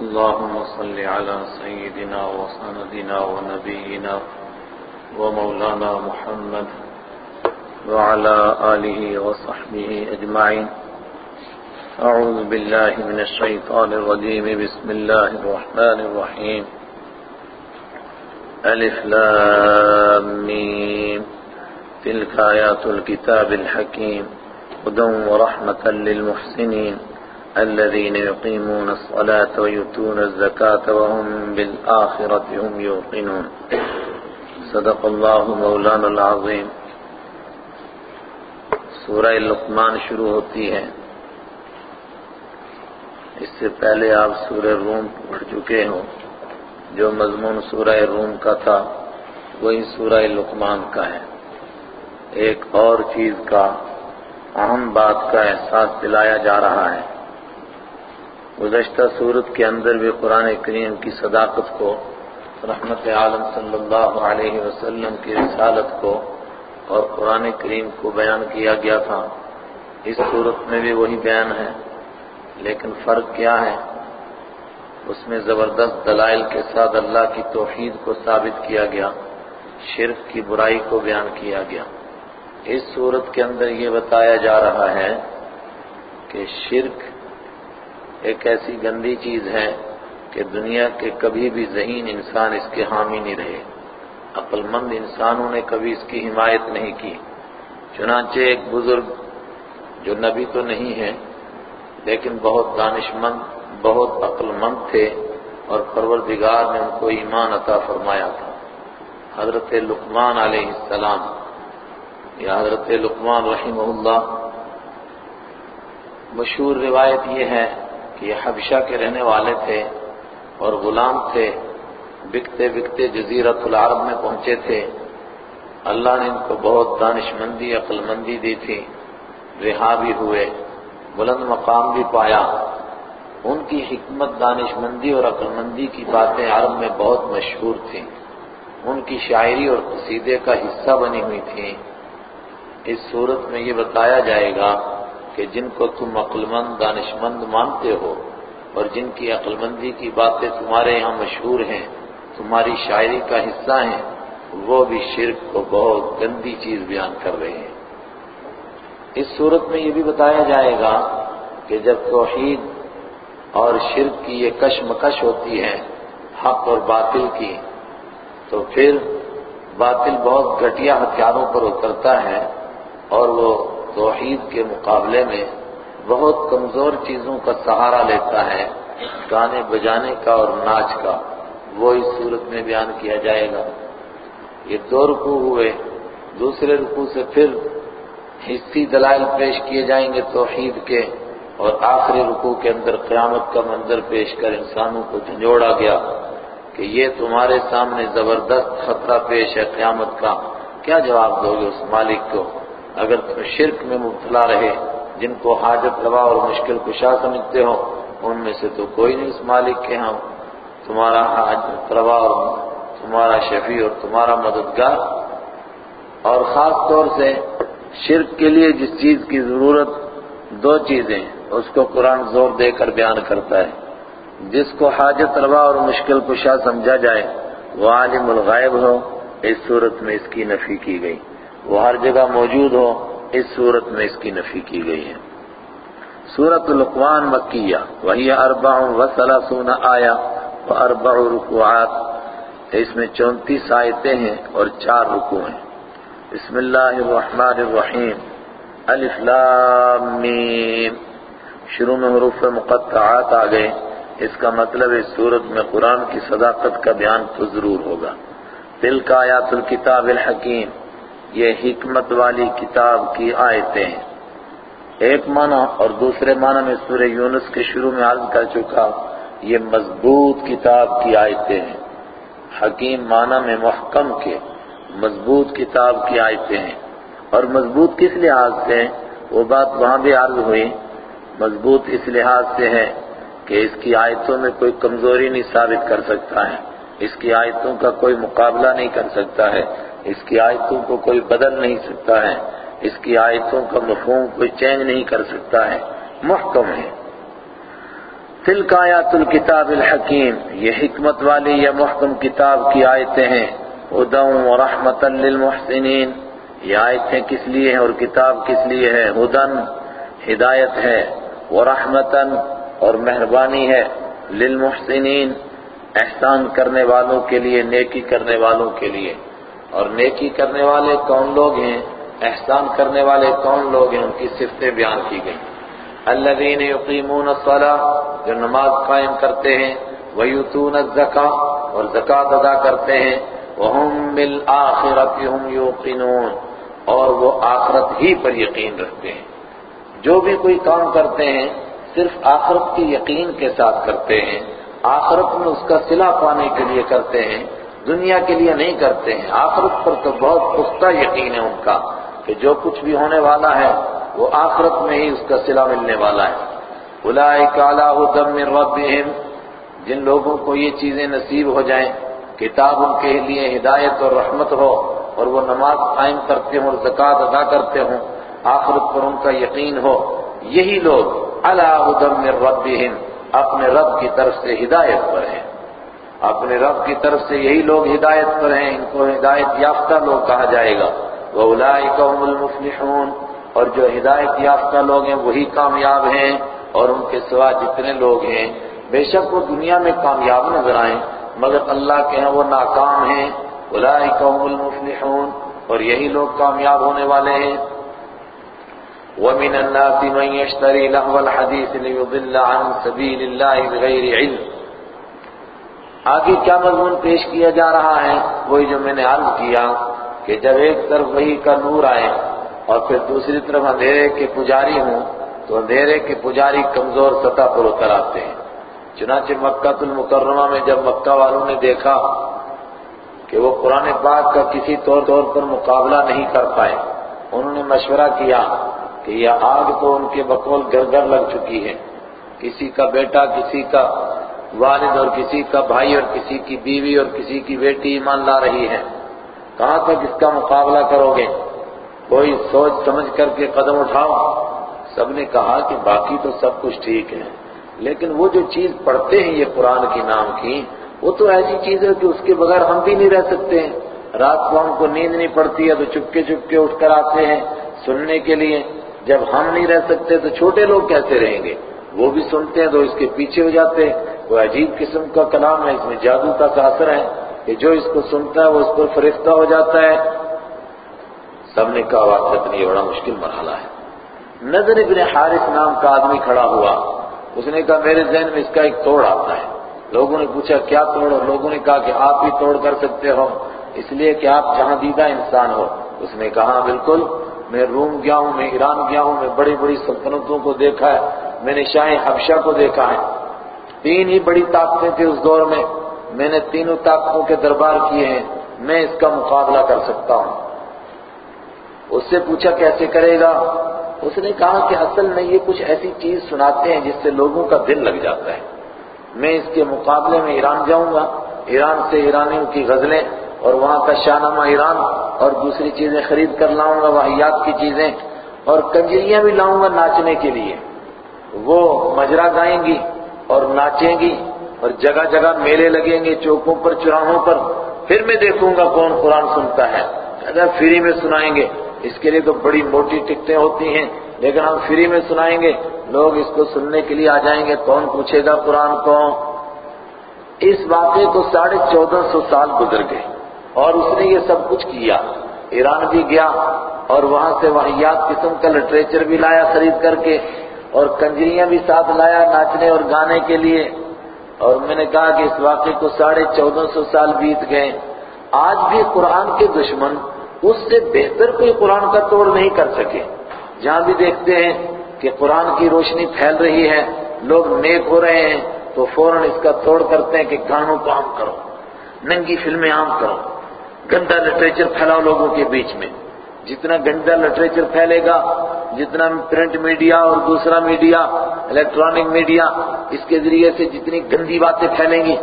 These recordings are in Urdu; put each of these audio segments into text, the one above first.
اللهم صل على سيدنا وسندنا ونبينا ومولانا محمد وعلى آله وصحبه أجمعين. أعوذ بالله من الشيطان الرجيم. بسم الله الرحمن الرحيم. ألف لام ميم. تلك آيات الكتاب الحكيم. هدى ورحمة للمحسنين. الذين يقيمون الصلاة ويؤتون الزكاة وهم بالآخرة هم يوقنون. صدق الله مولانا العظيم. سورہ لقمان شروع ہوتی ہے. اس سے پہلے آپ سورہ روم پڑھ چکے ہوں. جو مضمون سورہ روم کا تھا، وہی سورہ لقمان کا ہے. ایک اور چیز کا اہم بات کا احساس دلایا جا رہا ہے. گزشتہ صورت کے اندر بھی قرآن کریم کی صداقت کو، رحمت عالم صلی اللہ علیہ وسلم کی رسالت کو اور قرآن کریم کو بیان کیا گیا تھا۔ اس صورت میں بھی وہی بیان ہے، لیکن فرق کیا ہے؟ اس میں زبردست دلائل کے ساتھ اللہ کی توحید کو ثابت کیا گیا، شرک کی برائی کو بیان کیا گیا۔ اس صورت کے اندر یہ بتایا جا رہا ہے کہ شرک ایک ایسی گندی چیز ہے کہ دنیا کے کبھی بھی ذہین انسان اس کے حامی نہیں رہے۔ عقل مند انسانوں نے کبھی اس کی حمایت نہیں کی۔ چنانچہ ایک بزرگ جو نبی تو نہیں ہے، لیکن بہت دانش مند، بہت عقل مند تھے اور پروردگار نے ان کو ایمان عطا فرمایا تھا۔ حضرت لقمان علیہ السلام، یا حضرت لقمان رحمہ اللہ، مشہور روایت یہ ہے کہ یہ حبشہ کے رہنے والے تھے اور غلام تھے، بکتے بکتے جزیرت العرب میں پہنچے تھے۔ اللہ نے ان کو بہت دانش مندی عقل مندی دی تھی۔ رہا بھی ہوئے، بلند مقام بھی پایا۔ ان کی حکمت دانش مندی اور عقل مندی کی باتیں عرب میں بہت مشہور تھیں۔ ان کی شاعری اور قصیدے کا حصہ بنی ہوئی تھیں۔ اس صورت میں یہ بتایا جائے گا کہ جن کو تم عقل مند دانش مند مانتے ہو اور جن کی عقل مندی کی باتیں تمہارے یہاں مشہور ہیں، تمہاری شاعری کا حصہ ہیں، وہ بھی شرک کو بہت گندی چیز بیان کر رہے ہیں۔ اس صورت میں یہ بھی بتایا جائے گا کہ جب توحید اور شرک کی یہ کشمکش ہوتی ہے، حق اور باطل کی، تو پھر باطل بہت گھٹیا ہتھیاروں پر اترتا ہے اور وہ توحید کے مقابلے میں بہت کمزور چیزوں کا سہارا لیتا ہے، گانے بجانے کا اور ناچ کا۔ وہ اس صورت میں بیان کیا جائے گا۔ یہ دو رکوع ہوئے، دوسرے رکوع سے پھر حصی دلائل پیش کیے جائیں گے توحید کے اور آخری رکوع کے اندر قیامت کا منظر پیش کر انسانوں کو جھنجھوڑا گیا کہ یہ تمہارے سامنے زبردست خطرہ پیش ہے قیامت کا۔ کیا جواب دو گے اس مالک کو؟ اگر تم شرک میں مبتلا رہے، جن کو حاجت روا اور مشکل کشا سمجھتے ہو ان میں سے تو کوئی نہیں اس مالک کے ہاں۔ تمہارا حاجت روا اور تمہارا شفیع اور تمہارا مددگار۔ اور خاص طور سے شرک کے لیے جس چیز کی ضرورت دو چیزیں، اس کو قرآن زور دے کر بیان کرتا ہے۔ جس کو حاجت روا اور مشکل کشا سمجھا جائے، وہ عالم الغائب ہو، اس صورت میں اس کی نفی کی گئی۔ وہ ہر جگہ موجود ہو، اس صورت میں اس کی نفی کی گئی ہے۔ سورت لقمان مکیہ، وہی اربع و ثلاثون آیا و اربع رکوعات۔ اس میں چونتیس آیتیں ہیں اور چار رکوع ہیں۔ بسم اللہ الرحمن الرحیم۔ الف لام میم۔ شروع میں حروف مقطعات آ گئے۔ اس کا مطلب اس صورت میں قرآن کی صداقت کا بیان تو ضرور ہوگا۔ دل کا آیات الکتاب الحکیم۔ یہ حکمت والی کتاب کی آیتیں۔ ایک معنی اور دوسرے معنی میں سورہ یونس کے شروع میں عرض کر چکا، یہ مضبوط کتاب کی آیتیں ہیں۔ حکیم معنی میں محکم کے مضبوط کتاب کی آیتیں ہیں۔ اور مضبوط کس لحاظ سے؟ وہ بات وہاں بھی عرض ہوئی، مضبوط اس لحاظ سے ہے کہ اس کی آیتوں میں کوئی کمزوری نہیں ثابت کر سکتا ہے۔ اس کی آیتوں کا کوئی مقابلہ نہیں کر سکتا ہے۔ اس کی آیتوں کو کوئی بدل نہیں سکتا ہے۔ اس کی آیتوں کا مفہوم کوئی چینج نہیں کر سکتا ہے۔ محکم ہے۔ تلک آیات الکتاب الحکیم، یہ حکمت والی یا محکم کتاب کی آیتیں ہیں۔ ہدم و رحمت للمحسنین۔ یہ آیتیں کس لیے ہیں اور کتاب کس لیے ہے؟ ہدن ہدایت ہے وہ اور مہربانی ہے للمحسنین۔ احسان کرنے والوں کے لیے، نیکی کرنے والوں کے لیے۔ اور نیکی کرنے والے کون لوگ ہیں؟ احسان کرنے والے کون لوگ ہیں؟ ان کی صفتیں بیان کی گئی الذین یقیمون الصلاة، جو نماز قائم کرتے ہیں ویتون الزکاة، اور زکاة ادا کرتے ہیں۔ وہم بالآخرت ہم یوقنون، اور وہ آخرت ہی پر یقین رکھتے ہیں۔ جو بھی کوئی کام کرتے ہیں، صرف آخرت کی یقین کے ساتھ کرتے ہیں۔ آخرت میں اس کا صلح پانے کے لیے کرتے ہیں۔ دنیا کے لیے نہیں کرتے ہیں۔ آخرت پر تو بہت پختہ یقین ہے ان کا کہ جو کچھ بھی ہونے والا ہے، وہ آخرت میں ہی اس کا صلح ملنے والا ہے۔ اولئک علی ہدی من ربہم، جن لوگوں کو یہ چیزیں نصیب ہو جائیں، کتاب ان کے لیے ہدایت اور رحمت ہو، اور وہ نماز قائم کرتے ہوں اور زکوٰۃ ادا کرتے ہوں، آخرت پر ان کا یقین ہو۔ یہی لوگ علی ہدی من ربہم، اپنے رب کی طرف سے ہدایت پر ہیں۔ اپنے رب کی طرف سے یہی لوگ ہدایت پر ہیں، ان کو ہدایت یافتہ لوگ کہا جائے گا۔ وَأُولَئِكَ هُمُ الْمُفْلِحُونَ اور جو ہدایت یافتہ لوگ ہیں، وہی کامیاب ہیں اور ان کے سوا جتنے لوگ ہیں۔ بے شک وہ دنیا میں کامیاب نظر آئیں، مگر اللہ کے ہیں، وہ ناکام ہیں۔ اولئک هم المفلحون اور یہی لوگ کامیاب ہونے والے ہیں۔ وَمِنَ النَّاسِ مَن يَشْتَرِي لَهْوَ الْحَدِيثِ لِيُضِلَّ عَن سَبِيلِ اللَّهِ بِغَيْرِ عِلْمٍ آگے کیا مضمون پیش کیا جا رہا ہے؟ وہی جو میں نے عرض کیا کہ جب ایک طرف وہی کا نور آئے اور پھر دوسری طرف اندھیرے کے پجاری ہوں، تو اندھیرے کے پجاری کمزور سطح پر اتر آتے ہیں۔ چنانچہ مکہ المکرمہ میں جب مکہ والوں نے دیکھا کہ وہ قرآن پاک کا کسی طور طور پر مقابلہ نہیں کر پائے، انہوں نے مشورہ کیا کہ یہ آگ تو ان کے بقول گر گر لگ چکی ہے۔ کسی کا بیٹا، کسی کا والد اور کسی کا بھائی اور کسی کی بیوی اور کسی کی بیٹی ایمان لا رہی ہے۔ کہاں تک اس کا مقابلہ کرو گے؟ کوئی سوچ سمجھ کر کے قدم اٹھاؤ۔ سب نے کہا کہ باقی تو سب کچھ ٹھیک ہے۔ لیکن وہ جو چیز پڑھتے ہیں یہ قرآن کی نام کی، وہ تو ایسی چیز ہے کہ اس کے بغیر ہم بھی نہیں رہ سکتے۔ ہیں رات کو ہم کو نیند نہیں پڑتی ہے تو چپکے چپکے اٹھ کر آتے ہیں سننے کے لیے۔ جب ہم نہیں رہ سکتے تو چھوٹے لوگ کیسے رہیں گے؟ وہ بھی سنتے ہیں تو اس کے پیچھے ہو جاتے ہیں۔ وہ عجیب قسم کا کلام ہے، اس میں جادو کا اثر ہے کہ جو اس کو سنتا ہے وہ اس پر فرشتہ ہو جاتا ہے۔ سب نے کہا واقعت نہیں بڑا مشکل مرحلہ ہے۔ نظر ابن حارث نام کا آدمی کھڑا ہوا، اس نے کہا، میرے ذہن میں اس کا ایک توڑ آتا ہے۔ لوگوں نے پوچھا، کیا توڑ؟ اور لوگوں نے کہا کہ آپ ہی توڑ کر سکتے ہو اس لیے کہ آپ جہاں دیدہ انسان ہو۔ اس نے کہا ہاں، بالکل۔ میں روم گیا ہوں، میں ایران گیا ہوں، میں بڑی بڑی سلطنتوں کو دیکھا ہے، میں نے شاہ حبشہ کو دیکھا ہے۔ تین ہی بڑی طاقتیں تھیں اس دور میں۔ میں نے تینوں طاقتوں کے دربار کیے ہیں۔ میں اس کا مقابلہ کر سکتا ہوں۔ اس سے پوچھا کیسے کرے گا؟ اس نے کہا کہ اصل میں یہ کچھ ایسی چیز سناتے ہیں جس سے لوگوں کا دل لگ جاتا ہے۔ میں اس کے مقابلے میں ایران جاؤں گا۔ ایران سے ایرانیوں کی غزلیں اور وہاں کا شاہنامہ ایران اور دوسری چیزیں خرید کر لاؤں گا، واحیات کی چیزیں۔ اور کنجریاں بھی لاؤں گا ناچنے کے لیے۔ وہ مجرا گائیں گی۔ اور ناچیں گی اور جگہ جگہ میلے لگیں گے چوکوں پر چراہوں پر۔ پھر میں دیکھوں گا کون قرآن سنتا ہے۔ اگر فری میں سنائیں گے، اس کے لیے تو بڑی موٹی ٹکٹیں ہوتی ہیں، لیکن ہم فری میں سنائیں گے، لوگ اس کو سننے کے لیے آ جائیں گے۔ کون پوچھے گا قرآن کو اس واقعے کو ساڑھے چودہ سو سال گزر گئے اور اس نے یہ سب کچھ کیا۔ ایران بھی گیا اور وہاں سے واحیات قسم کا لٹریچر بھی لایا خرید کر کے۔ اور کنجریاں بھی ساتھ لایا ناچنے اور گانے کے لیے۔ اور میں نے کہا کہ اس واقعے کو ساڑھے چودہ سو سال بیت گئے۔ آج بھی قرآن کے دشمن اس سے بہتر کوئی قرآن کا توڑ نہیں کر سکے۔ جہاں بھی دیکھتے ہیں کہ قرآن کی روشنی پھیل رہی ہے، لوگ نیک ہو رہے ہیں، تو فوراً اس کا توڑ کرتے ہیں کہ گانوں کو عام کرو، ننگی فلمیں عام کرو، گندا لٹریچر پھیلاؤ لوگوں کے بیچ میں۔ جتنا گندا لٹریچر پھیلے گا، جتنا پرنٹ میڈیا اور دوسرا میڈیا الیکٹرانک میڈیا اس کے ذریعے سے جتنی گندی باتیں پھیلیں گی،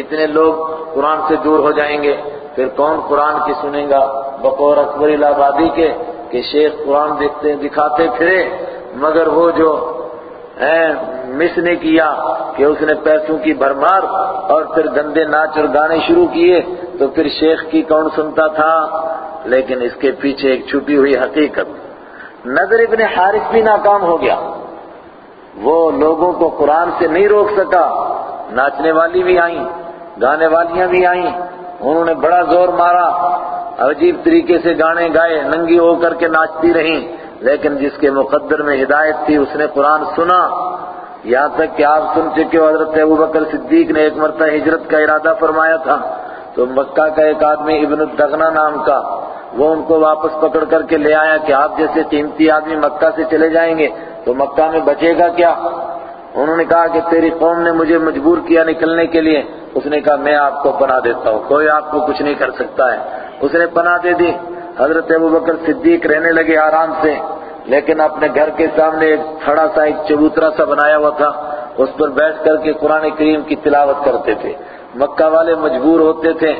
اتنے لوگ قرآن سے دور ہو جائیں گے۔ پھر کون قرآن کی سنیں گا؟ بقور اکبر آبادی کے، کہ شیخ قرآن دیکھتے، دکھاتے پھرے، مگر وہ جو مس نے کیا کہ اس نے پیسوں کی بھرمار اور پھر گندے ناچ اور گانے شروع کیے، تو پھر شیخ کی کون سنتا تھا؟ لیکن اس کے پیچھے ایک چھپی ہوئی حقیقت۔ نظر ابن حارث بھی ناکام ہو گیا۔ وہ لوگوں کو قرآن سے نہیں روک سکا۔ ناچنے والی بھی آئیں، گانے والیاں بھی آئیں۔ انہوں نے بڑا زور مارا۔ عجیب طریقے سے گانے گائے، ننگی ہو کر کے ناچتی رہیں۔ لیکن جس کے مقدر میں ہدایت تھی، اس نے قرآن سنا۔ یہاں تک کہ آپ سن چکے ہو حضرت ابو بکر صدیق نے ایک مرتبہ ہجرت کا ارادہ فرمایا تھا، تو مکہ کا ایک آدمی ابن الدغنا نام کا، وہ ان کو واپس پکڑ کر کے لے آیا کہ آپ جیسے قیمتی آدمی مکہ سے چلے جائیں گے، تو مکہ میں بچے گا کیا؟ انہوں نے کہا کہ تیری قوم نے مجھے مجبور کیا نکلنے کے لیے۔ اس نے کہا، میں آپ کو پناہ دیتا ہوں، کوئی آپ کو کچھ نہیں کر سکتا ہے۔ اس نے پناہ دے دی۔ حضرت ابو بکر صدیق رہنے لگے آرام سے۔ لیکن اپنے گھر کے سامنے ایک کھڑا سا ایک چبوترا سا بنایا ہوا تھا، اس پر بیٹھ کر کے قرآن کریم کی تلاوت کرتے تھے۔ مکہ والے مجبور ہوتے تھے،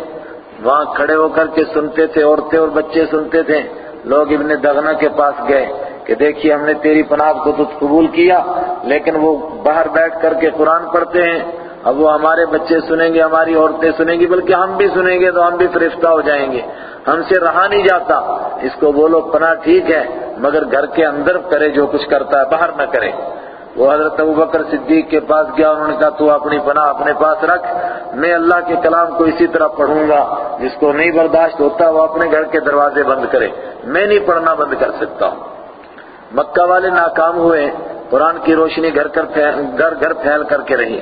وہاں کھڑے ہو کر کے سنتے تھے، عورتیں اور بچے سنتے تھے۔ لوگ ابن دغنا کے پاس گئے کہ دیکھیے ہم نے تیری پناہ کو تو قبول کیا، لیکن وہ باہر بیٹھ کر کے قرآن پڑھتے ہیں۔ اب وہ ہمارے بچے سنیں گے، ہماری عورتیں سنیں گی، بلکہ ہم بھی سنیں گے تو ہم بھی فرفتہ ہو جائیں گے۔ ہم سے رہا نہیں جاتا۔ اس کو بولو، پناہ ٹھیک ہے، مگر گھر کے اندر کرے جو کچھ کرتا ہے، باہر نہ کرے۔ وہ حضرت ابو بکر صدیق کے پاس گیا، انہوں نے کہا، تو اپنی پناہ اپنے پاس رکھ، میں اللہ کے کلام کو اسی طرح پڑھوں گا۔ جس کو نہیں برداشت ہوتا، وہ اپنے گھر کے دروازے بند کرے۔ میں نہیں پڑھنا بند کر سکتا۔ ہوں مکہ والے ناکام ہوئے، قرآن کی روشنی گھر گھر پھیل کر کے رہی۔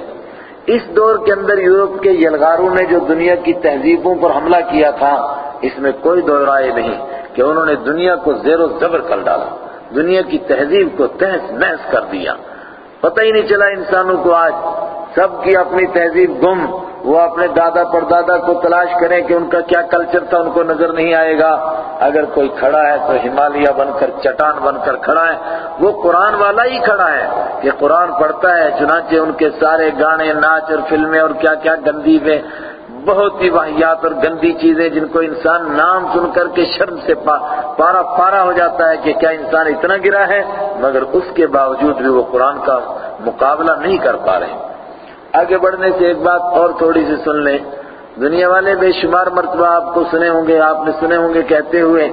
اس دور کے اندر یورپ کے یلغاروں نے جو دنیا کی تہذیبوں پر حملہ کیا تھا، اس میں کوئی دو رائے نہیں کہ انہوں نے دنیا کو زیر و زبر کر ڈالا، دنیا کی تہذیب کو تحس محس کر دیا۔ پتہ ہی نہیں چلا انسانوں کو آج سب کی اپنی تہذیب گم، وہ اپنے دادا پر دادا کو تلاش کریں کہ ان کا کیا کلچر تھا، ان کو نظر نہیں آئے گا۔ اگر کوئی کھڑا ہے تو ہمالیہ بن کر، چٹان بن کر کھڑا ہے۔ وہ قرآن والا ہی کھڑا ہے کہ قرآن پڑھتا ہے، چنانچہ ان کے سارے گانے، ناچ اور فلمیں اور کیا کیا گندی میں بہت ہی واحیات اور گندی چیزیں جن کو انسان نام سن کر کے شرم سے پارا پارا ہو جاتا ہے کہ کیا انسان اتنا گرا ہے؟ مگر اس کے باوجود بھی وہ قرآن کا مقابلہ نہیں کر پا رہے۔ آگے بڑھنے سے ایک بات اور تھوڑی سی سن لیں۔ دنیا والے بے شمار مرتبہ آپ کو سنے ہوں گے، آپ نے سنے ہوں گے کہتے ہوئے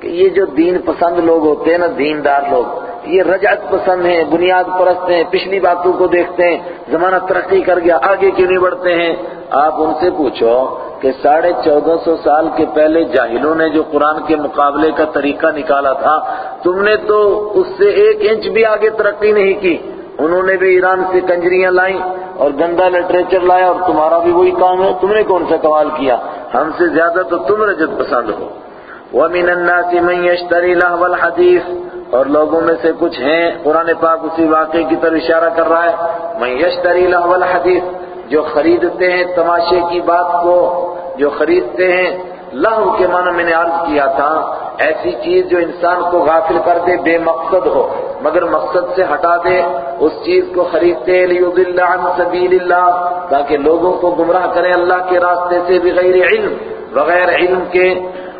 کہ یہ جو دین پسند لوگ ہوتے ہیں نا، دیندار لوگ یہ رجعت پسند ہیں، بنیاد پرست ہیں، پچھلی باتوں کو دیکھتے ہیں، زمانہ ترقی کر گیا، آگے کیوں نہیں بڑھتے ہیں؟ آپ ان سے پوچھو کہ ساڑھے چودہ سو سال کے پہلے جاہلوں نے جو قرآن کے مقابلے کا طریقہ نکالا تھا، تم نے تو اس سے ایک انچ بھی آگے ترقی نہیں کی۔ انہوں نے بھی ایران سے کنجریاں لائیں اور گندا لٹریچر لایا اور تمہارا بھی وہی کام ہے۔ تم نے کون سا کمال کیا؟ ہم سے زیادہ تو تم رجت پسند ہو۔ وَمِنَ النَّاسِ مَنْ يَشْتَرِي لَهْوَ الْحَدِيثِ۔ اور لوگوں میں سے کچھ ہیں، قرآن پاک اسی واقعے کی طرف اشارہ کر رہا ہے، مَنْ يَشْتَرِي لَهْوَ الْحَدِيثِ جو خریدتے ہیں تماشے کی بات کو، جو خریدتے ہیں لہو کے معنی میں نے عرض کیا تھا، ایسی چیز جو انسان کو غافل کر دے، بے مقصد ہو، مگر مقصد سے ہٹا دے، اس چیز کو خریدتے لیضل عن سبیل اللہ تاکہ لوگوں کو گمراہ کریں اللہ کے راستے سے بغیر علم بغیر علم کے۔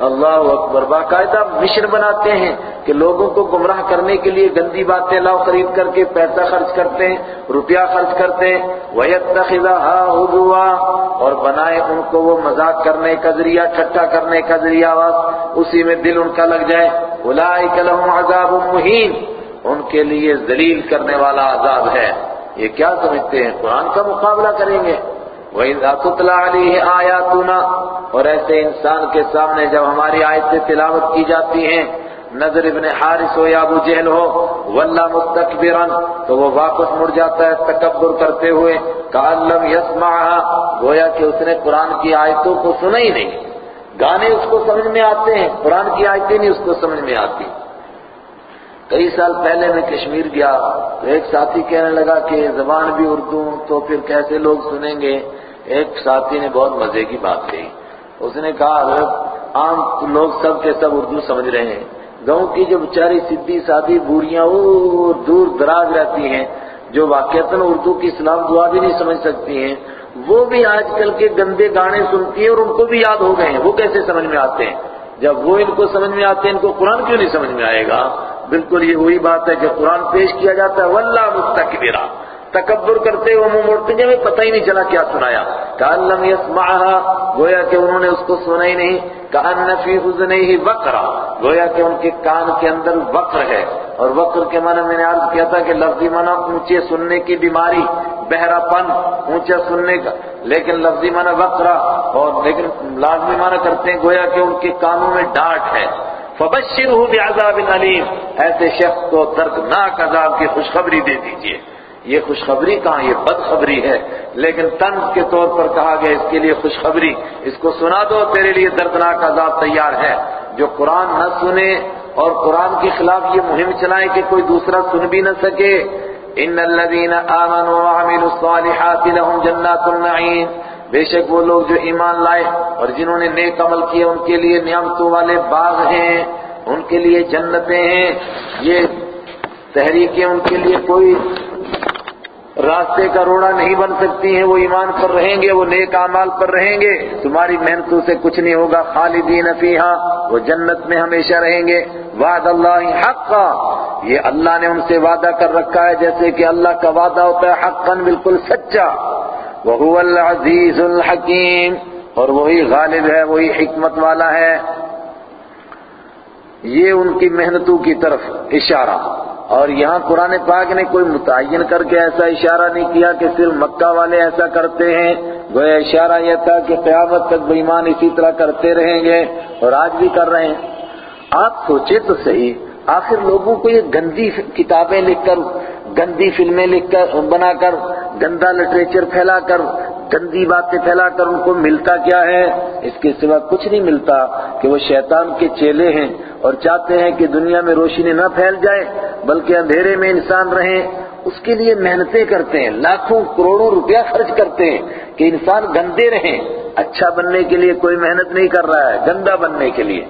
اللہ اکبر، باقاعدہ مشن بناتے ہیں۔ کہ لوگوں کو گمراہ کرنے کے لیے گندی باتیں لاؤ خرید کر کے پیسہ خرچ کرتے ہیں، روپیہ خرچ کرتے ہیں۔ وَيَتَّخِذَهَا هُدُوًا اور بنائے ان کو وہ مذاق کرنے کا ذریعہ ٹھٹا کرنے کا ذریعہ بس اسی میں دل ان کا لگ جائے۔ أُولَئِكَ لَهُمْ عَذَابٌ مُهِينٌ ان کے لیے ذلیل کرنے والا عذاب ہے۔ یہ کیا سمجھتے ہیں؟ قرآن کا مقابلہ کریں گے۔ وَإِذَا تُتْلَى عَلَيْهِ آيَاتُنَا، اور ایسے انسان کے سامنے جب ہماری آیتیں تلاوت کی جاتی ہیں نظر ابن حارث ہو یا ابو جہل ہو واللہ مستقبرا تو وہ واپس مڑ جاتا ہے تکبر کرتے ہوئے کَأَلَّمْ يَسْمَعَهَا، گویا کہ اس نے قرآن کی آیتوں کو سنا ہی نہیں۔ گانے اس کو سمجھ میں آتے ہیں، قرآن کی آیتیں نہیں اس کو سمجھ میں آتی۔ کئی سال پہلے میں کشمیر گیا، تو ایک ساتھی کہنے لگا کہ زبان بھی اردو، تو پھر کیسے لوگ سنیں گے؟ ایک ساتھی نے بہت مزے کی بات کہی۔ اس نے کہا عام لوگ سب کے سب اردو سمجھ رہے ہیں۔ گاؤں کی جو بچاری سدھی سادھی بوڑھیاں، وہ دور دراز رہتی ہیں، جو واقعتاً اردو کی اسلام دعا بھی نہیں سمجھ سکتی ہیں۔ وہ بھی آج کل کے گندے گانے سنتی ہیں اور ان کو بھی یاد ہو گئے ہیں۔ وہ کیسے سمجھ میں آتے ہیں؟ جب وہ ان کو سمجھ میں آتے ہیں، ان کو قرآن کیوں نہیں سمجھ میں آئے گا؟ بالکل یہ وہی بات ہے کہ قرآن پیش کیا جاتا ہے۔ واللہ مستقبرہ تکبر کرتے وہ منہ موڑتے جب پتہ ہی نہیں چلا کیا سنایا۔ کان لم گویا کہ انہوں نے اس کو سنا ہی نہیں۔ کان فی حزنہ وقرا گویا کہ ان کے کان کے اندر وقر ہے۔ اور وقر کے معنی میں نے عرض کیا تھا کہ لفظی معنی اونچے سننے کی بیماری بہرا پن اونچا سننے کا۔ لیکن لفظی معنی وقرا اور لیکن لازمی معنی کرتے ہیں گویا کہ ان کے کانوں میں ڈانٹ ہے۔ فبشرہ بعذاب علیم، ایسے شخص کو دردناک عذاب کی خوشخبری دے دیجیے۔ یہ خوشخبری کہاں یہ بدخبری ہے۔ لیکن طنز کے طور پر کہا گیا اس کے لیے خوشخبری۔ اس کو سنا دو، تیرے لیے دردناک عذاب تیار ہے۔ جو قرآن نہ سنے اور قرآن کے خلاف یہ مہم چلائے کہ کوئی دوسرا سن بھی نہ سکے۔ ان الذين امنوا وعملوا الصالحات لهم جنات النعيم بے شک وہ لوگ جو ایمان لائے اور جنہوں نے نیک عمل کیے ان کے لیے نعمتوں والے باغ ہیں، ان کے لیے جنتیں ہیں۔ یہ تحریکیں ان کے لیے کوئی راستے کا روڑا نہیں بن سکتی ہیں، وہ ایمان پر رہیں گے، وہ نیک اعمال پر رہیں گے۔ تمہاری محنتوں سے کچھ نہیں ہوگا۔ خالدین فیہا، وہ جنت میں ہمیشہ رہیں گے۔ وعد اللہ حقا، یہ اللہ نے ان سے وعدہ کر رکھا ہے، جیسے کہ اللہ کا وعدہ ہوتا ہے، حقا بالکل سچا۔ وہ العزیز الحکیم، اور وہی غالب ہے، وہی حکمت والا ہے۔ یہ ان کی محنتوں کی طرف اشارہ۔ اور یہاں قرآن پاک نے کوئی متعین کر کے ایسا اشارہ نہیں کیا کہ صرف مکہ والے ایسا کرتے ہیں، گویا اشارہ یہ تھا کہ قیامت تک بےمان اسی طرح کرتے رہیں گے اور آج بھی کر رہے ہیں۔ آپ سوچے تو صحیح، آخر لوگوں کو یہ گندی کتابیں لکھ کر، گندی فلمیں لکھ کر، بنا کر، گندا لٹریچر پھیلا کر، گندی باتیں پھیلا کر ان کو ملتا کیا ہے؟ اس کے سوا کچھ نہیں ملتا کہ وہ شیطان کے چیلے ہیں اور چاہتے ہیں کہ دنیا میں روشنی نہ پھیل جائے۔ بلکہ اندھیرے میں انسان رہیں، اس کے لیے محنتیں کرتے ہیں، لاکھوں کروڑوں روپیہ خرچ کرتے ہیں کہ انسان گندے رہیں۔ اچھا بننے کے لیے کوئی محنت نہیں کر رہا ہے، گندا بننے کے لیے۔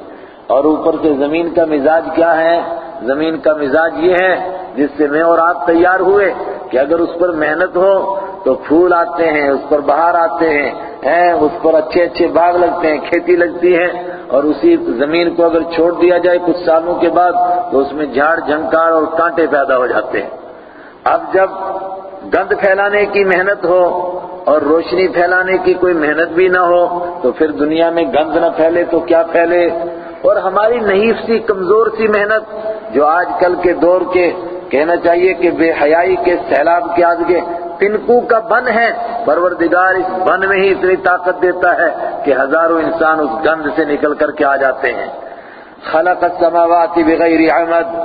اور اوپر سے زمین کا مزاج کیا ہے؟ زمین کا مزاج یہ ہے، جس سے میں اور آپ تیار ہوئے کہ اگر اس پر محنت ہو تو پھول آتے ہیں، اس پر بہار آتے ہیں اس پر اچھے اچھے باغ لگتے ہیں، کھیتی لگتی ہے۔ اور اسی زمین کو اگر چھوڑ دیا جائے کچھ سالوں کے بعد، تو اس میں جھاڑ جھنکار اور کانٹے پیدا ہو جاتے ہیں۔ اب جب گند پھیلانے کی محنت ہو اور روشنی پھیلانے کی کوئی محنت بھی نہ ہو، تو پھر دنیا میں گند نہ پھیلے تو کیا پھیلے؟ اور ہماری نحیف سی، کمزور سی محنت جو آج کل کے دور کے کہنا چاہیے کہ بے حیائی کے سیلاب کے آگے تنکو کا بن ہے۔ پروردگار اس بن میں ہی اتنی طاقت دیتا ہے کہ ہزاروں انسان اس گند سے نکل کر کے آ جاتے ہیں۔ خلق السماوات بغیر عمد۔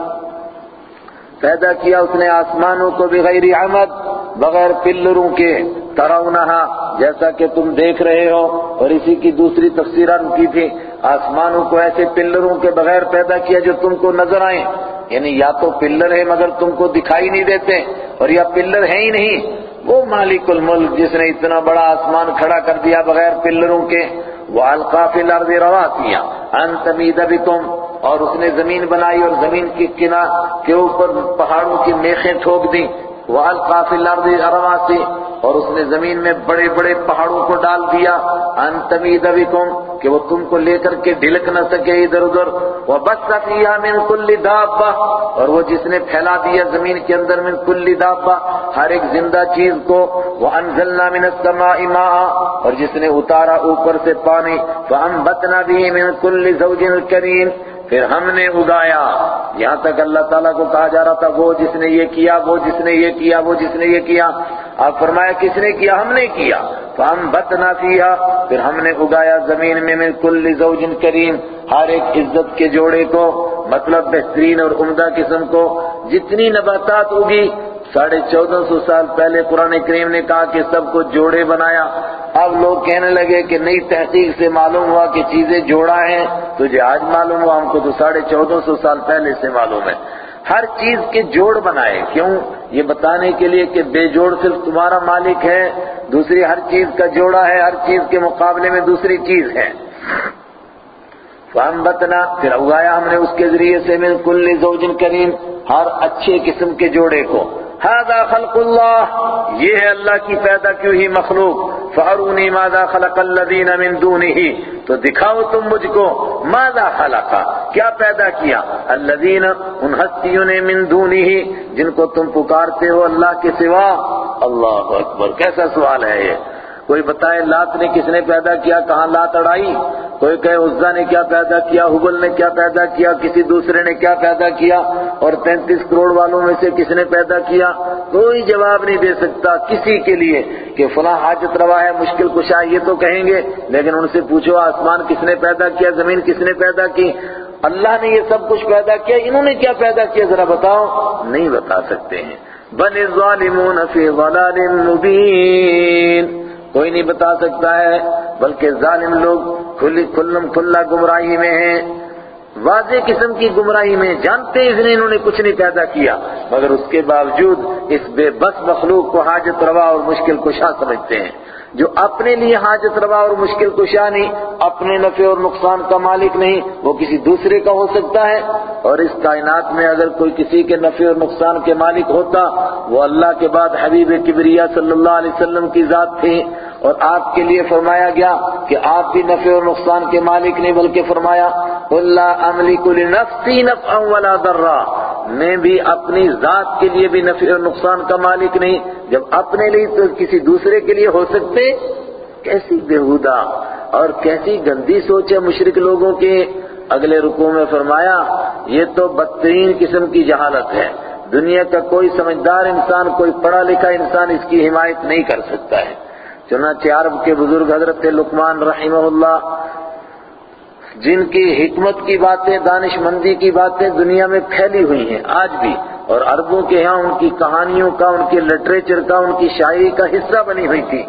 پیدا کیا اس نے آسمانوں کو بغیر عمد، بغیر پلروں کے ترونہا جیسا کہ تم دیکھ رہے ہو۔ اور اسی کی دوسری تفسیرہ کی تھی، آسمانوں کو ایسے پلروں کے بغیر پیدا کیا جو تم کو نظر آئیں۔ یعنی یا تو پلر ہے مگر تم کو دکھائی نہیں دیتے، اور یا پلر ہے ہی نہیں۔ وہ مالک الملک جس نے اتنا بڑا آسمان کھڑا کر دیا بغیر پلروں کے، وہ القاف الارض رواسیاں ان تمید بکم، اور اس نے زمین بنائی اور زمین کی کنا کے اوپر پہاڑوں کی میخیں ٹھوک دیں۔ وہ القاف الارض رواسی اور اس نے زمین میں بڑے بڑے پہاڑوں کو ڈال دیا۔ ان تمید بکم کہ وہ تم کو لے کر کے ڈھلک نہ سکے ادھر ادھر۔ وہ بس من کل دابہ اور وہ جس نے پھیلا دیا زمین کے اندر من کل دابہ ہر ایک زندہ چیز کو۔ وہ انزلنا من السماء ماء، اور جس نے اتارا اوپر سے پانی۔ فانبتنا به من كل زوج کریم پھر ہم نے اگایا۔ یہاں تک اللہ تعالیٰ کو کہا جا رہا تھا، وہ جس نے یہ کیا، وہ جس نے یہ کیا، وہ جس نے یہ کیا۔ آپ فرمایا، کس نے کیا؟ ہم نے کیا۔ تو ہم بت نہ پھر ہم نے اگایا زمین میں من کل زوج کریم، ہر ایک عزت کے جوڑے کو مطلب بہترین اور عمدہ قسم کو۔ جتنی نباتات اگی ساڑھے چودہ سو سال پہلے قرآن کریم نے کہا کہ سب کو جوڑے بنایا۔ اب لوگ کہنے لگے کہ نئی تحقیق سے معلوم ہوا کہ چیزیں جوڑا ہیں۔ تجھے آج معلوم ہوا، ہم کو تو ساڑھے چودہ سو سال پہلے سے معلوم ہے۔ ہر چیز کے جوڑ بنائے۔ کیوں؟ یہ بتانے کے لیے کہ بے جوڑ صرف تمہارا مالک ہے، دوسری ہر چیز کا جوڑا ہے، ہر چیز کے مقابلے میں دوسری چیز ہے۔ فہم بتنا پھر اگایا ہم نے اس کے ذریعے سے، من کل زوجن کریم ہر اچھے قسم کے جوڑے کو۔ هذا خلق اللہ یہ ہے اللہ کی پیدا کیوں ہی مخلوق فارونی ماذا خلق الذین من دونه تو دکھاؤ تم مجھ کو ماذا خلقا کیا پیدا کیا؟ الذین، ان ہستیوں نے من دونه جن کو تم پکارتے ہو اللہ کے سوا۔ اللہ اکبر، کیسا سوال ہے یہ؟ کوئی بتائے لات نے کس نے پیدا کیا، کہاں لات اڑائی؟ کوئی کہے عزا نے کیا پیدا کیا حبل نے کیا پیدا کیا، کسی دوسرے نے کیا پیدا کیا اور تینتیس کروڑ والوں میں سے کس نے پیدا کیا؟ کوئی جواب نہیں دے سکتا کسی کے لیے کہ فلاں حاجت روا ہے، مشکل کشا یہ تو کہیں گے، لیکن ان سے پوچھو آسمان کس نے پیدا کیا، زمین کس نے پیدا کی؟ اللہ نے یہ سب کچھ پیدا کیا، انہوں نے کیا پیدا کیا؟ ذرا بتاؤ، نہیں بتا سکتے ہیں۔ بل الظالمون فی ضلال مبین۔ کوئی نہیں بتا سکتا ہے، بلکہ ظالم لوگ کھلی کھلم کھلا گمراہی میں ہیں۔ واضح قسم کی گمراہی میں جانتے اس نے انہوں نے کچھ نہیں پیدا کیا۔ مگر اس کے باوجود اس بے بس مخلوق کو حاجت روا اور مشکل کشا سمجھتے ہیں۔ جو اپنے لیے حاجت روا اور مشکل کشا نہیں، اپنے نفع اور نقصان کا مالک نہیں، وہ کسی دوسرے کا ہو سکتا ہے۔ اور اس کائنات میں اگر کوئی کسی کے نفع اور نقصان کے مالک ہوتا، وہ اللہ کے بعد حبیب کبریا صلی اللہ علیہ وسلم کی ذات تھی۔ اور آپ کے لیے فرمایا گیا کہ آپ بھی نفع اور نقصان کے مالک نہیں، بلکہ فرمایا اللہ عملی کل نفسی نفع ولا ذرہ میں بھی اپنی ذات کے لیے بھی نفع اور نقصان کا مالک نہیں، جب اپنے لیے تو کسی دوسرے کے لیے ہو سکتے کیسی بےحودہ اور کیسی گندی سوچ ہے مشرق لوگوں کے اگلے رکوع میں فرمایا، یہ تو بدترین قسم کی جہالت ہے۔ دنیا کا کوئی سمجھدار انسان، کوئی پڑھا لکھا انسان اس کی حمایت نہیں کر سکتا ہے۔ چنانچہ عرب کے بزرگ حضرت لقمان رحمہ اللہ، جن کی حکمت کی باتیں، دانش مندی کی باتیں دنیا میں پھیلی ہوئی ہیں، آج بھی۔ اور عربوں کے ہاں ان کی کہانیوں کا، ان کے لٹریچر کا، ان کی شاعری کا حصہ بنی ہوئی تھی۔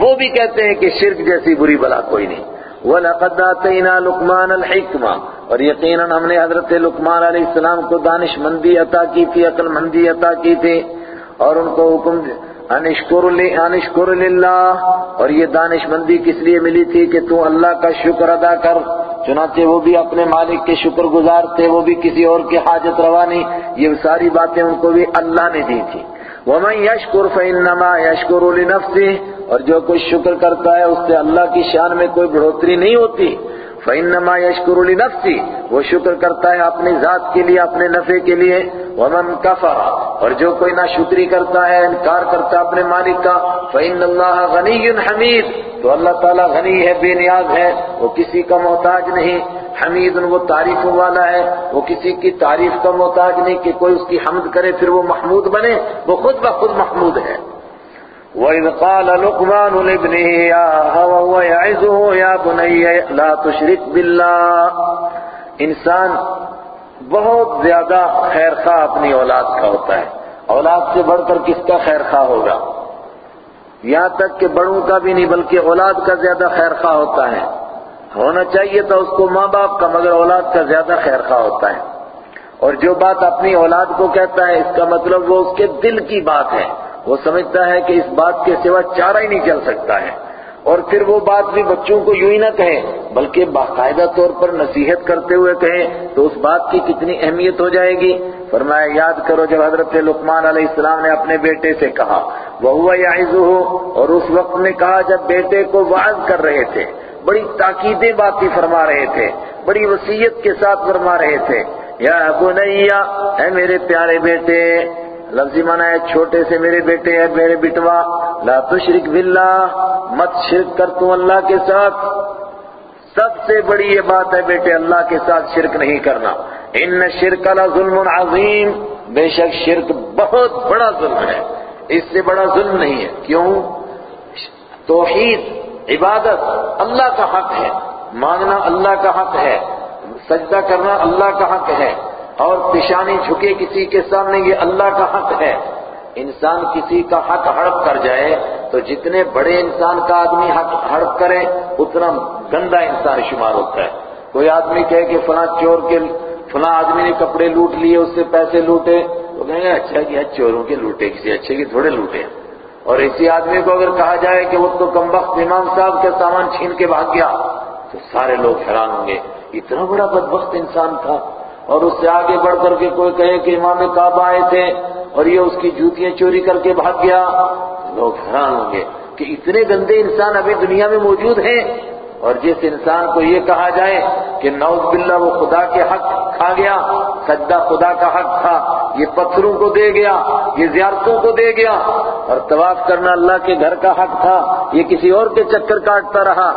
وہ بھی کہتے ہیں کہ شرک جیسی بری بلا کوئی نہیں۔ وَلَقَدْ آتَيْنَا لُقْمَانَ الْحِكْمَةَ۔ اور یقیناً ہم نے حضرت لقمان علیہ السلام کو دانش مندی عطا کی تھی، عقل مندی عطا کی تھی۔ اور ان کو حکم انشکر للہ۔ اور یہ دانش مندی کس لیے ملی تھی کہ تو اللہ کا شکر ادا کر۔ چنانچہ وہ بھی اپنے مالک کے شکر گزار تھے، وہ بھی کسی اور کے حاجت روا نہیں یہ ساری باتیں ان کو بھی اللہ نے دی تھی۔ وَمَن يَشْكُرْ فَإِنَّمَا يَشْكُرُ لِنَفْسِهِ، اور جو کوئی شکر کرتا ہے، اس سے اللہ کی شان میں کوئی بڑھوتری نہیں ہوتی۔ فَإِنَّمَا يَشْكُرُ لِنَفْسِهِ، وہ شکر کرتا ہے اپنی ذات کے لیے، اپنے نفع کے لیے۔ وَمَن كَفَرَ، اور جو کوئی نہ شکری کرتا ہے، انکار کرتا ہے اپنے مالک کا۔ فَإِنَّ اللَّهَ غَنِيٌّ حَمِيدٌ، تو اللہ تعالیٰ غنی ہے، بے نیاز ہے، وہ کسی کا محتاج نہیں۔ حمید وہ تعریفوں والا ہے، وہ کسی کی تعریف کا محتاج نہیں کہ کوئی اس کی حمد کرے، پھر وہ محمود بنے۔ وہ خود بخود محمود ہے۔ وَإِذْ قَالَ لُقْمَانُ لِابْنِهِ، يَا وَهُوَ يَعِظُهُ، يَا بُنَيَّ، لَا تُشْرِكْ بِاللَّهِ۔ انسان بہت زیادہ خیر خواہ اپنی اولاد کا ہوتا ہے۔ اولاد سے بڑھ کر کس کا خیر خواہ ہوگا؟ یہاں تک کہ بڑوں کا بھی نہیں، بلکہ اولاد کا زیادہ خیر خواہ ہوتا ہے۔ ہونا چاہیے تھا اس کو ماں باپ کا، مگر اولاد کا زیادہ خیر خواہ ہوتا ہے۔ اور جو بات اپنی اولاد کو کہتا ہے، اس کا مطلب وہ اس کے دل کی بات ہے۔ وہ سمجھتا ہے کہ اس بات کے سوا چارہ ہی نہیں چل سکتا ہے۔ اور پھر وہ بات بھی بچوں کو یوں ہی نہ کہیں بلکہ باقاعدہ طور پر نصیحت کرتے ہوئے کہیں تو اس بات کی کتنی اہمیت ہو جائے گی۔ فرمایا، یاد کرو جب حضرت لقمان علیہ السلام نے اپنے بیٹے سے کہا وہ ہوا اور اس وقت نے کہا جب بیٹے کو وعظ کر رہے تھے۔ بڑی تاکیدیں باتی فرما رہے تھے، بڑی وسیعت کے ساتھ فرما رہے تھے۔ یا بنیا، اے میرے پیارے بیٹے، لفظی معنی ہے چھوٹے سے میرے بیٹے ہیں میرے بٹوا، لا تشرک باللہ، مت شرک کر تو اللہ کے ساتھ۔ سب سے بڑی یہ بات ہے بیٹے، اللہ کے ساتھ شرک نہیں کرنا۔ ان شرک لا ظلم عظیم، بے شک شرک بہت بڑا ظلم ہے۔ اس سے بڑا ظلم نہیں ہے۔ کیوں؟ توحید۔ عبادت اللہ کا حق ہے، مانگنا اللہ کا حق ہے، سجدہ کرنا اللہ کا حق ہے، اور پیشانی جھکے کسی کے سامنے یہ اللہ کا حق ہے۔ انسان کسی کا حق ہڑپ کر جائے تو جتنے بڑے انسان کا آدمی حق ہڑپ کرے، اتنا گندا انسان شمار ہوتا ہے۔ کوئی آدمی کہے کہ فلاں چور کے، فلاں آدمی نے کپڑے لوٹ لیے، اس سے پیسے لوٹے، تو کہیں گے اچھا جی، کیا چوروں کے لوٹے، کسی اچھے کے تھوڑے لوٹے۔ ہیں اور اسی آدمی کو اگر کہا جائے کہ وہ تو کمبخت امام صاحب کے سامان چھین کے بھاگ گیا، تو سارے لوگ حیران ہوں گے، اتنا بڑا بدبخت انسان تھا۔ اور اس سے آگے بڑھ کر کے کوئی کہے کہ امام کعبہ آئے تھے اور یہ اس کی جوتیاں چوری کر کے بھاگ گیا لوگ حیران ہوں گے کہ اتنے گندے انسان ابھی دنیا میں موجود ہیں۔ اور جس انسان کو یہ کہا جائے کہ نوز باللہ وہ خدا کے حق کھا گیا، سجدہ خدا کا حق تھا، یہ پتھروں کو دے گیا، یہ زیارتوں کو دے گیا، اور طواف کرنا اللہ کے گھر کا حق تھا، یہ کسی اور کے چکر کاٹتا رہا،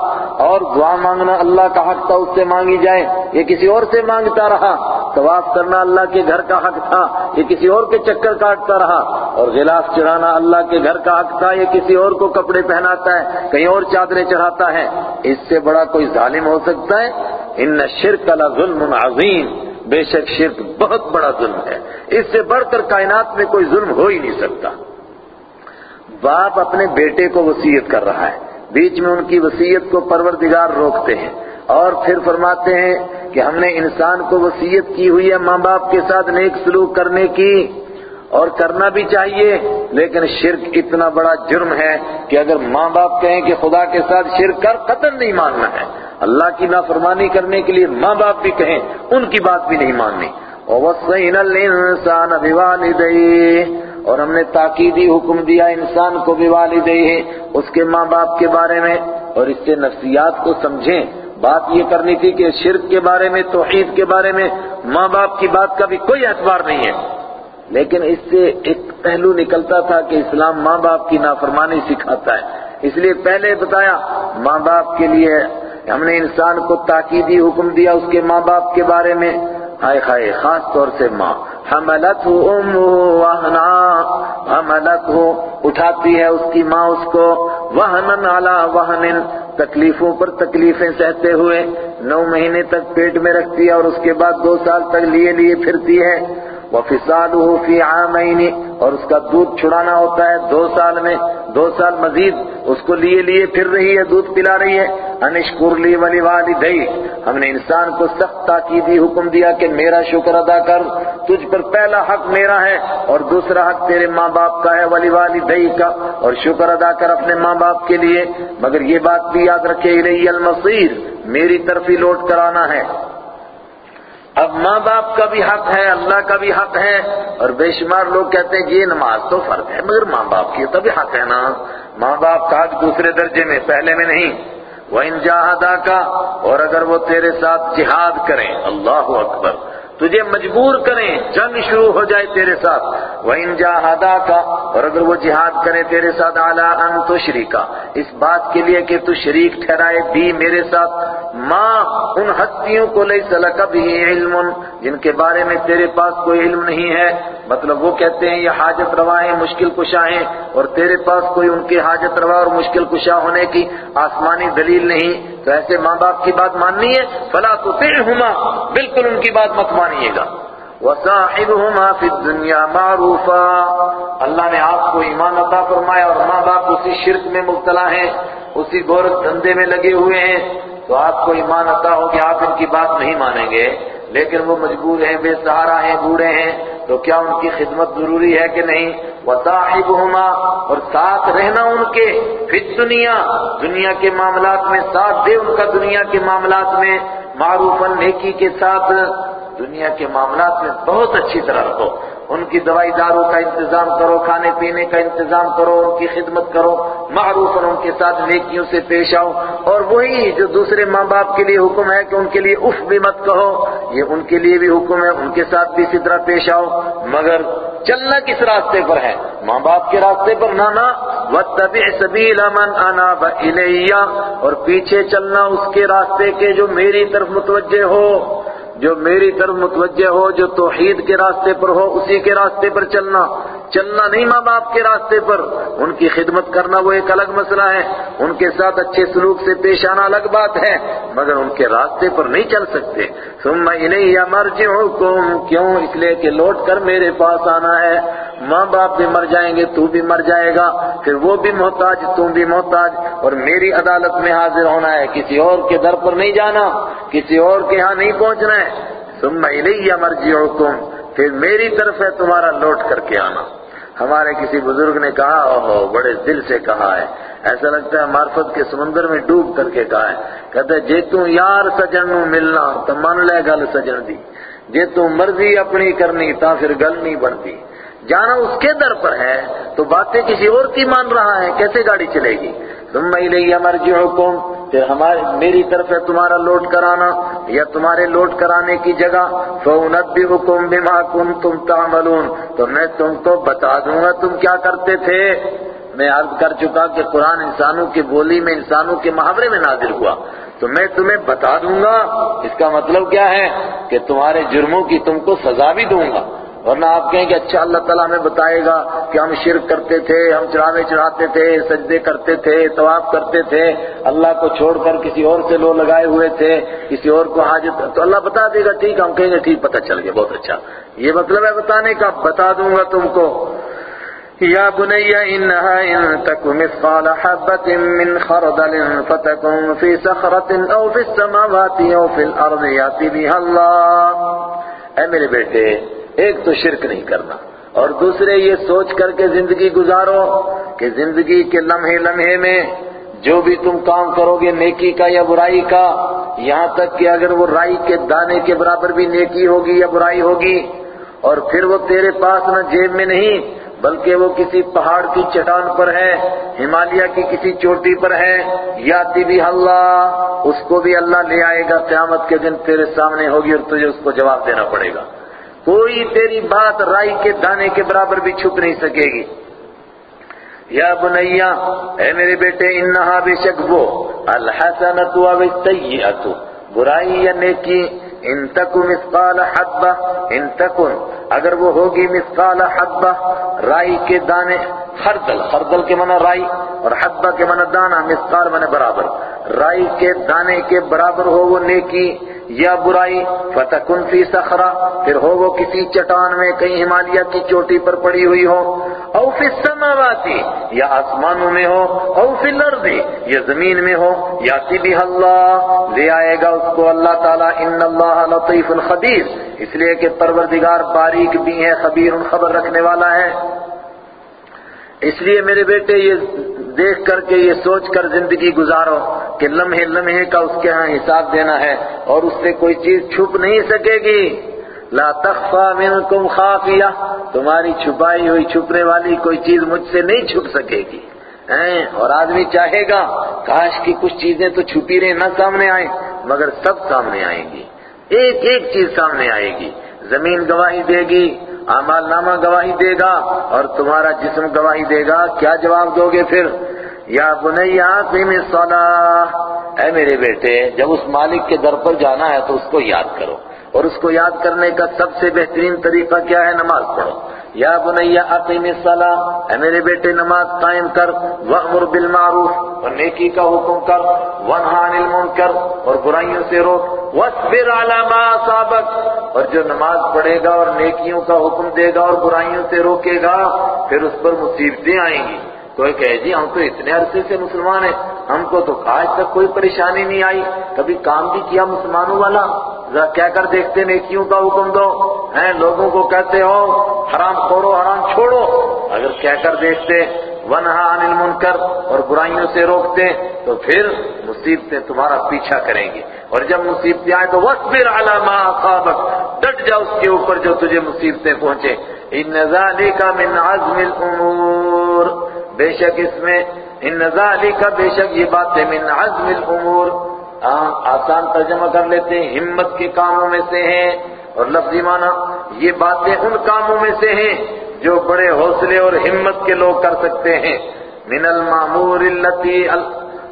اور دعا مانگنا اللہ کا حق تھا، اس سے مانگی جائے، یہ کسی اور سے مانگتا رہا، طواف کرنا اللہ کے گھر کا حق تھا، یہ کسی اور کے چکر کاٹتا رہا، اور غلاف چڑھانا اللہ کے گھر کا حق تھا، یہ کسی اور کو کپڑے پہناتا ہے، کہیں اور چادریں چڑھاتا ہے، اس سے بڑا کوئی ظالم ہو سکتا ہے؟ ان شرک کا ظلم عظیم بے شک شرک بہت بڑا ظلم ہے۔ اس سے بڑھ کر کائنات میں کوئی ظلم ہو ہی نہیں سکتا۔ باپ اپنے بیٹے کو وسیعت کر رہا ہے۔ بیچ میں ان کی وسیعت کو پروردگار روکتے ہیں۔ اور پھر فرماتے ہیں کہ ہم نے انسان کو وسیعت کی ہوئی ہے ماں باپ کے ساتھ نیک سلوک کرنے کی۔ اور کرنا بھی چاہیے، لیکن شرک اتنا بڑا جرم ہے کہ اگر ماں باپ کہیں کہ خدا کے ساتھ شرک کر قطر نہیں ماننا ہے۔ اللہ کی نافرمانی کرنے کے لیے ماں باپ بھی کہیں، ان کی بات بھی نہیں ماننی۔ وَوَصَّيْنَا الْإِنسَانَ بِوَالِدَيْهِ۔ اور ہم نے تاکیدی حکم دیا انسان کو بھی بِوَالِدَيْهِ اس کے ماں باپ کے بارے میں، اور اس سے نفسیات کو سمجھیں۔ بات یہ کرنی تھی کہ شرک کے بارے میں، توحید کے بارے میں ماں باپ کی بات کا بھی کوئی اعتبار نہیں ہے۔ لیکن اس سے ایک پہلو نکلتا تھا کہ اسلام ماں باپ کی نافرمانی سکھاتا ہے۔ اس لیے پہلے بتایا، ماں باپ کے لیے ہم نے انسان کو تاکیدی حکم دیا اس کے ماں باپ کے بارے میں۔ ہائے خائے خاص طور سے ماں۔ حملت ہو وہنا، حملت ہو، اٹھاتی ہے اس کی ماں اس کو۔ وہنن علی وہن تکلیفوں پر تکلیفیں سہتے ہوئے نو مہینے تک پیٹ میں رکھتی ہے اور اس کے بعد دو سال تک لیے لیے پھرتی ہے۔ وَفِصَالُهُ فِي عَامَيْنِ، اور اس کا دودھ چھڑانا ہوتا ہے دو سال میں، دو سال مزید اس کو لیے لیے پھر رہی ہے، دودھ پلا رہی ہے۔ انشکر لی ولی والدئی ہم نے انسان کو سخت تاکیدی حکم دیا کہ میرا شکر ادا کر، تجھ پر پہلا حق میرا ہے اور دوسرا حق تیرے ماں باپ کا ہے ولی والدئی کا، اور شکر ادا کر اپنے ماں باپ کے لیے۔ مگر یہ بات بھی یاد رکھے الی المصیر، میری طرف ہی لوٹ کر آنا ہے۔ اب ماں باپ کا بھی حق ہے، اللہ کا بھی حق ہے، اور بے شمار لوگ کہتے ہیں یہ نماز تو فرق ہے، مگر ماں باپ کی تو بھی حق ہے نا۔ ماں باپ کا حق دوسرے درجے میں، پہلے میں نہیں۔ وہ انجاہدہ کا اور اگر وہ تیرے ساتھ جہاد کریں، اللہ اکبر۔ تجھے مجبور کریں، جنگ شروع ہو جائے تیرے ساتھ۔ وہ انجاہدہ کا اور اگر وہ جہاد کرے تیرے ساتھ، عَلَىٰ ان تُشْرِكَ۔ اس بات کے لیے کہ تو شریک ٹھہرائے بھی میرے ساتھ۔ ماں ان ہستیوں کو لئی سلک بھی علم، جن کے بارے میں تیرے پاس کوئی علم نہیں ہے۔ مطلب وہ کہتے ہیں یہ حاجت روا ہیں، مشکل کشا ہیں، اور تیرے پاس کوئی ان کے حاجت روا اور مشکل کشا ہونے کی آسمانی دلیل نہیں۔ تو ایسے ماں باپ کی بات ماننی ہے؟ فلا تو بالکل ان کی بات مت مانیے گا۔ وَصَاحِبْهُمَا فِي الدُّنْيَا مَعْرُوفًا۔ اللہ نے آپ کو ایمان عطا فرمایا اور ماں باپ اسی شرک میں مبتلا ہیں، اسی گورک دھندے میں لگے ہوئے ہیں۔ تو آپ کو ایمان عطا ہو کہ آپ ان کی بات نہیں مانیں گے۔ لیکن وہ مجبور ہیں، بے سہارا ہیں، بوڑھے ہیں، تو کیا ان کی خدمت ضروری ہے کہ نہیں؟ وَصَاحِبْهُمَا، اور ساتھ رہنا ان کے فی دنیا دنیا کے معاملات میں، ساتھ دے ان کا دنیا کے معاملات میں، معروفاً نیکی کے ساتھ دنیا کے معاملات میں بہت اچھی طرح رکھو۔ ان کی دوائی داروں کا انتظام کرو، کھانے پینے کا انتظام کرو، ان کی خدمت کرو، معروف اور ان کے ساتھ نیکیوں سے پیش آؤ۔ اور وہی جو دوسرے ماں باپ کے لیے حکم ہے کہ ان کے لیے اف بھی مت کہو، یہ ان کے لیے بھی حکم ہے، ان کے ساتھ بھی اسی طرح پیش آؤ۔ مگر چلنا کس راستے پر ہے؟ ماں باپ کے راستے پر نانا وَاتَّبِعْ سَبِيلَ مَنْ أَنَابَ إِلَيَّ۔ اور پیچھے چلنا اس کے راستے کے جو میری طرف متوجہ ہو۔ جو میری طرف متوجہ ہو، جو توحید کے راستے پر ہو، اسی کے راستے پر چلنا چلنا نہیں ماں باپ کے راستے پر، ان کی خدمت کرنا وہ ایک الگ مسئلہ ہے۔ ان کے ساتھ اچھے سلوک سے پیش آنا الگ بات ہے، مگر ان کے راستے پر نہیں چل سکتے۔ ثم الیہ مرجعکم، کیوں؟ اس لیے کہ لوٹ کر میرے پاس آنا ہے۔ ماں باپ بھی مر جائیں گے، تو بھی مر جائے گا، پھر وہ بھی محتاج، تم بھی محتاج، اور میری عدالت میں حاضر ہونا ہے۔ کسی اور کے در پر نہیں جانا، کسی اور کے ہاں نہیں پہنچنا ہے۔ ثم الیہ مرجعکم، پھر میری طرف ہے تمہارا لوٹ کر کے آنا۔ ہمارے کسی بزرگ نے کہا، اوہو، بڑے دل سے کہا ہے۔ ایسا لگتا ہے معرفت کے سمندر میں ڈوب کر کے کہا ہے۔ کہتے جے تو یار سجن نو ملنا، تو من لے گل سجن دی۔ جے تو مرضی اپنی کرنی، تا پھر گل نہیں بڑھتی جانا اس کے در پر ہے، تو باتیں کسی اور کی مان رہا ہے، کیسے گاڑی چلے گی؟ تم میں لے مرجعکم، پھر ہمارے، میری طرف ہے تمہارا لوٹ کرانا، یا تمہارے لوٹ کرانے کی جگہ فَأُنَبِّئُكُمْ بِمَا كُنْتُمْ تَعْمَلُونَ۔ تو میں تم کو بتا دوں گا تم کیا کرتے تھے۔ میں عرض کر چکا کہ قرآن انسانوں کی بولی میں، انسانوں کے محاورے میں نازل ہوا۔ تو میں تمہیں بتا دوں گا، اس کا مطلب کیا ہے؟ کہ تمہارے جرموں کی تم کو سزا بھی دوں گا۔ ورنہ آپ کہیں کہ اچھا اللہ تعالیٰ ہمیں بتائے گا کہ ہم شرک کرتے تھے، ہم چڑھاوے چڑھاتے تھے، سجدے کرتے تھے، طواف کرتے تھے، اللہ کو چھوڑ کر کسی اور سے لو لگائے ہوئے تھے، کسی اور کو حاجت، تو اللہ بتا دے گا، ٹھیک ہم کہیں گے، ٹھیک، پتہ چل گیا، بہت اچھا۔ یہ مطلب ہے بتانے کا، بتا دوں گا تم کو۔ یا بني انها ان تك مثقال حبة من خردل فتكون في سخرة او في السماوات او في الارض ياتي بها الله اے میرے بیٹے ایک تو شرک نہیں کرنا اور دوسرے یہ سوچ کر کے زندگی گزارو کہ زندگی کے لمحے لمحے میں جو بھی تم کام کرو گے نیکی کا یا برائی کا، یہاں تک کہ اگر وہ رائی کے دانے کے برابر بھی نیکی ہوگی یا برائی ہوگی اور پھر وہ تیرے پاس نہ جیب میں نہیں، بلکہ وہ کسی پہاڑ کی چٹان پر ہے، ہمالیہ کی کسی چوٹی پر ہے یاتی بھی اللہ، اس کو بھی اللہ لے آئے گا، قیامت کے دن تیرے سامنے ہوگی اور تجھے اس کو جواب دینا پڑے گا۔ کوئی تیری بات رائی کے دانے کے برابر بھی چھپ نہیں سکے گی۔ یا بنیا، اے میرے بیٹے، انہا بے شک وہ الحسنت و السیئت برائی یا نیکی، ان تکن مثقال حبہ، ان تکن اگر وہ ہوگی مثقال حبہ، رائی کے دانے، خردل خردل کے منع رائی اور حبہ کے منع دانا، مثقال منع برابر۔ رائی کے دانے کے برابر ہو وہ نیکی یا برائی، فتکن فی سخرا پھر ہو وہ کسی چٹان میں کہیں ہمالیہ کی چوٹی پر پڑی ہوئی ہو۔ او فی السماواتی یا آسمانوں میں ہو، او فی الارض، یا زمین میں ہو، یا بھی اللہ۔ لے آئے گا اس کو اللہ تعالیٰ، ان اللہ لطیف الخبیر۔ اس لیے کہ پروردگار باریک بھی ہے، خبیر خبر رکھنے والا ہے۔ اس لیے میرے بیٹے، یہ دیکھ کر کے، یہ سوچ کر زندگی گزارو کہ لمحے لمحے کا اس کے ہاں حساب دینا ہے اور اس سے کوئی چیز چھپ نہیں سکے گی۔ لا تخفى منكم خافیہ، تمہاری چھپائی ہوئی چھپنے والی کوئی چیز مجھ سے نہیں چھپ سکے گی۔ اور آدمی چاہے گا، کاش کی کچھ چیزیں تو چھپی رہے نہ سامنے آئیں، مگر سب سامنے آئیں گی۔ ایک ایک چیز سامنے آئے گی۔ زمین گواہی دے گی، اعمال نامہ گواہی دے گا، اور تمہارا جسم گواہی دے گا۔ کیا جواب دو گے پھر؟ یا بنیا قیم الصلاح۔ اے میرے بیٹے، جب اس مالک کے در پر جانا ہے تو اس کو یاد کرو، اور اس کو یاد کرنے کا سب سے بہترین طریقہ کیا ہے؟ نماز پڑھو۔ یا بنیا اقیم الصلاح اے میرے بیٹے، نماز قائم کر، وامر بالمعروف، اور نیکی کا حکم کر ونہا عن المنکر، اور برائیوں سے روک، واصبر على ما اصابك اور جو نماز پڑھے گا اور نیکیوں کا حکم دے گا اور برائیوں سے روکے گا، پھر اس پر مصیبتیں آئیں گی۔ کوئی کہے جی ہم تو اتنے عرصے سے مسلمان ہیں، ہم کو تو آج تک کوئی پریشانی نہیں آئی۔ کبھی کام بھی کیا مسلمانوں والا؟ ذرا کیا کر دیکھتے نیکیوں کا حکم دو۔ ہیں، لوگوں کو کہتے ہو، حرام کھوڑو حرام چھوڑو۔ اگر کہہ کر دیکھتے، ونہا عن المنکر اور برائیوں سے روکتے، تو پھر مصیبتیں تمہارا پیچھا کریں گی اور جب مصیبتیں آئیں تو وصبر علی ما اصابک ڈٹ جا اس کے اوپر جو تجھے مصیبتیں پہنچے ان ذالک من عزم الامور بے شک اس میں ان ذالک بے شک یہ بات ہے، من عزم الامور۔ آسان ترجمہ کر لیتے ہیں، ہمت کے کاموں میں سے ہیں۔ اور لفظی معنی یہ باتیں ان کاموں میں سے ہیں جو بڑے حوصلے اور ہمت کے لوگ کر سکتے ہیں۔ من المامور التي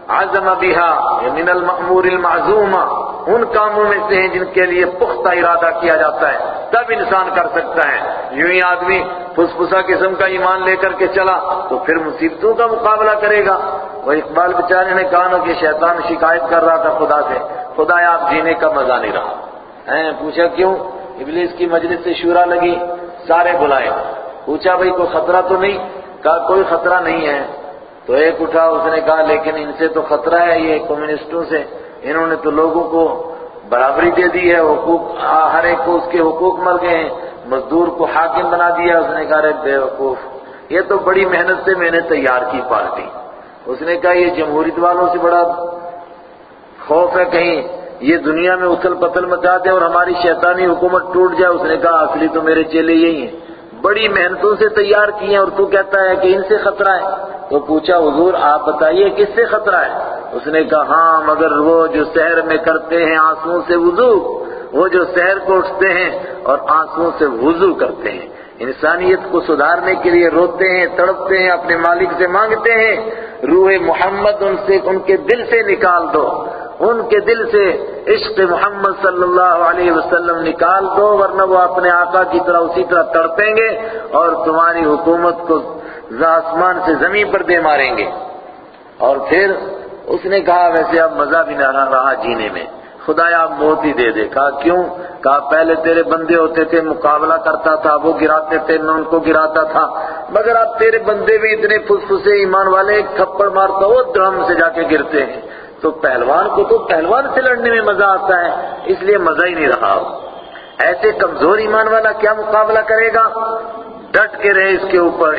عزم بها یعنی من المأمور المعزومہ۔ ان کاموں میں سے ہیں جن کے لیے پختہ ارادہ کیا جاتا ہے۔ تب انسان کر سکتا ہے۔ یوں ہی آدمی پھسپھسا قسم کا ایمان لے کر کے چلا تو پھر مصیبتوں کا مقابلہ کرے گا۔ وہ اقبال بچارے نے کہا نا کہ شیطان شکایت کر رہا تھا خدا سے۔ خدا آپ جینے کا مزہ نہیں رہا۔ ہیں، پوچھا کیوں؟ ابلیس کی مجلس سے شورا لگی، سارے بلائے۔ پوچھا بھائی، کوئی خطرہ تو نہیں؟ کہا، کوئی خطرہ نہیں ہے۔ تو ایک اٹھا، اس نے کہا، لیکن ان سے تو خطرہ ہے یہ کمیونسٹوں سے۔ انہوں نے تو لوگوں کو برابری دے دی ہے، حقوق ہاں، ہر ایک کو اس کے حقوق مل گئے ہیں۔ مزدور کو حاکم بنا دیا، اس نے کہا رہے بے وقوف، یہ تو بڑی محنت سے میں نے تیار کی پارٹی۔ اس نے کہا یہ جمہوریت والوں سے بڑا خوف ہے، کہیں یہ دنیا میں اتل پتل مچاتے ہیں اور ہماری شیطانی حکومت ٹوٹ جائے۔ اس نے کہا اصلی تو میرے چیلے یہی ہیں۔ بڑی محنتوں سے تیار کی ہیں اور تو کہتا ہے کہ ان سے خطرہ ہے۔ تو پوچھا، حضور، آپ بتائیے کس سے خطرہ ہے؟ اس نے کہا ہاں مگر وہ جو سحر میں کرتے ہیں آنسوں سے وضو، وہ جو سحر کو اٹھتے ہیں اور آنسوں سے وضو کرتے ہیں۔ انسانیت کو سدھارنے کے لیے روتے ہیں، تڑپتے ہیں، اپنے مالک سے مانگتے ہیں۔ روح محمد ان سے، ان کے دل سے نکال دو۔ ان کے دل سے عشق محمد صلی اللہ علیہ وسلم نکال دو، ورنہ وہ اپنے آقا کی طرح اسی طرح تڑپیں گے اور تمہاری حکومت کو آسمان سے زمین پر دے ماریں گے۔ اور پھر اس نے کہا، ویسے اب مزہ بھی نہ رہا جینے میں۔ خدایا آپ موت ہی دے دے۔ کہا، کیوں؟ کہا، پہلے تیرے بندے ہوتے تھے، مقابلہ کرتا تھا، وہ گراتے تھے، میں ان کو گراتا تھا۔ مگر اب تیرے بندے بھی اتنے پھس ایمان والے، ایک تھپڑ مارتا، وہ درم سے جا کے گرتے ہیں۔ تو پہلوان کو تو پہلوان سے لڑنے میں مزہ آتا ہے، اس لیے مزہ ہی نہیں رہا۔ ایسے کمزور ایمان والا کیا مقابلہ کرے گا؟ ڈٹ کے رہے اس کے اوپر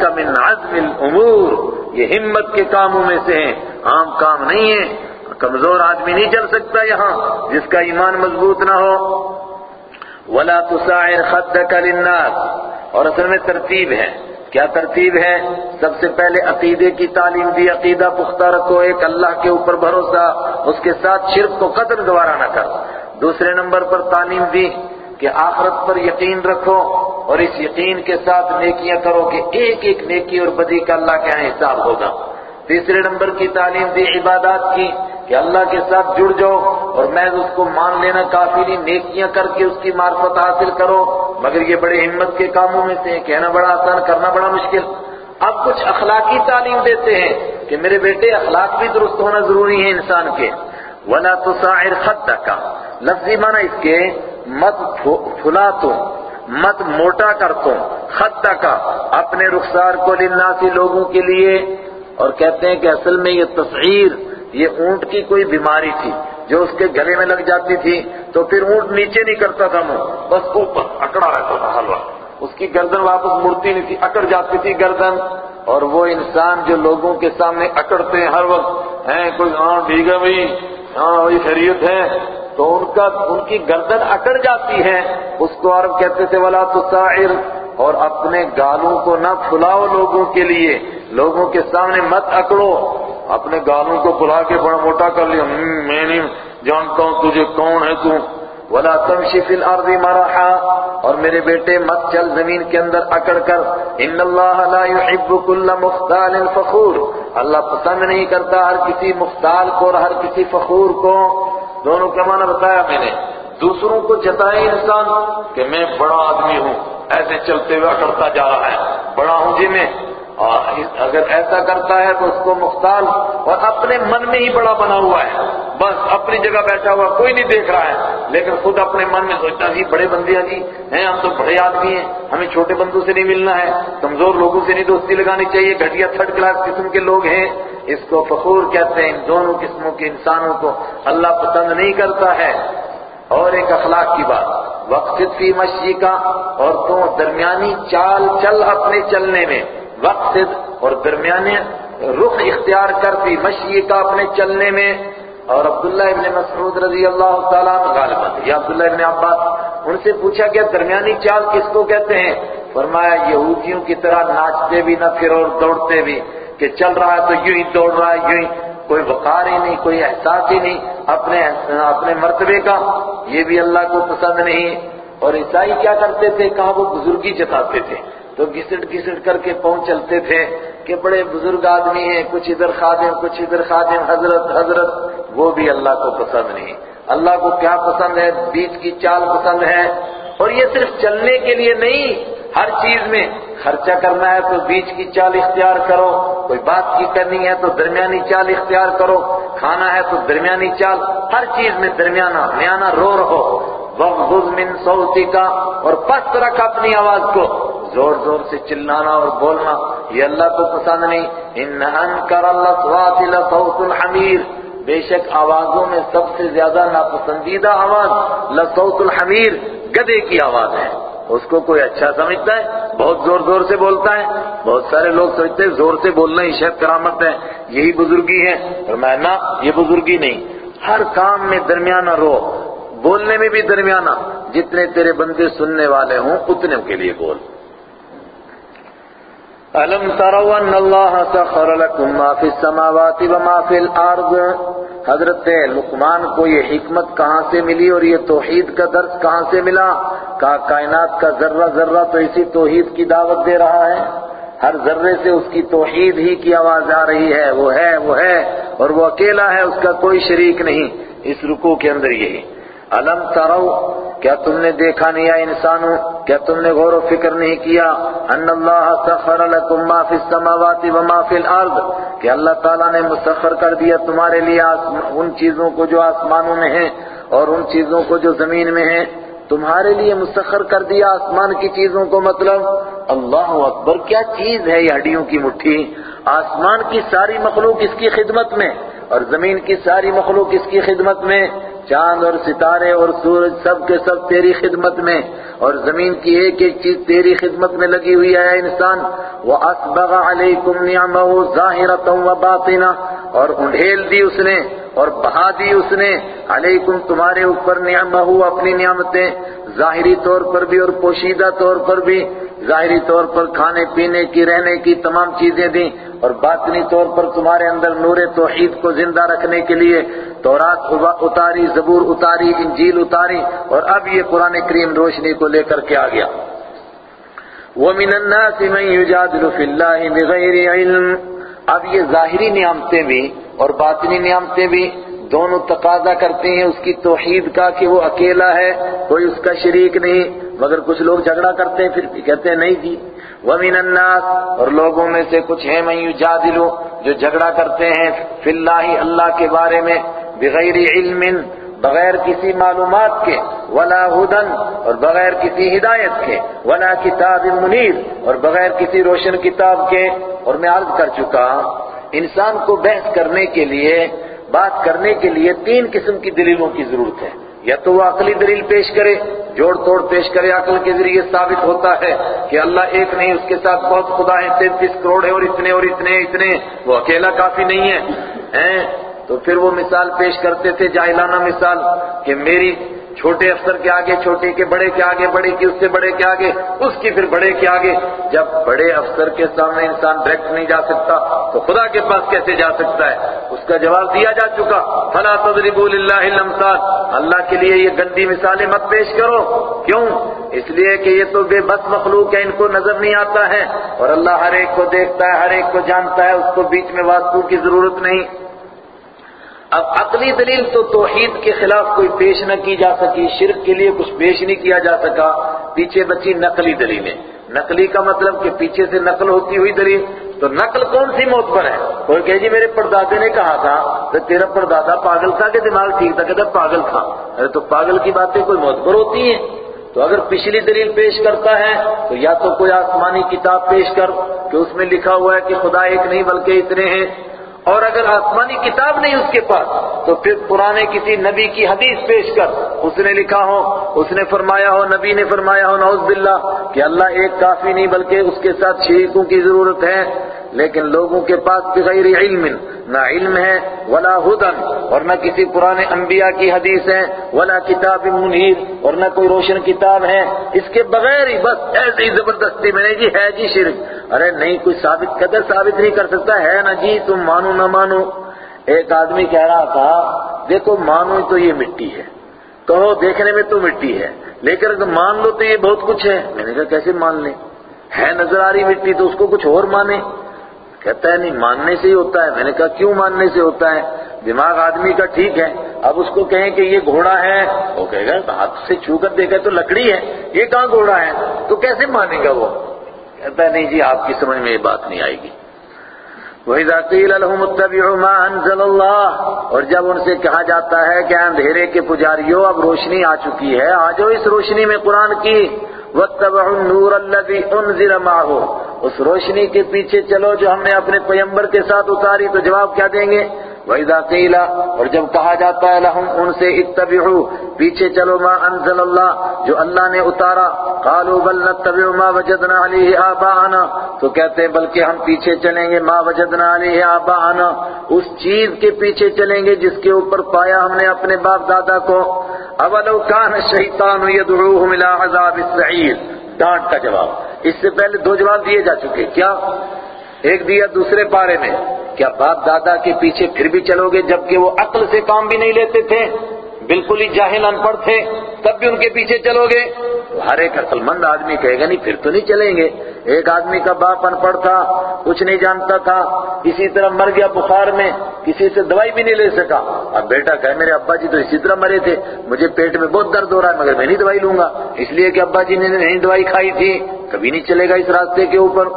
کا من عزم الامور۔ یہ ہمت کے کاموں میں سے ہیں۔ عام کام نہیں ہے۔ کمزور آدمی نہیں چل سکتا یہاں، جس کا ایمان مضبوط نہ ہو۔ ولا تصاعر خدك للناس۔ اور اصل میں ترتیب ہے۔ کیا ترتیب ہے؟ سب سے پہلے عقیدے کی تعلیم دی، عقیدہ پختہ رکھو، ایک اللہ کے اوپر بھروسہ، اس کے ساتھ شرک کو قدر گوارا نہ کر۔ دوسرے نمبر پر تعلیم دی کہ آخرت پر یقین رکھو اور اس یقین کے ساتھ نیکیاں کرو کہ ایک ایک نیکی اور بدی کا اللہ کے یہاں حساب ہوگا۔ تیسرے نمبر کی تعلیم دی، عبادات کی۔ کہ اللہ کے ساتھ جڑ جاؤ اور میں اس کو مان لینا کافی نہیں، نیکیاں کر کے اس کی معرفت حاصل کرو۔ مگر یہ بڑے ہمت کے کاموں میں سے کہنا بڑا آسان، کرنا بڑا مشکل۔ اب کچھ اخلاقی تعلیم دیتے ہیں کہ میرے بیٹے، اخلاق بھی درست ہونا ضروری ہے انسان کے۔ ولا تصاعر خطك کا لفظی معنی اس کے، مت پھلا تو مت موٹا کر تو خط کا اپنے رخسار کو للناسی لوگوں کے لیے۔ اور کہتے ہیں کہ اصل میں یہ تصعیر یہ اونٹ کی کوئی بیماری تھی جو اس کے گلے میں لگ جاتی تھی تو پھر اونٹ نیچے نہیں کرتا تھا منہ، بس اوپر اکڑا رہتا تھا حلوہ۔ اس کی گردن واپس مڑتی نہیں تھی، اکڑ جاتی تھی گردن۔ اور وہ انسان جو لوگوں کے سامنے اکڑتے ہیں ہر وقت، ہیں کوئی ہاں بھیگا بھائی ہاں وہی خیریت ہے۔ تو ان کا، ان کی گردن اکڑ جاتی ہے۔ اس کو عرب کہتے تھے، ولا تو اور اپنے گالوں کو نہ پھلاؤ لوگوں کے لیے، لوگوں کے سامنے مت اکڑو۔ اپنے گالوں کو پھلا کے بڑا موٹا کر لیا۔ میں نہیں جانتا ہوں، تجھے کون ہے تو؟ ولا تمشی فی الارض مرحا۔ اور میرے بیٹے، مت چل زمین کے اندر اکڑ کر۔ ان اللہ لا يحب كل مختال فخور۔ اللہ پسند نہیں کرتا ہر کسی مختال کو اور ہر کسی فخور کو۔ دونوں کا معنی بتایا میں نے۔ دوسروں کو جتائے انسان کہ میں بڑا آدمی ہوں، ایسے چلتے ہوئے اکڑتا جا رہا ہے۔ بڑا ہوں جی میں۔ اور اگر ایسا کرتا ہے تو اس کو مختال اور اپنے من میں ہی بڑا بنا ہوا ہے۔ بس اپنی جگہ بیٹھا ہوا کوئی نہیں دیکھ رہا ہے۔ لیکن خود اپنے من میں سوچتا جی بڑے بندے جی ہیں ہم تو بڑے آدمی ہیں۔ ہمیں چھوٹے بندوں سے نہیں ملنا ہے۔ کمزور لوگوں سے نہیں دوستی لگانی چاہیے۔ گھٹیا تھرڈ کلاس قسم کے لوگ ہیں۔ اس کو فخور کہتے ہیں۔ ان دونوں قسموں کے انسانوں کو اللہ پسند نہیں کرتا ہے۔ اور ایک اخلاق کی بات۔ وقت فی مشی کا اور تو درمیانی چال چل اپنے چلنے میں۔ وقت اور درمیانے رخ اختیار کرتی مشی کا اپنے چلنے میں۔ اور عبداللہ ابن مسعود رضی اللہ تعالیٰ غالباً، یا عبداللہ ابن عباس، ان سے پوچھا گیا، درمیانی چال کس کو کہتے ہیں؟ فرمایا، یہودیوں کی طرح ناچتے بھی نہ، پھر اور دوڑتے بھی، کہ چل رہا ہے تو یوں ہی دوڑ رہا ہے، یوں ہی کوئی وقار ہی نہیں، کوئی احساس ہی نہیں اپنے اپنے مرتبے کا۔ یہ بھی اللہ کو پسند نہیں۔ اور عیسائی کیا کرتے تھے؟ کہا وہ بزرگی جتاتے تھے۔ تو گھسٹ گھسٹ کر کے پہنچ چلتے تھے کہ بڑے بزرگ آدمی ہیں، کچھ ادھر خادم، کچھ ادھر خادم، حضرت حضرت، وہ بھی اللہ کو پسند نہیں۔ اللہ کو کیا پسند ہے؟ بیچ کی چال پسند ہے۔ اور یہ صرف چلنے کے لیے نہیں، ہر چیز میں خرچہ کرنا ہے تو بیچ کی چال اختیار کرو۔ کوئی بات کی کرنی ہے تو درمیانی چال اختیار کرو۔ کھانا ہے تو درمیانی چال۔ ہر چیز میں درمیانہ، میانہ رو رہو۔ وغض من صوتی کا اور پست رکھ اپنی آواز کو۔ زور زور سے چلانا اور بولنا، یہ اللہ کو پسند نہیں۔ ان انکر الاصوات لصوت الحمیر۔ بے شک آوازوں میں سب سے زیادہ ناپسندیدہ آواز لصوت الحمیر، گدے کی آواز ہے۔ اس کو کوئی اچھا سمجھتا ہے؟ بہت زور زور سے بولتا ہے۔ بہت سارے لوگ سمجھتے ہیں زور سے بولنا ہی شاید کرامت ہے۔ یہی بزرگی ہے۔ اور میں نہ، یہ بزرگی نہیں۔ ہر کام میں درمیانہ رو۔ بولنے میں بھی درمیانہ جتنے تیرے بندے سننے والے ہوں، اتنے کے لیے بول۔ الم تروا ان اللہ سخر لکم ما فی السماوات وما فی الارض حضرت لقمان کو یہ حکمت کہاں سے ملی اور یہ توحید کا درس کہاں سے ملا؟ کہا، کائنات کا ذرہ ذرہ تو اسی توحید کی دعوت دے رہا ہے۔ ہر ذرے سے اس کی توحید ہی کی آواز آ رہی ہے۔ وہ ہے وہ ہے، اور وہ اکیلا ہے، اس کا کوئی شریک نہیں۔ اس رکوع کے اندر یہی۔ علم ترو، کیا تم نے دیکھا نہیں یا انسانوں کیا تم نے غور و فکر نہیں کیا؟ ان اللہ سخر لکم ما فی السماوات وما فی الارض، کہ اللہ تعالیٰ نے مسخر کر دیا تمہارے لیے ان چیزوں کو جو آسمانوں میں ہیں اور ان چیزوں کو جو زمین میں ہیں۔ تمہارے لیے مسخر کر دیا آسمان کی چیزوں کو مطلب اللہ اکبر، کیا چیز ہے یہ ہڈیوں کی مٹھی؟ آسمان کی ساری مخلوق اس کی خدمت میں اور زمین کی ساری مخلوق اس کی خدمت میں۔ چاند اور ستارے اور سورج سب کے سب تیری خدمت میں، اور زمین کی ایک ایک چیز تیری خدمت میں لگی ہوئی ہے انسان۔ وہ اسبغ علیکم نعمہ ظاہرۃ و باطنہ اور انڈھیل دی اس نے۔ اور بہا دی اس نے، علیکم تمہارے اوپر نعمہ اپنی نعمتیں، ظاہری طور پر بھی اور پوشیدہ طور پر بھی، ظاہری طور پر کھانے پینے کی، رہنے کی تمام چیزیں دیں، اور باطنی طور پر تمہارے اندر نور توحید کو زندہ رکھنے کے لیے تورات اتاری، زبور اتاری، انجیل اتاری، اور اب یہ قرآن کریم روشنی کو لے کر کے آ گیا۔ وَمِنَ النَّاسِ مَن يُجَادِلُ فِي اللَّهِ بِغَيْرِ عِلْمٍ اب یہ ظاہری نعمتیں بھی اور باطنی نعمتیں بھی دونوں تقاضا کرتے ہیں اس کی توحید کا کہ وہ اکیلا ہے، کوئی اس کا شریک نہیں، مگر کچھ لوگ جھگڑا کرتے ہیں، پھر بھی کہتے ہیں نہیں جی۔ وَمِنَ النَّاسِ اور لوگوں میں سے کچھ ہیں میں یجادلو، جو جھگڑا کرتے ہیں، فی اللہ اللہ کے بارے میں، بغیر علم بغیر کسی معلومات کے، ولا ہدن، اور بغیر کسی ہدایت کے، ولا کتاب منیر، اور بغیر کسی روشن کتاب کے، اور میں عرض کر چکا انسان کو بحث کرنے کے لیے، بات کرنے کے لیے تین قسم کی دلیلوں کی ضرورت ہے۔ یا تو وہ عقلی دلیل پیش کرے، جوڑ توڑ پیش کرے، عقل کے ذریعے ثابت ہوتا ہے کہ اللہ ایک نہیں، اس کے ساتھ بہت خدا ہے تینتیس کروڑ ہے اور اتنے اور اتنے اتنے، وہ اکیلا کافی نہیں ہے تو پھر وہ مثال پیش کرتے تھے، جاہلانہ مثال، کہ میری چھوٹے افسر کے آگے، چھوٹے کے بڑے کے آگے، بڑے کی اس سے بڑے کے آگے، اس کی پھر بڑے کے آگے۔ جب بڑے افسر کے سامنے انسان ڈائریکٹ نہیں جا سکتا، تو خدا کے پاس کیسے جا سکتا ہے؟ اس کا جواب دیا جا چکا۔ فلا تضربوا للہ الامثال اللہ کے لیے یہ گندی مثالیں مت پیش کرو۔ کیوں؟ اس لیے کہ یہ تو بے بس مخلوق ہے، ان کو نظر نہیں آتا ہے۔ اور اللہ ہر ایک کو دیکھتا ہے، ہر ایک کو جانتا ہے، اس کو بیچ میں واسطو کی ضرورت نہیں۔ اب عقلی دلیل تو توحید کے خلاف کوئی پیش نہ کی جا سکی، شرک کے لیے کچھ پیش نہیں کیا جا سکا۔ پیچھے بچی نقلی دلیلیں۔ نقلی کا مطلب کہ پیچھے سے نقل ہوتی ہوئی دلیل۔ تو نقل کون سی موت پر ہے؟ کوئی کہ جی میرے پردادے نے کہا تھا کہ تیرا پردادا پاگل تھا کہ دماغ ٹھیک تھا کہتا پاگل تھا۔ ارے تو پاگل کی باتیں کوئی موت پر ہوتی ہیں؟ تو اگر پچھلی دلیل پیش کرتا ہے تو یا تو کوئی آسمانی کتاب پیش کر کہ اس میں لکھا ہوا ہے کہ خدا ایک نہیں بلکہ اتنے ہیں۔ اور اگر آسمانی کتاب نہیں اس کے پاس، تو پھر پرانے کسی نبی کی حدیث پیش کر۔ اس نے لکھا ہو، اس نے فرمایا ہو، نبی نے فرمایا ہو، نعوذ باللہ، کہ اللہ ایک کافی نہیں بلکہ اس کے ساتھ شریکوں کی ضرورت ہے۔ لیکن لوگوں کے پاس بغیر علم، نہ علم ہے، ولا ہدن، اور نہ کسی پرانے انبیاء کی حدیث ہے، ولا کتاب منیر، اور نہ کوئی روشن کتاب ہے۔ اس کے بغیر ہی بس ایسی زبردستی میں نہیں جی ہے جی شرک۔ ارے نہیں، کوئی ثابت قدر ثابت نہیں کر سکتا۔ ہے نا جی تم مانو نہ مانو۔ ایک آدمی کہہ رہا تھا، دیکھو، مانو تو یہ مٹی ہے۔ کہو، دیکھنے میں تو مٹی ہے۔ لیکن اگر مان لو تو یہ بہت کچھ ہے۔ میں نے کہا، کیسے مان لیں؟ ہے نظر آ رہی مٹی تو اس کو کچھ اور مانے۔ کہتا ہے، نہیں، ماننے سے ہی ہوتا ہے۔ میں نے کہا، کیوں ماننے سے ہوتا ہے؟ دماغ آدمی کا ٹھیک ہے۔ اب اس کو کہیں کہ یہ گھوڑا ہے۔ وہ کہے گا، ہاتھ سے چھو کر دیکھا تو لکڑی ہے۔ یہ کہاں گھوڑا ہے؟ تو کیسے مانے گا وہ؟ کہتا ہے، نہیں جی آپ کی سمجھ میں یہ بات نہیں آئے گی۔ وَإِذَا قِيلَ لَهُمُ اتَّبِعُوا مَا أَنزَلَ اللَّهُ، اور جب ان سے کہا جاتا ہے کہ اندھیرے کے پجاریوں، اب روشنی آ چکی ہے، آ جاؤ اس روشنی میں قرآن کی۔ وَاتَّبَعُوا النُّورَ الَّذِي أُنزِلَ مَعَهُ، اس روشنی کے پیچھے چلو جو ہم نے اپنے پیمبر کے ساتھ اتاری، تو جواب کیا دیں گے؟ وَإِذَا قِيلَ، اور جب کہا جاتا ہے لہم ان سے، اتبعوا، پیچھے چلو ما انزل اللہ، جو اللہ نے اتارا، قالوا بل نتبع ما وجدنا علیہ آباءنا، تو کہتے ہیں، بلکہ ہم پیچھے چلیں گے، ما وجدنا علیہ آباءنا، اس چیز کے پیچھے چلیں گے، جس کے اوپر پایا ہم نے اپنے باپ دادا کو۔ اولو کان الشیطان یدعوہم الى عذاب السعیر ڈانٹ کا جواب۔ اس سے پہلے دو جواب دیے جا چکے۔ کیا؟ ایک دیا دوسرے پارے میں۔ کیا باپ دادا کے پیچھے پھر بھی چلو گے جبکہ وہ عقل سے کام بھی نہیں لیتے تھے؟ بالکل ہی جاہل ان پڑھ تھے، تب بھی ان کے پیچھے چلو گے؟ ہر ایک عقل مند آدمی کہے گا، نہیں، پھر تو نہیں چلیں گے۔ ایک آدمی کا باپ ان پڑھ تھا، کچھ نہیں جانتا تھا، اسی طرح مر گیا بخار میں، کسی سے دوائی بھی نہیں لے سکا۔ اب بیٹا کہے، میرے ابا جی تو اسی طرح مرے تھے، مجھے پیٹ میں بہت درد ہو رہا ہے، مگر میں نہیں دوائی لوں گا۔ اس لیے کہ ابا جی نے نہیں دوائی کھائی تھی، کبھی نہیں چلے گا اس راستے کے اوپر۔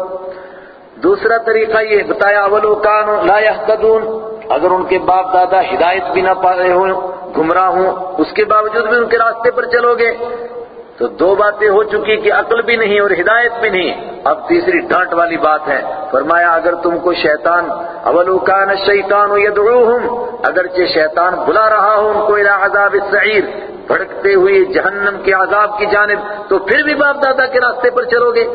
دوسرا طریقہ یہ بتایا، اولو کان لا يهتدون اگر ان کے باپ دادا ہدایت بھی نہ پا رہے ہوں، گمراہ ہوں، اس کے باوجود بھی ان کے راستے پر چلو گے، تو دو باتیں ہو چکی کہ عقل بھی نہیں اور ہدایت بھی نہیں۔ اب تیسری ڈانٹ والی بات ہے، فرمایا، اگر تم کو شیطان، اولو کان الشیطان یدعوہم، اگرچہ شیطان بلا رہا ہو، ان کو الى عذاب السعیر، بھڑکتے ہوئے جہنم کے عذاب کی جانب، تو پھر بھی باپ دادا کے راستے پر چلو گے۔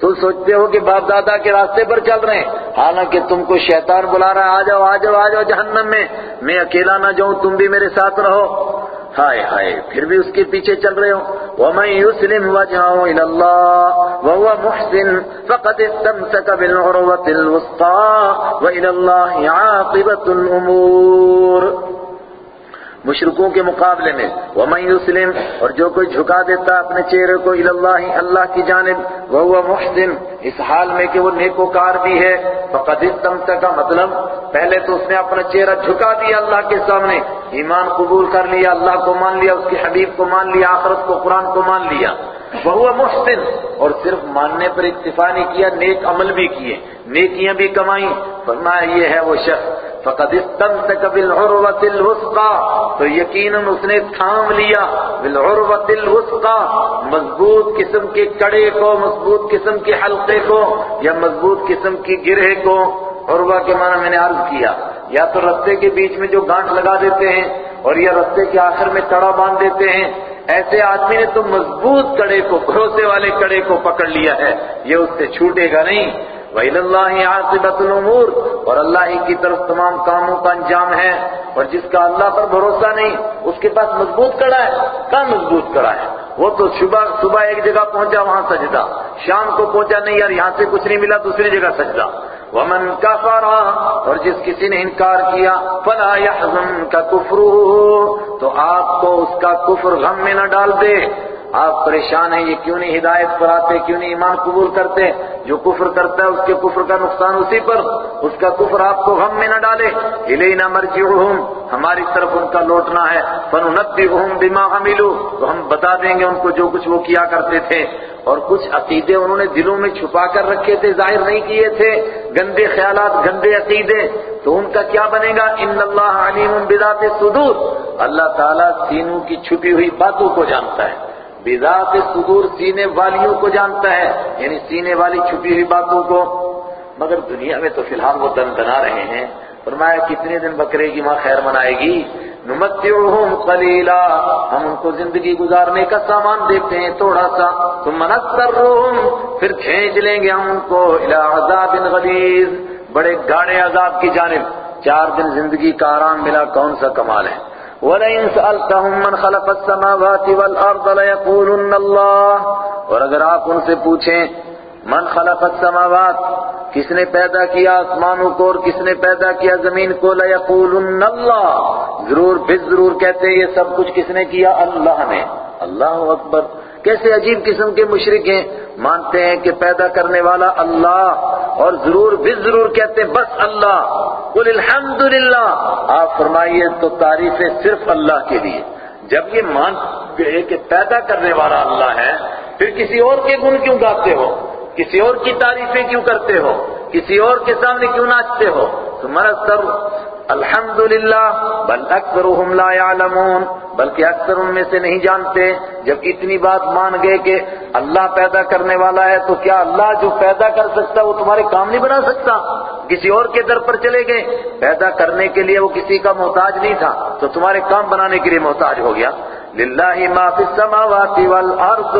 تو سوچتے ہو کہ باپ دادا کے راستے پر چل رہے ہیں۔ حالانکہ تم کو شیطان بلا رہا ہے۔ آ جاؤ آ جاؤ آ جاؤ جہنم میں۔ میں اکیلا نہ جاؤں، تم بھی میرے ساتھ رہو۔ ہائے ہائے، پھر بھی اس کے پیچھے چل رہے ہو۔ وَمَن يُسْلِمْ وَجْهَهُ إِلَى اللَّهِ وَهُوَ مُحْسِنٌ فَقَدِ اسْتَمْسَكَ بِالْعُرْوَةِ الْوُثْقَى وَإِلَى اللَّهِ عَاقِبَةُ الْأُمُورِ مشرکوں کے مقابلے میں۔ وَمَن يُسْلِمْ، اور جو کوئی جھکا دیتا اپنے چہرے کو اللہ اللہ کی جانب، وَهُوَ مُحْسِن۔ اس حال میں کہ وہ نیکوکار بھی ہے۔ فقد استمسک کا مطلب پہلے تو اس نے اپنا چہرہ جھکا دیا اللہ کے سامنے، ایمان قبول کر لیا، اللہ کو مان لیا، اس کے حبیب کو مان لیا، آخرت کو، قرآن کو مان لیا۔ وہ محسن۔ اور صرف ماننے پر اکتفا نہیں کیا، نیک عمل بھی کیے، نیکیاں بھی کمائیں۔ فرمایا یہ ہے وہ شخص فقد استمسك بالعروة الوثقى۔ تو یقیناً اس نے تھام لیا بالعروة الوثقى۔ مضبوط قسم کے کڑے کو، مضبوط قسم کے حلقے کو یا مضبوط قسم کی گرہ کو عروہ کے معنی میں نے عرض کیا۔ یا تو رستے کے بیچ میں جو گانٹ لگا دیتے ہیں اور یا رستے کے آخر میں کڑا باندھ دیتے ہیں۔ ایسے آدمی نے تو مضبوط کڑے کو، بھروسے والے کڑے کو پکڑ لیا ہے۔ یہ اس سے چھوٹے گا نہیں۔ وَإِلَى اللَّهِ عَاقِبَةُ الْأُمُورِ اور اللہ ہی کی طرف تمام کاموں کا انجام ہے اور جس کا اللہ پر بھروسہ نہیں، اس کے پاس مضبوط کڑا ہے، کہاں مضبوط کڑا ہے؟ وہ تو صبح صبح ایک جگہ پہنچا، وہاں سجدہ۔ شام کو پہنچا، نہیں یار، یہاں سے کچھ نہیں ملا، دوسری جگہ سجدہ۔ ومن كفر اور جس کسی نے انکار کیا، فلا يحزنك كفره، تو آپ کو اس کا کفر غم میں نہ ڈال دے۔ آپ پریشان ہیں، یہ کیوں نہیں ہدایت پر آتے کیوں نہیں ایمان قبول کرتے؟ جو کفر کرتا ہے، اس کے کفر کا نقصان اسی پر، اس کا کفر آپ کو غم میں نہ ڈالے۔ الینا مرجعہم، ہماری طرف ان کا لوٹنا ہے۔ فننبئہم بما عملوا، تو ہم بتا دیں گے ان کو جو کچھ وہ کیا کرتے تھے۔ اور کچھ عقیدے انہوں نے دلوں میں چھپا کر رکھے تھے، ظاہر نہیں کیے تھے۔ گندے خیالات، گندے عقیدے۔ تو ان کا کیا بنے گا؟ ان اللہ علیم بذات الصدور۔ اللہ تعالیٰ سینوں کی چھپی ہوئی باتوں کو جانتا ہے۔ بذات صدور سینے والیوں کو جانتا ہے یعنی سینے والی چھپی ہوئی باتوں کو۔ مگر دنیا میں تو فی الحال وہ دن بنا رہے ہیں۔ فرمایا، کتنے دن بکرے کی ماں خیر منائے گی؟ نمتعہم قلیلا۔ ہم ان کو زندگی گزارنے کا سامان دیتے ہیں تھوڑا سا۔ تم منصرہم پھر کھینچ لیں گے ہم ان کو الى عذاب غلیظ۔ بڑے گاڑے عذاب کی جانب۔ چار دن زندگی کا آرام ملا، کون سا کمال ہے؟ وَلَئِن سَأَلْتَهُم مَّنْ خَلَقَ السَّمَاوَاتِ وَالْأَرْضَ لَيَقُولُنَّ اللَّهُ. اور اگر آپ ان سے پوچھیں، من خلق السماوات؟ کس نے پیدا کیا آسمانوں کو اور کس نے پیدا کیا زمین کو لَيَقُولُنَّ اللَّهُ؟ ضرور بھی ضرور کہتے یہ سب کچھ کس نے کیا؟ اللہ نے۔ اللہ اکبر۔ کیسے عجیب قسم کے مشرق ہیں؟ مانتے ہیں کہ پیدا کرنے والا اللہ اور ضرور بھی ضرور کہتے ہیں، بس اللہ۔ قل الحمدللہ۔ آپ فرمائیے تو تعریفیں صرف اللہ کے لیے۔ جب یہ مان گئے کہ پیدا کرنے والا اللہ ہے، پھر کسی اور کے گن کیوں گاتے ہو؟ کسی اور کی تعریفیں کیوں کرتے ہو؟ کسی اور کے سامنے کیوں ناچتے ہو؟ تو سر الحمدللہ، بل اکثرهم لا يعلمون بلکہ اکثر ان میں سے نہیں جانتے، جب اتنی بات مان گئے کہ اللہ پیدا کرنے والا ہے تو کیا اللہ جو پیدا کر سکتا وہ تمہارے کام نہیں بنا سکتا؟ کسی اور کے در پر چلے گئے، پیدا کرنے کے لیے وہ کسی کا محتاج نہیں تھا، تو تمہارے کام بنانے کے لیے محتاج ہو گیا۔ للہ ما فی السماوات والارض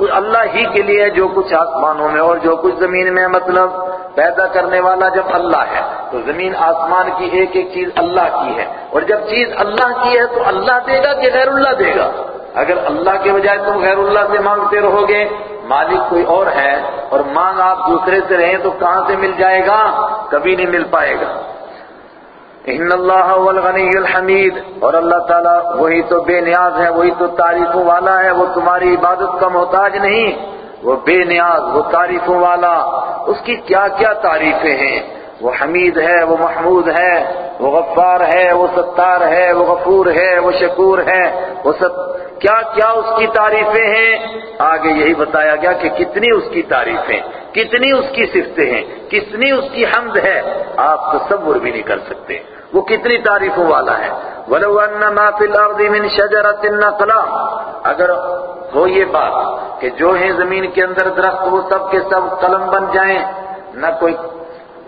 اللہ ہی کے لیے جو کچھ آسمانوں میں اور جو کچھ زمین میں مطلب پیدا کرنے والا جب اللہ ہے، تو زمین آسمان کی ایک ایک چیز اللہ کی ہے۔ اور جب چیز اللہ کی ہے، تو اللہ دے گا کہ غیر اللہ دے گا۔ اگر اللہ کے بجائے تم غیر اللہ سے مانگتے رہو گے مالک کوئی اور ہے، اور مانگ آپ دوسرے سے رہیں تو کہاں سے مل جائے گا؟ کبھی نہیں مل پائے گا۔ ان اللہ الغنی الحمید۔ اور اللہ تعالیٰ وہی تو بے نیاز ہے، وہی تو تعریفوں والا ہے، وہ تمہاری عبادت کا محتاج نہیں۔ وہ بے نیاز، وہ تعریفوں والا۔ اس کی کیا کیا تعریفیں ہیں؟ وہ حمید ہے، وہ محمود ہے، وہ غفار ہے، وہ ستار ہے، وہ غفور ہے، وہ شکور ہے۔ وہ ست کیا کیا اس کی تعریفیں ہیں؟ آگے یہی بتایا گیا کہ کتنی اس کی تعریفیں، کتنی اس کی صفتیں ہیں، کتنی اس کی حمد ہے۔ آپ تصور بھی نہیں کر سکتے۔ وہ کتنی تعریفوں والا ہے۔ وَلَوْ أَنَّ مَا فِي الْأَرْضِ مِنْ شَجَرَةٍ نَقْلَامٍ اگر ہو یہ بات کہ جو ہیں زمین کے اندر درخت، وہ سب کے سب قلم بن جائیں، نہ کوئی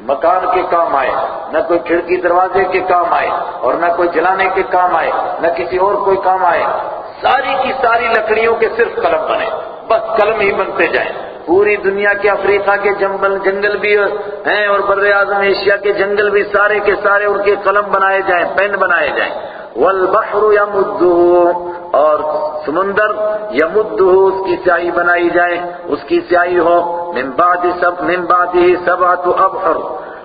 مکان کے کام آئے، نہ کوئی کھڑکی دروازے کے کام آئے، اور نہ کوئی جلانے کے کام آئے، نہ کسی اور کوئی کام آئے، ساری کی ساری لکڑیوں کے صرف قلم بنے، بس قلم ہی بنتے جائیں۔ پوری دنیا کے افریقہ کے جنگل جنگل بھی ہیں اور بر اعظم ایشیا کے جنگل بھی سارے کے سارے ان کے قلم بنائے جائیں، پین بنائے جائیں۔ والبحر يمده اور سمندر يمده اس کی سیاہی بنائی جائے۔ اس کی سیاہی ہو، من بعد سب، من بعد سبعت ابحر۔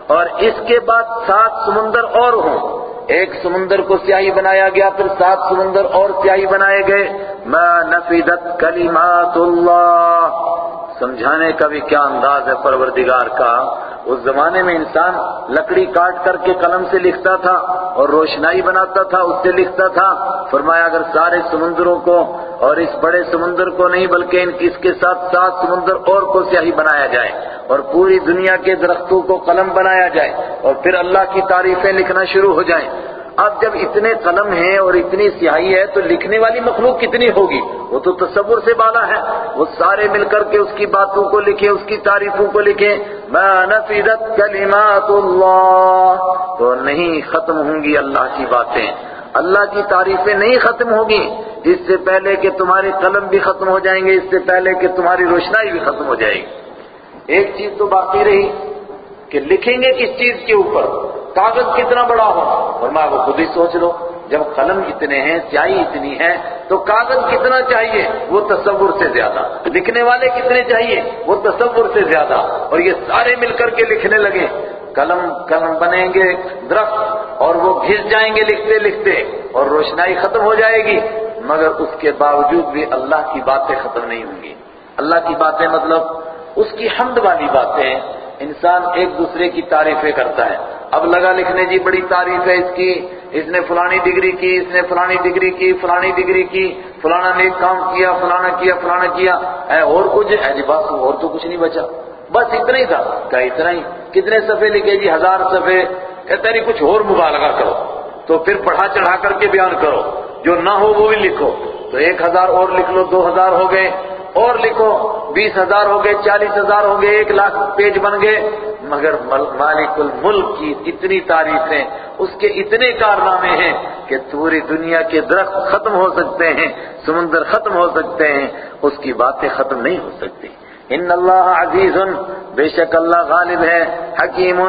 اور اس کے بعد سات سمندر اور ہوں۔ ایک سمندر کو سیاہی بنایا گیا، پھر سات سمندر اور سیاہی بنائے گئے۔ ما نفدت کلمات اللہ۔ سمجھانے کا بھی کیا انداز ہے پروردگار کا؟ اس زمانے میں انسان لکڑی کاٹ کر کے قلم سے لکھتا تھا اور روشنائی بناتا تھا، اس سے لکھتا تھا۔ فرمایا، اگر سارے سمندروں کو اور اس بڑے سمندر کو نہیں، بلکہ ان اس کے ساتھ سات سمندر اور کو سیاہی بنایا جائے اور پوری دنیا کے درختوں کو قلم بنایا جائے اور پھر اللہ کی تعریفیں لکھنا شروع ہو جائیں۔ اب جب اتنے قلم ہیں اور اتنی سیاہی ہے تو لکھنے والی مخلوق کتنی ہوگی؟ وہ تو تصور سے بالا ہے۔ وہ سارے مل کر کے اس کی باتوں کو لکھیں، اس کی تعریفوں کو لکھیں۔ ما نفدت کلمات اللہ تو نہیں ختم ہوں گی اللہ کی باتیں۔ اللہ کی تعریفیں نہیں ختم ہوگی۔ اس سے پہلے کہ تمہارے قلم بھی ختم ہو جائیں گے، اس سے پہلے کہ تمہاری روشنائی بھی ختم ہو جائے گی۔ ایک چیز تو باقی رہی کہ لکھیں گے کس چیز کے اوپر؟ کاغذ کتنا بڑا ہو؟ اور وہ خود ہی سوچ لو، جب قلم اتنے ہیں، سیاہی اتنی ہے، تو کاغذ کتنا چاہیے؟ وہ تصور سے زیادہ۔ لکھنے والے کتنے چاہیے؟ وہ تصور سے زیادہ۔ اور یہ سارے مل کر کے لکھنے لگے۔ قلم قلم بنیں گے درخت، اور وہ گھس جائیں گے لکھتے لکھتے، اور روشنائی ختم ہو جائے گی۔ مگر اس کے باوجود بھی اللہ کی باتیں ختم نہیں ہوں گی۔ اللہ کی باتیں مطلب اس کی حمد والی باتیں انسان ایک دوسرے کی تعریفیں کرتا ہے۔ اب لگا لکھنے جی بڑی تعریف ہے اس کی۔ اس نے فلانی ڈگری کی، اس نے فلانی ڈگری کی، فلانی ڈگری کی، فلانا نے کام کیا، فلانا کیا فلانا کیا۔ اے اور کچھ؟ اے جی بس، اور تو کچھ نہیں بچا۔ بس اتنا ہی تھا۔ کہا اتنا ہی؟ کتنے صفحے لکھے؟ جی ہزار صفحے۔ کہتا نہیں کچھ اور مبالغہ کرو۔ تو پھر پڑھا چڑھا کر کے بیان کرو۔ جو نہ ہو وہ بھی لکھو۔ تو ایک ہزار اور لکھ لو، دو ہزار ہو گئے۔ اور لکھو، بیس ہزار ہو گئے، چالیس ہزار ہو گئے، ایک لاکھ پیج بن گئے۔ مگر مالک الملک کی اتنی تعریفیں، اس کے اتنے کارنامے ہیں کہ پوری دنیا کے درخت ختم ہو سکتے ہیں، سمندر ختم ہو سکتے ہیں، اس کی باتیں ختم نہیں ہو سکتی۔ ان اللہ عزیز بے شک اللہ غالب ہے، حکیم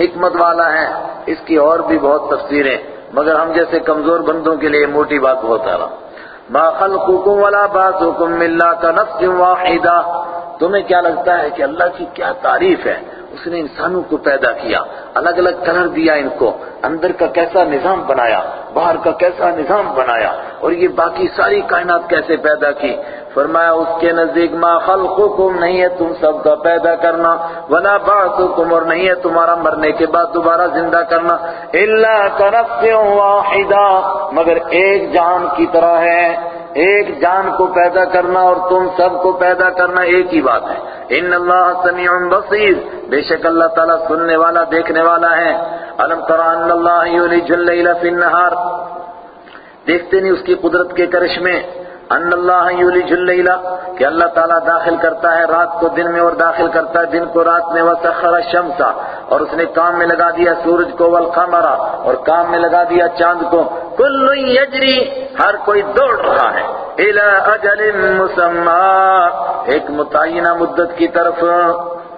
حکمت والا ہے۔ اس کی اور بھی بہت تفسیریں، مگر ہم جیسے کمزور بندوں کے لیے موٹی بات بہت آ رہا ما خلقكم ولا بعثكم الا كنفس واحدہ تمہیں کیا لگتا ہے کہ اللہ کی کیا تعریف ہے؟ اس نے انسانوں کو پیدا کیا، الگ الگ کلر دیا ان کو، اندر کا کیسا نظام بنایا، باہر کا کیسا نظام بنایا، اور یہ باقی ساری کائنات کیسے پیدا کی؟ فرمایا، اس کے نزدیک ما خلقکم، نہیں ہے تم سب کا پیدا کرنا، ولا بعثکم، اور نہیں ہے تمہارا مرنے کے بعد دوبارہ زندہ کرنا، الا كنفس واحدہ، مگر ایک جان کی طرح ہے۔ ایک جان کو پیدا کرنا اور تم سب کو پیدا کرنا ایک ہی بات ہے۔ ان اللہ سمیع بصیر۔ بے شک اللہ تعالیٰ سننے والا، دیکھنے والا ہے۔ الم تر ان اللہ یولج اللیل فی النہار۔ دیکھتے نہیں اس کی قدرت کے کرش میں ان اللہ یولج اللیل کہ اللہ تعالیٰ داخل کرتا ہے رات کو دن میں اور داخل کرتا ہے دن کو رات میں، وسخر الشمس، اور اس نے کام میں لگا دیا سورج کو، والقمر، اور کام میں لگا دیا چاند کو۔ کل یجری، ہر کوئی دوڑ رہا ہے۔ الى اجل مسمى، ایک متعینہ مدت کی طرف۔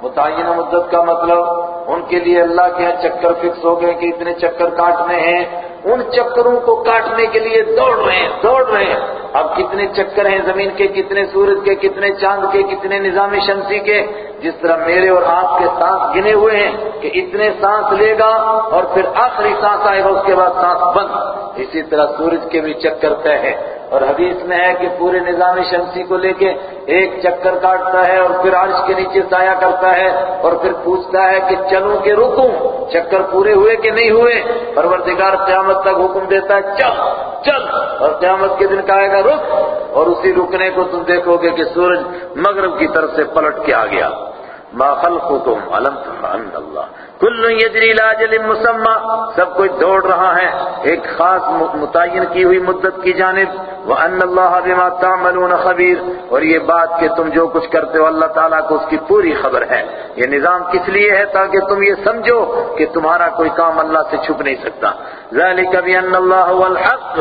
متعینہ مدت کا مطلب ان کے لیے اللہ کے ہاں چکر فکس ہو گئے کہ اتنے چکر کاٹنے ہیں۔ ان چکروں کو کاٹنے کے لیے دوڑ رہے ہیں، دوڑ رہے ہیں۔ اب کتنے چکر ہیں زمین کے، کتنے سورج کے، کتنے چاند کے، کتنے نظام شمسی کے؟ جس طرح میرے اور آپ کے سانس گنے ہوئے ہیں کہ اتنے سانس لے گا اور پھر آخری سانس آئے گا، اس کے بعد سانس بند۔ اسی طرح سورج کے بھی چکر طے ہے اور حدیث میں ہے کہ پورے نظام شمسی کو لے کے ایک چکر کاٹتا ہے اور پھر عرش کے نیچے سایہ کرتا ہے اور پھر پوچھتا ہے کہ چلوں کہ رکوں چکر پورے ہوئے کہ نہیں ہوئے؟ پروردگار قیامت تک حکم دیتا ہے، چل چل۔ اور قیامت کے دن کہے گا، رک۔ اور اسی رکنے کو تم دیکھو گے کہ سورج مغرب کی طرف سے پلٹ کے آ گیا۔ ما خلقكم علم تفعن اللہ۔ کل یجری لاجل مسمى، سب کوئی دوڑ رہا ہے۔ ایک خاص متعین کی ہوئی مدت کی جانب۔ وان اللہ بما تعملون خبیر اور یہ بات کہ تم جو کچھ کرتے ہو، اللہ تعالیٰ کو اس کی پوری خبر ہے۔ یہ نظام کس لیے ہے تاکہ تم یہ سمجھو کہ تمہارا کوئی کام اللہ سے چھپ نہیں سکتا۔ ذالک بان اللہ هو الحق۔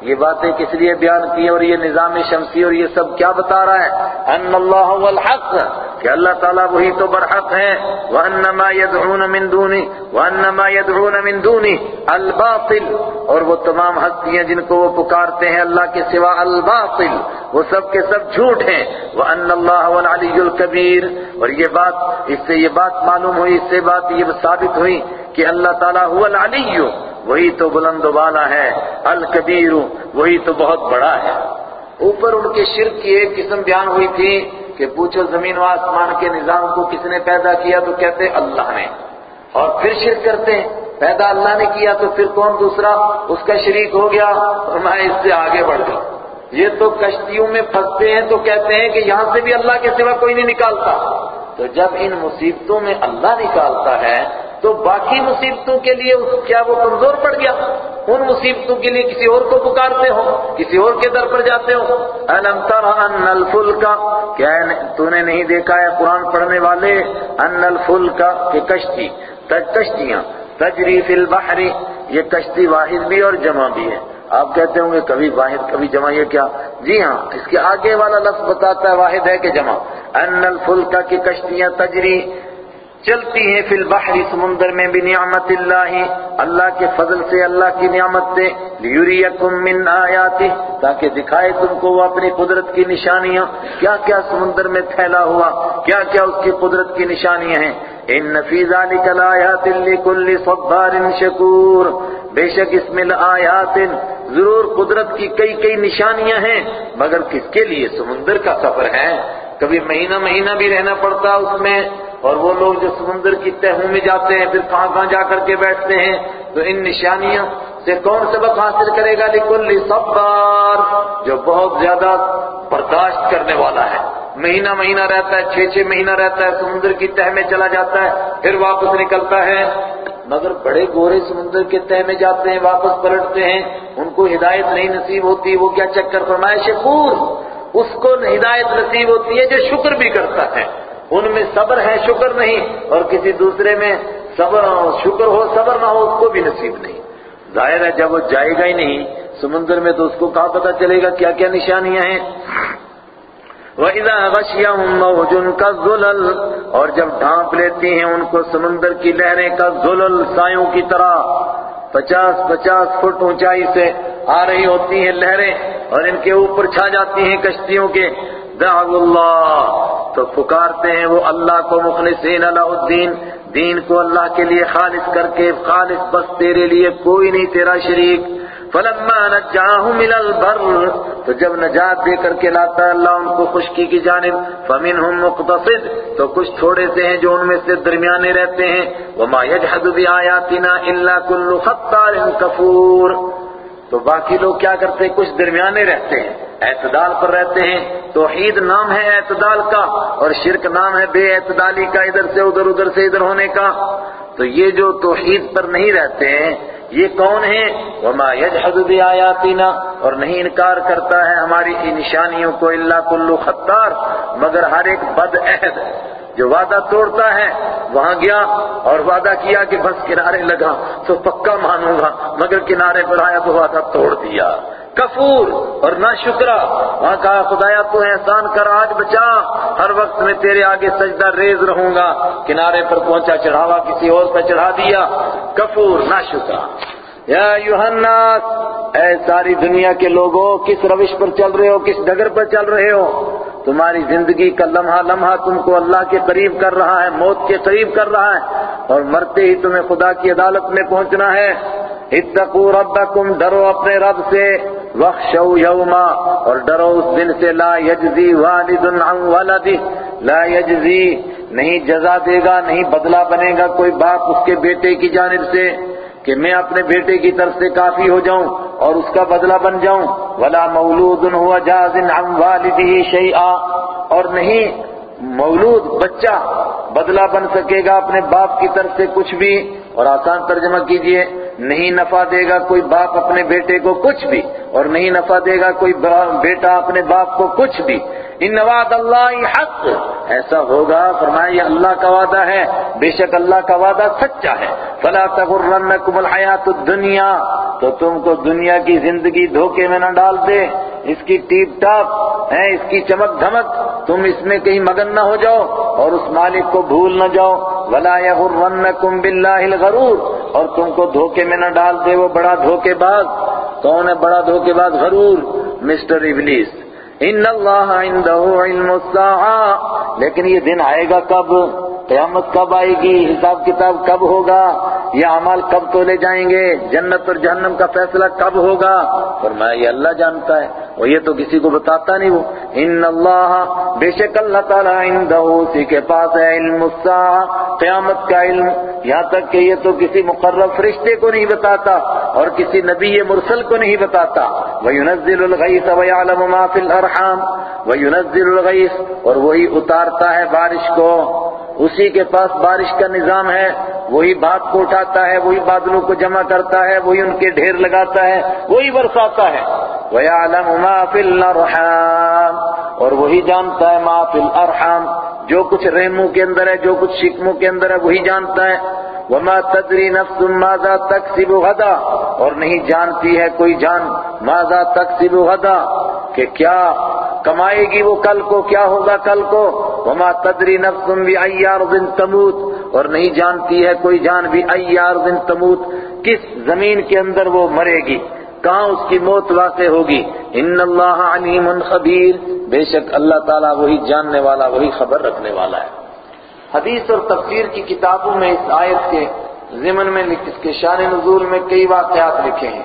یہ باتیں کس لیے بیان کی اور یہ نظام شمسی اور یہ سب کیا بتا رہا ہے؟ ان اللہ هو الحق، کہ اللہ تعالیٰ وہی تو برحق ہے وَأَنَّمَا يَدْعُونَ مِن دُونِ وَأَنَّمَا يَدْعُونَ مِن دُونِ الْبَاطِلِ۔ اور وہ تمام ہستیاں جن کو وہ پکارتے ہیں اللہ کے سوا الباطل، وہ سب کے سب جھوٹ ہیں۔ وَأَنَّ اللَّهَ هُوَ الْعَلِيُّ الْكَبِيرُ۔ اور یہ بات، اس سے یہ بات معلوم ہوئی، اس سے بات یہ ثابت ہوئی کہ اللہ تعالیٰ هو العلی وہی تو بلند و بالا ہے، الکبیر، وہی تو بہت بڑا ہے۔ اوپر ان کے شرک کی ایک قسم بیان ہوئی تھی کہ پوچھو زمین و آسمان کے نظام کو کس نے پیدا کیا تو کہتے اللہ نے۔ اور پھر شرک کرتے ہیں پیدا اللہ نے کیا تو پھر کون دوسرا؟ اس کا شریک ہو گیا اور میں اس سے آگے بڑھ گیا یہ تو کشتیوں میں پھنستے ہیں تو کہتے ہیں کہ یہاں سے بھی اللہ کے سوا کوئی نہیں نکالتا۔ تو جب ان مصیبتوں میں اللہ نکالتا ہے تو باقی مصیبتوں کے لیے کیا وہ کمزور پڑ گیا؟ ان مصیبتوں کے لیے کسی اور کو پکارتے ہو؟ کسی اور کے در پر جاتے ہو؟ الم تر ان الفلک کیا تو نے نہیں دیکھا ہے قرآن پڑھنے والے؟ ان الفلک کہ کشتی کشتیاں۔ تجری فی البحر، یہ کشتی واحد بھی اور جمع بھی ہے۔ آپ کہتے ہوں گے، کبھی واحد، کبھی جمع، یہ کیا؟ جی ہاں اس کے آگے والا لفظ بتاتا ہے واحد ہے کہ جمع۔ ان الفلک کی کشتیاں تجری چلتی ہیں فی البحر سمندر میں بھی نعمت اللہ اللہ کے فضل سے، اللہ کی نعمت سے، لیوریکم من آیاتی، تاکہ دکھائے تم کو وہ اپنی قدرت کی نشانیاں، کیا کیا سمندر میں پھیلا ہوا، کیا کیا اس کی قدرت کی نشانیاں ہیں۔ ان فی ذالک الایات لکل صبار شکور، بے شک اس میں آیات ضرور قدرت کی کئی کئی نشانیاں ہیں، مگر کس کے لیے سمندر کا سفر ہے؟ کبھی مہینہ مہینہ بھی رہنا پڑتا اس میں۔ اور وہ لوگ جو سمندر کی تہوں میں جاتے ہیں، پھر کہاں کہاں جا کر کے بیٹھتے ہیں، تو ان نشانیوں سے کون سبق حاصل کرے گا لکل صبار؟ جو بہت زیادہ برداشت کرنے والا ہے۔ مہینہ مہینہ رہتا ہے، چھ چھ مہینہ رہتا ہے، سمندر کی تہ میں چلا جاتا ہے، پھر واپس نکلتا ہے۔ مگر بڑے گورے سمندر کے تہ میں جاتے ہیں، واپس پلٹتے ہیں۔ ان کو ہدایت نہیں نصیب ہوتی، وہ کیا چکر فرمائے، شکور؟ اس کو ہدایت نصیب ہوتی ہے جو شکر بھی کرتا ہے۔ ان میں صبر ہے، شکر نہیں، اور کسی دوسرے میں صبر، شکر ہو، صبر نہ ہو، اس کو بھی نصیب نہیں۔ ظاہر ہے، جب وہ جائے گا ہی نہیں، سمندر میں تو اس کو کہاں پتا چلے گا کیا کیا نشانیاں ہیں۔ وَإِذَا غَشِيَهُمْ مَوْجٌ كَالظُّلَلِ، اور جب ڈھانپ لیتی ہیں ان کو سمندر کی لہریں کا ظلل سایوں کی طرح۔ پچاس پچاس فٹ اونچائی سے آ رہی ہوتی ہیں لہریں، اور ان کے اوپر چھا جاتی ہیں کشتیوں کے۔ دعو اللہ، تو پکارتے ہیں وہ اللہ کو مخلصین علیہ الدین، دین کو اللہ کے لیے خالص کر کے، خالص بس تیرے لیے کوئی نہیں تیرا شریک۔ فلما نجاہم الى البر، تو جب نجات دے کر کے لاتا ہے اللہ ان کو خشکی کی جانب، فمنہم مقتصد، تو کچھ تھوڑے سے ہیں جو ان میں سے درمیانے رہتے ہیں۔ وما يجحد بآیاتنا الا كل خطار کفور۔ تو باقی لوگ کیا کرتے ہیں؟ کچھ درمیانے رہتے ہیں۔ اعتدال پر رہتے ہیں۔ توحید نام ہے اعتدال کا اور شرک نام ہے بے اعتدالی کا، ادھر سے ادھر ادھر سے ادھر ہونے کا۔ تو یہ جو توحید پر نہیں رہتے ہیں، یہ کون ہیں؟ وما يجحد بآیاتنا اور نہیں انکار کرتا ہے ہماری نشانیوں کو اللہ کلو خطار۔ مگر ہر ایک بد عہد جو وعدہ توڑتا ہے، وہاں گیا اور وعدہ کیا کہ بس کنارے لگا تو پکا مانوں گا، مگر کنارے پر آیا تو وعدہ توڑ دیا۔ کفور اور نہ شکرا وہاں کہا، خدایا تو احسان کر، آج بچا۔ ہر وقت میں تیرے آگے سجدہ ریز رہوں گا۔ کنارے پر پہنچا، چڑھاوا کسی اور پہ چڑھا دیا۔ کفور نہ شکرا یا الناس، اے ساری دنیا کے لوگوں کس روش پر چل رہے ہو، کس ڈگر پر چل رہے ہو؟ تمہاری زندگی کا لمحہ لمحہ تم کو اللہ کے قریب کر رہا ہے، موت کے قریب کر رہا ہے، اور مرتے ہی تمہیں خدا کی عدالت میں پہنچنا ہے۔ اتقوا ربکم، ڈرو اپنے رب سے۔ وخشو یوما، اور ڈرو اس دن سے۔ لا یجزی والد عن ولدی لا یجزی، نہیں جزا دے گا، نہیں بدلہ بنے گا کوئی باپ اس کے بیٹے کی جانب سے۔ کہ میں اپنے بیٹے کی طرف سے کافی ہو جاؤں اور اس کا بدلہ بن جاؤں۔ ولا مولود ہوا جاز عن والده شیئا اور نہیں، مولود بچہ بدلہ بن سکے گا اپنے باپ کی طرف سے کچھ بھی۔ اور آسان ترجمہ کیجیے۔ نہیں نفع دے گا کوئی باپ اپنے بیٹے کو کچھ بھی، اور نہیں نفع دے گا کوئی بیٹا اپنے باپ کو کچھ بھی۔ ان وعد اللہ حق، ایسا ہوگا، فرمایا یہ اللہ کا وعدہ ہے، بے شک اللہ کا وعدہ سچا ہے۔ فلا تغرنکم الحیات الدنیا، تو تم کو دنیا کی زندگی دھوکے میں نہ ڈال دے۔ اس کی ٹیپ ٹاپ ہے اس کی چمک دھمک، تم اس میں کہیں مگن نہ ہو جاؤ، اور اس مالک کو بھول نہ جاؤ۔ ولا یغرنکم باللہ الغرور اور تم کو دھوکے میں نہ ڈال دے وہ بڑا دھوکے باز۔ کون ہے بڑا دھوکے باز؟ غرور، مسٹر ابلیس۔ ان اللہ عنده علم الساعہ لیکن یہ دن آئے گا کب؟ قیامت کب آئے گی؟ حساب کتاب کب ہوگا؟ یہ عمال کب تو لے جائیں گے؟ جنت اور جہنم کا فیصلہ کب ہوگا؟ فرمایا، یہ اللہ جانتا ہے، وہ یہ تو کسی کو بتاتا نہیں، وہ ان اللہ، بے شک اللہ تعالیٰ عندہ اسی کے پاس ہے علم الساعہ قیامت کا علم، یہاں تک کہ یہ تو کسی مقرر فرشتے کو نہیں بتاتا اور کسی نبی مرسل کو نہیں بتاتا۔ وَيُنَزِّلُ الْغَيْثَ وَيَعْلَمُ مَا فِي الْأَرْحَامِ، وَيُنَزِّلُ الْغَيْثَ اور وہی اتارتا ہے بارش کو۔ اسی کے پاس بارش کا نظام ہے، وہی بات کو اٹھاتا ہے، وہی بادلوں کو جمع کرتا ہے، وہی ان کے ڈھیر لگاتا ہے، وہی برساتا ہے۔ وَيَعْلَمُ مَا فِي الْأَرْحَامِ اور وہی جانتا ہے مَا فِي الْأَرْحَامِ جو کچھ رحموں کے اندر ہے، جو کچھ شکموں کے اندر ہے، وہی جانتا ہے۔ وما تدری نفس ماذا تکسب غدا۔ اور نہیں جانتی ہے کوئی جان ماذا تکسب غدا کہ کیا کمائے گی وہ کل کو، کیا ہوگا کل کو۔ وما تدری نفس بأي ارض تموت۔ اور نہیں جانتی ہے کوئی جان بھی أي ارض تموت۔ کس زمین کے اندر وہ مرے گی؟ کہاں اس کی موت واقع ہوگی؟ ان اللہ علیم خبیر۔ بے شک اللہ تعالیٰ وہی جاننے والا، وہی خبر رکھنے والا ہے۔ حدیث اور تفسیر کی کتابوں میں اس آیت کے ضمن میں اس کے شان نزول میں کئی واقعات لکھے ہیں۔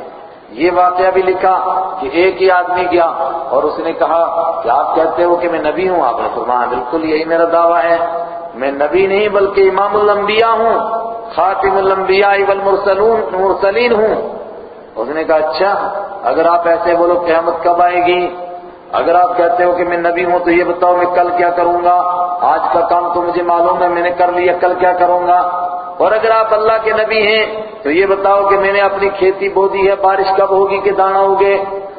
یہ واقعہ بھی لکھا کہ ایک ہی آدمی گیا اور اس نے کہا کہ آپ کہتے ہو کہ میں نبی ہوں؟ آپ نے فرمایا، بالکل یہی میرا دعویٰ ہے۔ میں نبی نہیں بلکہ امام الانبیاء ہوں، خاتم الانبیاء والمرسلین ہوں۔ اس نے کہا اچھا اگر آپ ایسے بولو قیامت کب آئے گی؟ اگر آپ کہتے ہو کہ میں نبی ہوں تو یہ بتاؤ میں کل کیا کروں گا؟ آج کا کام تو مجھے معلوم ہے، میں نے کر لیا، کل کیا کروں گا؟ اور اگر آپ اللہ کے نبی ہیں تو یہ بتاؤ کہ میں نے اپنی کھیتی بو دی ہے، بارش کب ہوگی کہ دانا ہوگے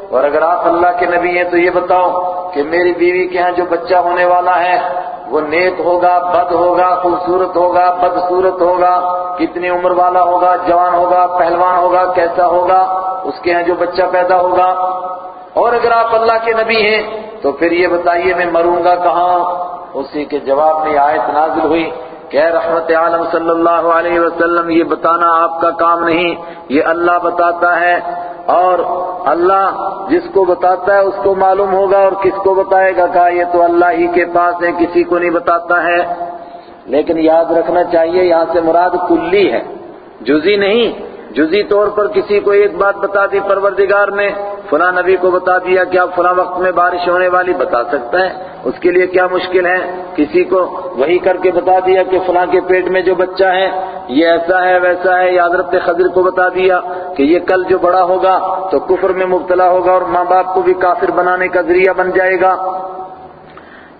اور اگر آپ اللہ کے نبی ہیں تو یہ بتاؤ کہ میری بیوی کے ہاں جو بچہ ہونے والا ہے وہ نیک ہوگا، بد ہوگا، خوبصورت ہوگا، بدصورت ہوگا، کتنی عمر والا ہوگا، جوان ہوگا، پہلوان ہوگا، کیسا ہوگا، اس کے ہاں جو بچہ پیدا ہوگا۔ اور اگر آپ اللہ کے نبی ہیں، تو پھر یہ بتائیے میں مروں گا کہاں؟ اسی کے جواب میں آیت نازل ہوئی کہ رحمت عالم صلی اللہ علیہ وسلم، یہ بتانا آپ کا کام نہیں، یہ اللہ بتاتا ہے اور اللہ جس کو بتاتا ہے اس کو معلوم ہوگا اور کس کو بتائے گا کہ یہ تو اللہ ہی کے پاس ہے، کسی کو نہیں بتاتا ہے۔ لیکن یاد رکھنا چاہیے، یہاں سے مراد کلی ہے۔ جزی نہیں جزی طور پر کسی کو ایک بات بتا دی پروردگار نے فلاں نبی کو بتا دیا کہ آپ فلاں وقت میں بارش ہونے والی بتا سکتا ہے اس کے لیے کیا مشکل ہے؟ کسی کو وہی کر کے بتا دیا کہ فلاں کے پیٹ میں جو بچہ ہے، یہ ایسا ہے، ویسا ہے، یا حضرت خضر کو بتا دیا کہ یہ کل جو بڑا ہوگا تو کفر میں مبتلا ہوگا اور ماں باپ کو بھی کافر بنانے کا ذریعہ بن جائے گا۔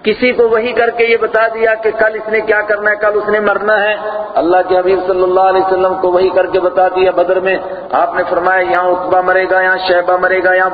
کسی کو وہی کر کے یہ بتا دیا کہ کل اس نے کیا کرنا ہے، کل اس نے مرنا ہے۔ اللہ کے حبیب صلی اللہ علیہ وسلم کو وہی کر کے بتا دیا بدر میں۔ آپ نے فرمایا، یہاں اتبا مرے گا، یہاں شہبہ مرے گا، یہاں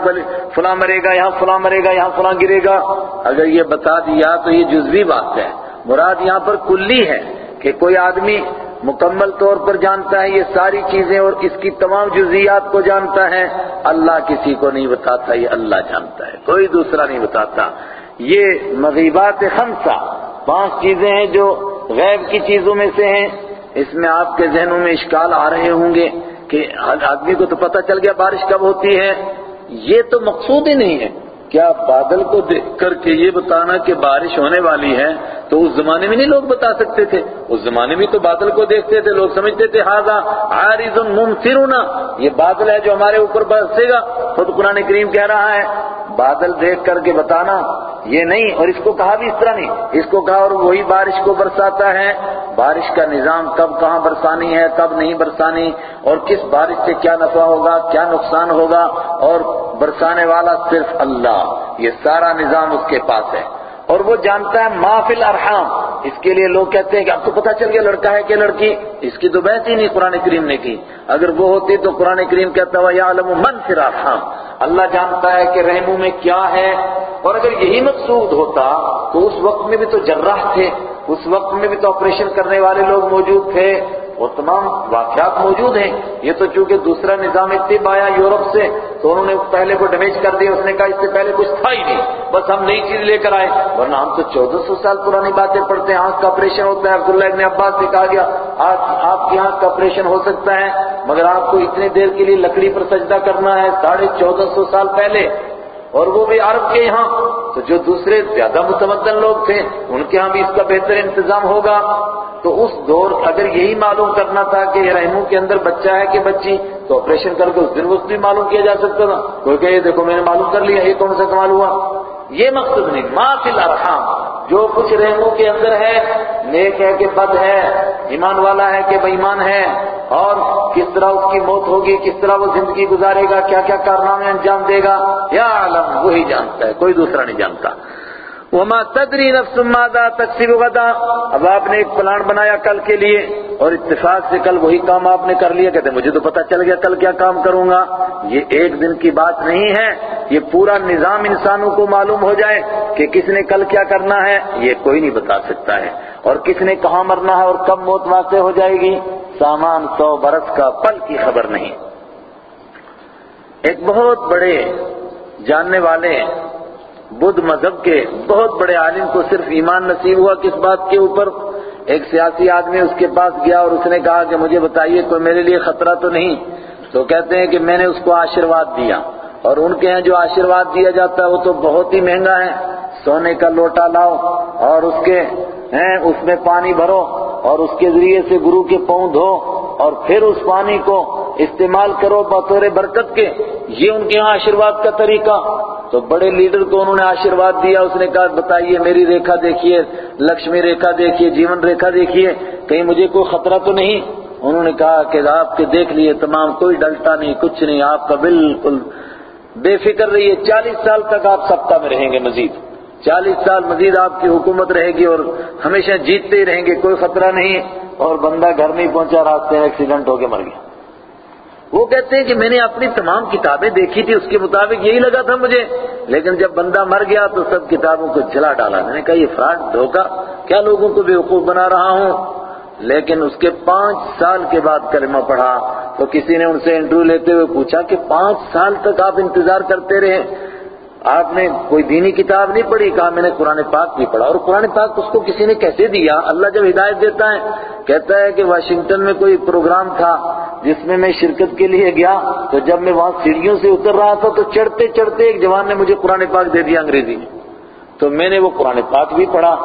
فلاں مرے گا، یہاں فلاں مرے گا، یہاں فلاں گرے گا۔ اگر یہ بتا دیا تو یہ جزوی بات ہے۔ مراد یہاں پر کلی ہے کہ کوئی آدمی مکمل طور پر جانتا ہے یہ ساری چیزیں اور اس کی تمام جزیات کو جانتا ہے۔ اللہ کسی کو نہیں بتاتا، یہ اللہ جانتا ہے، کوئی دوسرا نہیں بتاتا۔ یہ مغیبات خمسہ پانچ چیزیں ہیں جو غیب کی چیزوں میں سے ہیں۔ اس میں آپ کے ذہنوں میں اشکال آ رہے ہوں گے کہ آدمی کو تو پتہ چل گیا بارش کب ہوتی ہے۔ یہ تو مقصود ہی نہیں ہے۔ کیا بادل کو دیکھ کر کے یہ بتانا کہ بارش ہونے والی ہے تو اس زمانے میں نہیں لوگ بتا سکتے تھے۔ اس زمانے میں تو بادل کو دیکھتے تھے، لوگ سمجھتے تھے ہاضا عارض ممطرنا یہ بادل ہے جو ہمارے اوپر برسے گا۔ خود قرآن کریم کہہ رہا ہے، بادل دیکھ کر کے بتانا، یہ نہیں، اور اس کو کہا بھی اس طرح نہیں۔ اس کو کہا اور وہی بارش کو برساتا ہے۔ بارش کا نظام کب کہاں برسانی ہے، کب نہیں برسانی، اور کس بارش سے کیا نفع ہوگا، کیا نقصان ہوگا، اور برسانے والا صرف اللہ۔ یہ سارا نظام اس کے پاس ہے اور وہ جانتا ہے مافل ارحام اس کے لیے لوگ کہتے ہیں کہ اب تو پتہ چل گیا لڑکا ہے کہ لڑکی، اس کی تو بحث ہی نہیں قرآن کریم نے کی۔ اگر وہ ہوتی تو قرآن کریم کہتا ہوا یا علم من فی ارحام اللہ جانتا ہے کہ رحموں میں کیا ہے۔ اور اگر یہی مقصود ہوتا تو اس وقت میں بھی تو جراح تھے، اس وقت میں بھی تو آپریشن کرنے والے لوگ موجود تھے۔ وہ تمام واقعات موجود ہیں۔ یہ تو چونکہ دوسرا نظام طب آیا یورپ سے، تو انہوں نے پہلے کو ڈیمیج کر دیا، اس نے کہا اس سے پہلے کچھ تھا ہی نہیں۔ بس ہم نئی چیز لے کر آئے۔ ورنہ ہم تو چودہ سو سال پرانی باتیں پڑھتے ہیں۔ آنکھ کا آپریشن ہوتا ہے، عبداللہ ابن عباس سے کہا گیا آج آپ کی آنکھ کا آپریشن ہو سکتا ہے، مگر آپ کو اتنی دیر کے لیے لکڑی پر سجدہ کرنا ہے، ساڑھے چودہ سو سال پہلے۔ اور وہ بھی عرب کے یہاں۔ تو جو دوسرے زیادہ متمدن لوگ تھے، ان کے ہاں بھی اس کا بہتر انتظام ہوگا۔ تو اس دور اگر یہی معلوم کرنا تھا کہ یہ رحموں کے اندر بچہ ہے کہ بچی، تو آپریشن کر کے اس دن اس بھی معلوم کیا جا سکتا تھا۔ کوئی کہ یہ دیکھو، میں نے معلوم کر لیا، یہ کون سا کمال ہوا؟ یہ مقصد نہیں ما فی الارحام۔ جو کچھ رحموں کے اندر ہے، نیک ہے کہ بد ہے، ایمان والا ہے کہ بےمان ہے، اور کس طرح اس کی موت ہوگی، کس طرح وہ زندگی گزارے گا، کیا کیا کارنامے انجام دے گا، یا عالم وہی جانتا ہے، کوئی دوسرا نہیں جانتا۔ وما تدری نفس ماذا تکسب غدا۔ اب آپ نے ایک پلان بنایا کل کے لیے، اور اتفاق سے کل وہی کام آپ نے کر لیا۔ کہتے مجھے تو پتا چل گیا کل کیا کام کروں گا۔ یہ ایک دن کی بات نہیں ہے۔ یہ پورا نظام انسانوں کو معلوم ہو جائے کہ کس نے کل کیا کرنا ہے۔ یہ کوئی نہیں بتا سکتا ہے۔ اور کس نے کہاں مرنا ہے اور کب موت واقع ہو جائے گی؟ سامان سو برس کا پل کی خبر نہیں۔ ایک بہت بڑے جاننے والے بدھ مذہب کے بہت بڑے عالم کو صرف ایمان نصیب ہوا کس بات کے اوپر؟ ایک سیاسی آدمی اس کے پاس گیا اور اس نے کہا کہ مجھے بتائیے، کوئی میرے لیے خطرہ تو نہیں؟ تو کہتے ہیں کہ میں نے اس کو آشرواد دیا۔ اور ان کے ہیں جو آشرواد دیا جاتا ہے وہ تو بہت ہی مہنگا ہے۔ سونے کا لوٹا لاؤ اور اس کے، ہیں، اس میں پانی بھرو اور اس کے ذریعے سے گرو کے پاؤں دھو۔ اور پھر اس پانی کو استعمال کرو بطور برکت کے۔ یہ ان کے ہاں آشرواد کا طریقہ۔ تو بڑے لیڈر کو انہوں نے آشرواد دیا۔ اس نے کہا، بتائیے، میری ریکھا دیکھیے، لکشمی ریکھا دیکھیے، جیون ریکھا دیکھیے، کہیں مجھے کوئی خطرہ تو نہیں؟ انہوں نے کہا کہ آپ کے دیکھ لیے تمام، کوئی ڈلتا نہیں، کچھ نہیں، آپ کا بالکل بے فکر رہیے۔ چالیس سال تک آپ سبتا میں رہیں گے مزید۔ چالیس سال مزید آپ کی حکومت رہے گی اور ہمیشہ جیتتے ہی رہیں گے، کوئی خطرہ نہیں۔ اور بندہ گھر نہیں پہنچا، راستے میں ایکسیڈنٹ ہو کے مر گیا۔ وہ کہتے ہیں کہ میں نے اپنی تمام کتابیں دیکھی تھی اس کے مطابق یہی لگا تھا مجھے۔ لیکن جب بندہ مر گیا تو سب کتابوں کو جلا ڈالا۔ میں نے کہا، یہ فراڈ دھوکا کیا لوگوں کو بیوقوف بنا رہا ہوں؟ لیکن اس کے پانچ سال کے بعد کلمہ پڑھا تو کسی نے ان سے انٹرویو لیتے ہوئے پوچھا کہ پانچ سال تک آپ انتظار کرتے رہے۔ آپ نے کوئی دینی کتاب نہیں پڑھی، کہا میں نے قرآن پاک بھی پڑھا۔ اور قرآن پاک اس کو کسی نے کیسے دیا؟ اللہ جب ہدایت دیتا ہے، کہتا ہے کہ واشنگٹن میں کوئی پروگرام تھا جس میں میں شرکت کے لیے گیا، تو جب میں وہاں سیڑھیوں سے اتر رہا تھا، تو چڑھتے چڑھتے ایک جوان نے مجھے قرآن پاک دے دیا انگریزی میں۔ تو میں نے وہ قرآن پاک بھی پڑھا،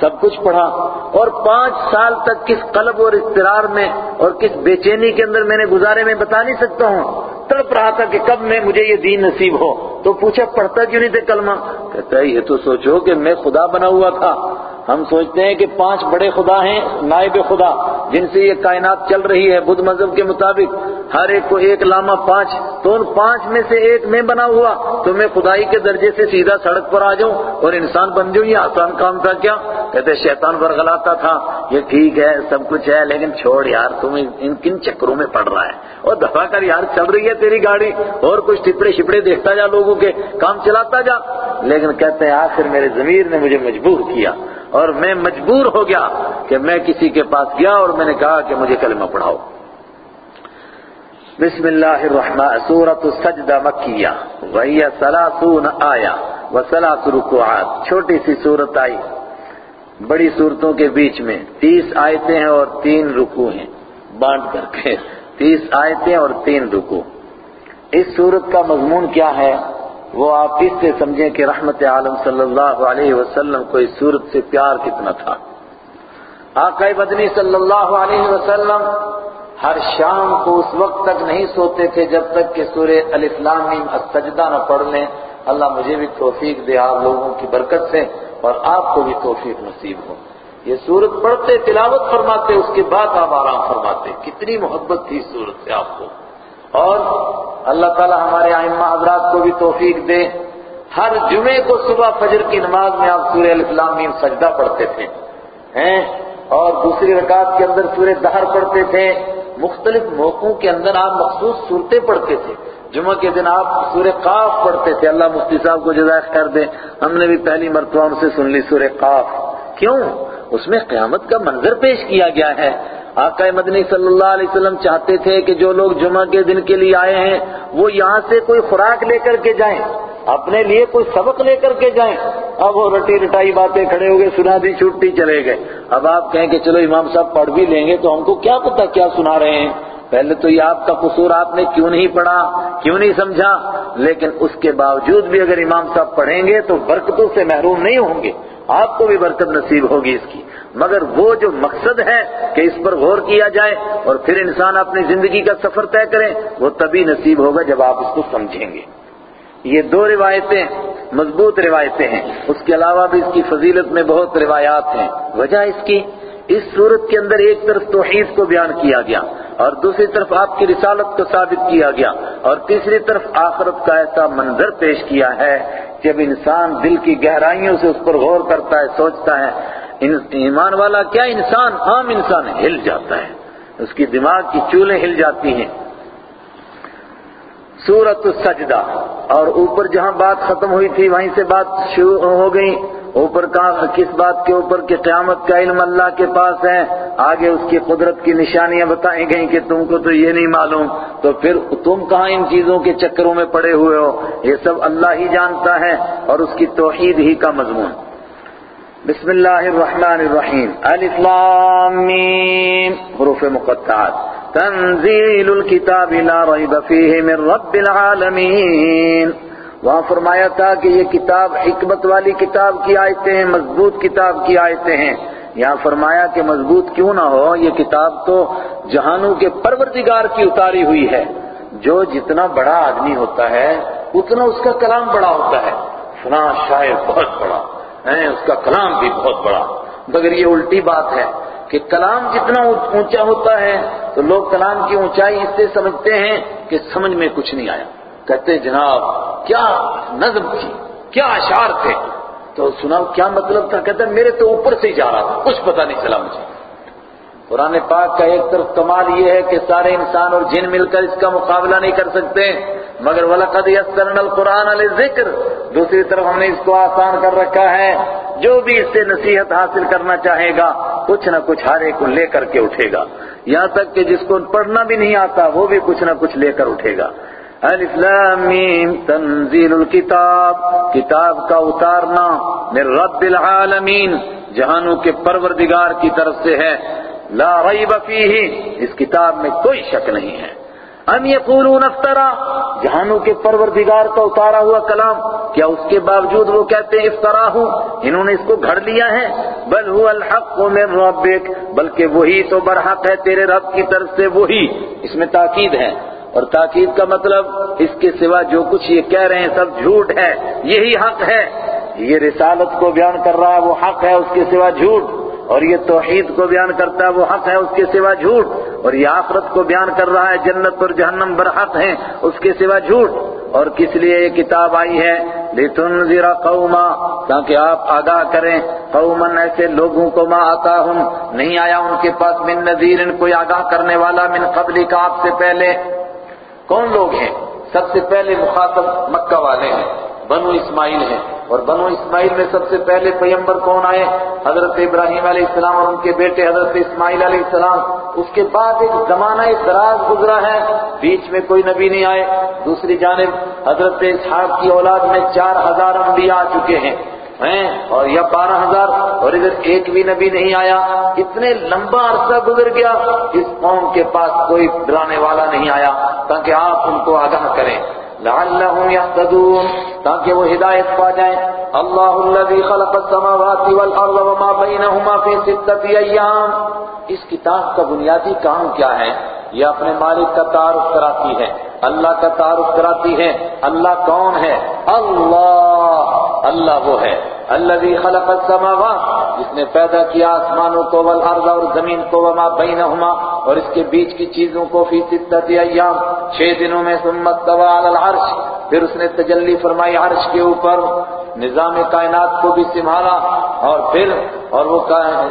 سب کچھ پڑھا۔ اور پانچ سال تک کس قلب اور اضطرار میں اور کس بے چینی کے اندر میں نے گزارے میں بتا نہیں سکتا ہوں۔ تڑپ رہا تھا کہ کب میں مجھے یہ دین نصیب ہو۔ تو پوچھا، پڑھتا کیوں نہیں تھے کلمہ؟ کہتا ہے یہ تو سوچو کہ میں خدا بنا ہوا تھا۔ ہم سوچتے ہیں کہ پانچ بڑے خدا ہیں، نائب خدا، جن سے یہ کائنات چل رہی ہے بدھ مذہب کے مطابق۔ ہر ایک کو ایک لاما پانچ، تو ان پانچ میں سے ایک میں بنا ہوا۔ تو میں خدائی کے درجے سے سیدھا سڑک پر آ جاؤں اور انسان بن جاؤں، یہ آسان کام تھا کیا؟ کہتے، شیطان برگلاتا تھا۔ یہ ٹھیک ہے، سب کچھ ہے، لیکن چھوڑ یار، تم ان کن چکروں میں پڑ رہا ہے۔ اور دفاع کر یار، چل رہی ہے تیری گاڑی، اور کچھ ٹپڑے شپڑے دیکھتا جا لوگوں کے، کام چلاتا جا۔ لیکن کہتے ہیں، آخر میرے ضمیر نے مجھے مجبور کیا، اور میں مجبور ہو گیا کہ میں کسی کے پاس گیا اور میں نے کہا کہ مجھے کلمہ پڑھاؤ۔ بسم اللہ الرحمن سورت السجدہ مکیہ۔ وہی سلاسون آیا و سلاس رکوعات۔ چھوٹی سی سورت آئی۔ بڑی صورتوں کے بیچ میں تیس آیتیں ہیں اور تین رکو ہیں۔ بانٹ کر کے تیس آیتیں اور تین رکو اس صورت کا مضمون کیا ہے؟ وہ آپ اس سے سمجھیں کہ رحمت عالم صلی اللہ علیہ وسلم کو اس صورت سے پیار کتنا تھا۔ آقا مدنی صلی اللہ علیہ وسلم ہر شام کو اس وقت تک نہیں سوتے تھے جب تک کہ سورہ الاسلام السجدہ نہ پڑھ لیں۔ اللہ مجھے بھی توفیق دے آپ لوگوں کی برکت سے اور آپ کو بھی توفیق نصیب ہو۔ یہ سورت پڑھتے تلاوت فرماتے، اس کے بعد آپ آرام فرماتے۔ کتنی محبت تھی اس سورت سے آپ کو۔ اور اللہ تعالی ہمارے آئمہ حضرات کو بھی توفیق دے۔ ہر جمعے کو صبح فجر کی نماز میں آپ سورہ الاسلام سجدہ پڑھتے تھے، ہیں؟ اور دوسری رکعت کے اندر سورہ دہر پڑھتے تھے۔ مختلف موقعوں کے اندر آپ مخصوص صورتیں پڑھتے تھے۔ جمعہ کے دن آپ سورہ قاف پڑھتے تھے۔ اللہ مفتی صاحب کو جزائے خیر دے۔ ہم نے بھی پہلی مرتبہ ان سے سن لی سورہ قاف۔ کیوں؟ اس میں قیامت کا منظر پیش کیا گیا ہے۔ آقا مدنی صلی اللہ علیہ وسلم چاہتے تھے کہ جو لوگ جمعہ کے دن کے لیے آئے ہیں، وہ یہاں سے کوئی خوراک لے کر کے جائیں، اپنے لیے کوئی سبق لے کر کے جائیں۔ اب وہ رٹی رٹائی باتیں کھڑے ہو گئے، سنا دی، چھٹی، چلے گئے۔ اب آپ کہیں کہ چلو امام صاحب پڑھ بھی لیں گے تو ہم کو کیا پتا کیا سنا رہے ہیں۔ پہلے تو یہ آپ کا قصور آپ نے کیوں نہیں پڑھا، کیوں نہیں سمجھا؟ لیکن اس کے باوجود بھی اگر امام صاحب پڑھیں گے تو برکتوں سے محروم نہیں ہوں گے۔ آپ کو بھی برکت نصیب ہوگی اس کی۔ مگر وہ جو مقصد ہے کہ اس پر غور کیا جائے اور پھر انسان اپنی زندگی کا سفر طے کرے، وہ تبھی نصیب ہوگا جب آپ اس کو سمجھیں گے۔ یہ دو روایتیں مضبوط روایتیں ہیں۔ اس کے علاوہ بھی اس کی فضیلت میں بہت روایات ہیں۔ وجہ اس کی، اس صورت کے اندر ایک طرف توحید کو بیان کیا گیا اور دوسری طرف آپ کی رسالت کو ثابت کیا گیا اور تیسری طرف آخرت کا ایسا منظر پیش کیا ہے جب انسان دل کی گہرائیوں سے اس پر غور کرتا ہے، سوچتا ہے ایمان والا کیا انسان عام انسان ہل جاتا ہے۔ اس کی دماغ کی چولیں ہل جاتی ہیں۔ سورت السجدہ۔ اور اوپر جہاں بات ختم ہوئی تھی، وہیں سے بات شروع ہو گئی۔ اوپر کہاں کس بات کے اوپر کہ قیامت کا علم اللہ کے پاس ہے، آگے اس کی قدرت کی نشانیاں بتائیں گئی کہ تم کو تو یہ نہیں معلوم۔ تو پھر تم کہاں ان چیزوں کے چکروں میں پڑے ہوئے ہو؟ یہ سب اللہ ہی جانتا ہے اور اس کی توحید ہی کا مضمون۔ بسم اللہ الرحمن الرحیم. لام میم. حروف مقطعات. تنزیل الكتاب لا ریب فیہ من رب العالمین. وہاں فرمایا تھا کہ یہ کتاب حکمت والی کتاب کی آیتیں ہیں، مضبوط کتاب کی آیتیں ہیں۔ یہاں فرمایا کہ مضبوط کیوں نہ ہو، یہ کتاب تو جہانوں کے پروردگار کی اتاری ہوئی ہے۔ جو جتنا بڑا آدمی ہوتا ہے، اتنا اس کا کلام بڑا ہوتا ہے۔ فلاں شاعر بہت بڑا۔ اس کا کلام بھی بہت بڑا۔ مگر یہ الٹی بات ہے کہ کلام جتنا اونچا ہوتا ہے، تو لوگ کلام کی اونچائی اس سے سمجھتے ہیں کہ سمجھ میں کچھ نہیں آیا۔ کہتے، جناب، کیا نظم تھی؟ کیا اشعار تھے؟ تو سنا کیا مطلب تھا؟ کہتے، میرے تو اوپر سے ہی جا رہا تھا، کچھ پتا نہیں چلا مجھے۔ قرآن پاک کا ایک طرف کمال یہ ہے کہ سارے انسان اور جن مل کر اس کا مقابلہ نہیں کر سکتے مگر وَلَقَدْ يَسَّرْنَا الْقُرْآنَ لِلذِّكْرِ۔ دوسری طرف ہم نے اس کو آسان کر رکھا ہے۔ جو بھی اس سے نصیحت حاصل کرنا چاہے گا، کچھ نہ کچھ ہر ایک کو لے کر کے اٹھے گا۔ یہاں تک کہ جس کو پڑھنا بھی نہیں آتا، وہ بھی کچھ نہ کچھ لے کر اٹھے گا۔ میم، تنزیل الکتاب، کتاب کا اتارنا من رب العالمین۔ جہانوں کے پروردگار کی طرف سے ہے۔ لا ریب فیہ، اس کتاب میں کوئی شک نہیں ہے۔ ام یقولون افترا. جہانوں کے پروردگار کا اتارا ہوا کلام، کیا اس کے باوجود وہ کہتے ہیں افطرا ہوں؟ انہوں نے اس کو گھڑ لیا ہے۔ بل هو الحق من ربک، بلکہ وہی تو برحق ہے تیرے رب کی طرف سے، وہی اس میں تاکید ہے۔ اور تاکید کا مطلب اس کے سوا جو کچھ یہ کہہ رہے ہیں سب جھوٹ ہے، یہی حق ہے۔ یہ رسالت کو بیان کر رہا ہے، وہ حق ہے، اس کے سوا جھوٹ۔ اور یہ توحید کو بیان کرتا ہے، وہ حق ہے، اس کے سوا جھوٹ۔ اور یہ آخرت کو بیان کر رہا ہے، جنت اور جہنم برحق ہیں، اس کے سوا جھوٹ۔ اور کس لیے یہ کتاب آئی ہے؟ لِتُنزِرَ قَوْمًا، تاکہ آپ آگاہ کریں۔ قومن ایسے لوگوں کو ما آتا ہوں نہیں آیا ان کے پاس من نذیر، کوئی آگاہ کرنے والا من قبلی کا آپ سے پہلے۔ کون لوگ ہیں؟ سب سے پہلے مخاطب مکہ والے ہیں۔ بنو اسماعیل ہیں۔ اور بنو اسماعیل میں سب سے پہلے پیمبر کون آئے؟ حضرت ابراہیم علیہ السلام اور ان کے بیٹے حضرت اسماعیل علیہ السلام۔ اس کے بعد ایک زمانہ دراز گزرا ہے۔ بیچ میں کوئی نبی نہیں آئے۔ دوسری جانب حضرت اسحاق کی اولاد میں چار ہزار انبیاء آ چکے ہیں۔ ہیں؟ اور یا بارہ ہزار۔ اور ادھر ایک بھی نبی نہیں آیا۔ اتنے لمبا عرصہ گزر گیا۔ اس قوم کے پاس کوئی ڈرانے والا نہیں آیا۔ تاکہ آپ ان کو آگاہ کریں۔ لعلهم يهتدون. تاکہ وہ ہدایت پا جائیں. اللہ الذي خلق السماوات والارض وما بينهما في ستة ایام. اس کتاب کا بنیادی کام کیا ہے؟ یہ اپنے مالک کا تعارف کراتی ہے، اللہ کا تعارف کراتی ہے، اللہ کون ہے؟ اللہ اللہ وہ ہے۔ اللہ خلق السماوات، جس نے پیدا کیا آسمانوں کو والارض اور زمین کو، وما بینہما، اور اس کے بیچ کی چیزوں کو فی ستت ایام، چھ دنوں میں ثم استوى علی العرش۔ پھر اس نے تجلی فرمائی عرش کے اوپر، نظام کائنات کو بھی سنبھالا، اور پھر، اور وہ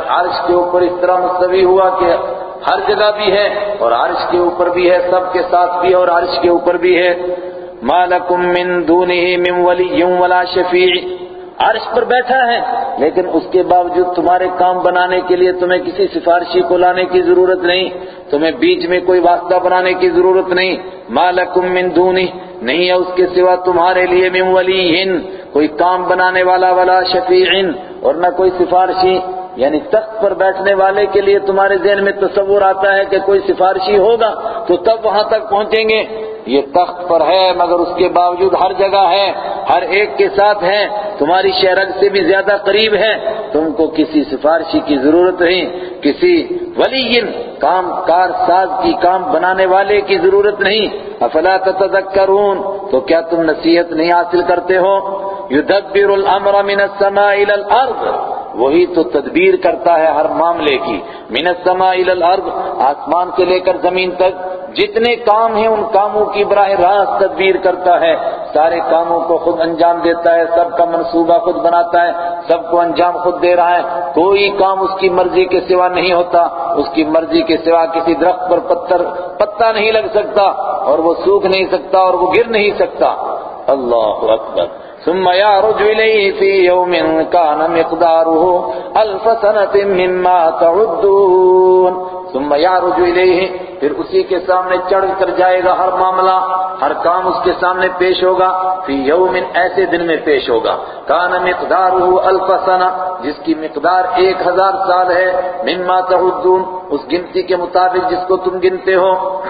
عرش کے اوپر اس طرح مستوی ہوا کہ ہر جگہ بھی ہے اور عرش کے اوپر بھی ہے، سب کے ساتھ بھی ہے اور عرش کے اوپر بھی ہے۔ ما لکم من دونہ من ولی ولا شفیع عرش پر بیٹھا ہے، لیکن اس کے باوجود تمہارے کام بنانے کے لیے تمہیں کسی سفارشی کو لانے کی ضرورت نہیں، تمہیں بیچ میں کوئی واسطہ بنانے کی ضرورت نہیں۔ مالکم من دونی نہیں ہے اس کے سوا تمہارے لیے من ولی کوئی کام بنانے والا ولا شفیع اور نہ کوئی سفارشی۔ یعنی تخت پر بیٹھنے والے کے لیے تمہارے ذہن میں تصور آتا ہے کہ کوئی سفارشی ہوگا تو تب وہاں تک پہنچیں گے۔ یہ تخت پر ہے، مگر اس کے باوجود ہر جگہ ہے، ہر ایک کے ساتھ ہے۔ تمہاری شہرگ سے بھی زیادہ قریب ہے۔ تم کو کسی سفارشی کی ضرورت نہیں، کسی ولی کام کار ساز کی کام بنانے والے کی ضرورت نہیں۔ افلا تتذکرون، تو کیا تم نصیحت نہیں حاصل کرتے ہو؟ یدبر الامر من السماء الى الارض۔ وہی تو تدبیر کرتا ہے ہر معاملے کی۔ من السماء الى الارض، آسمان سے لے کر زمین تک، جتنے کام ہیں ان کاموں کی براہ راست تدبیر کرتا ہے۔ سارے کاموں کو خود انجام دیتا ہے، سب کا منصوبہ خود بناتا ہے، سب کو انجام خود دے رہا ہے۔ کوئی کام اس کی مرضی کے سوا نہیں ہوتا۔ اس کی مرضی کے سوا کسی درخت پر پتھر پتا نہیں لگ سکتا اور وہ سوکھ نہیں سکتا اور وہ گر نہیں سکتا۔ اللہ اکبر۔ ثم يعرج إليه في يوم كان مقداره ألف سنة مما تعدون. ثم يعرج إليه، پھر اسی کے سامنے چڑھ کر جائے گا ہر معاملہ، ہر کام اس کے سامنے پیش ہوگا، فی یوم ایسے دن میں پیش ہوگا. کان مقدارہ الف سنہ جس کی مقدار ایک ہزار سال ہے، مما تعدون، اس گنتی کے مطابق جس کو تم گنتے ہو.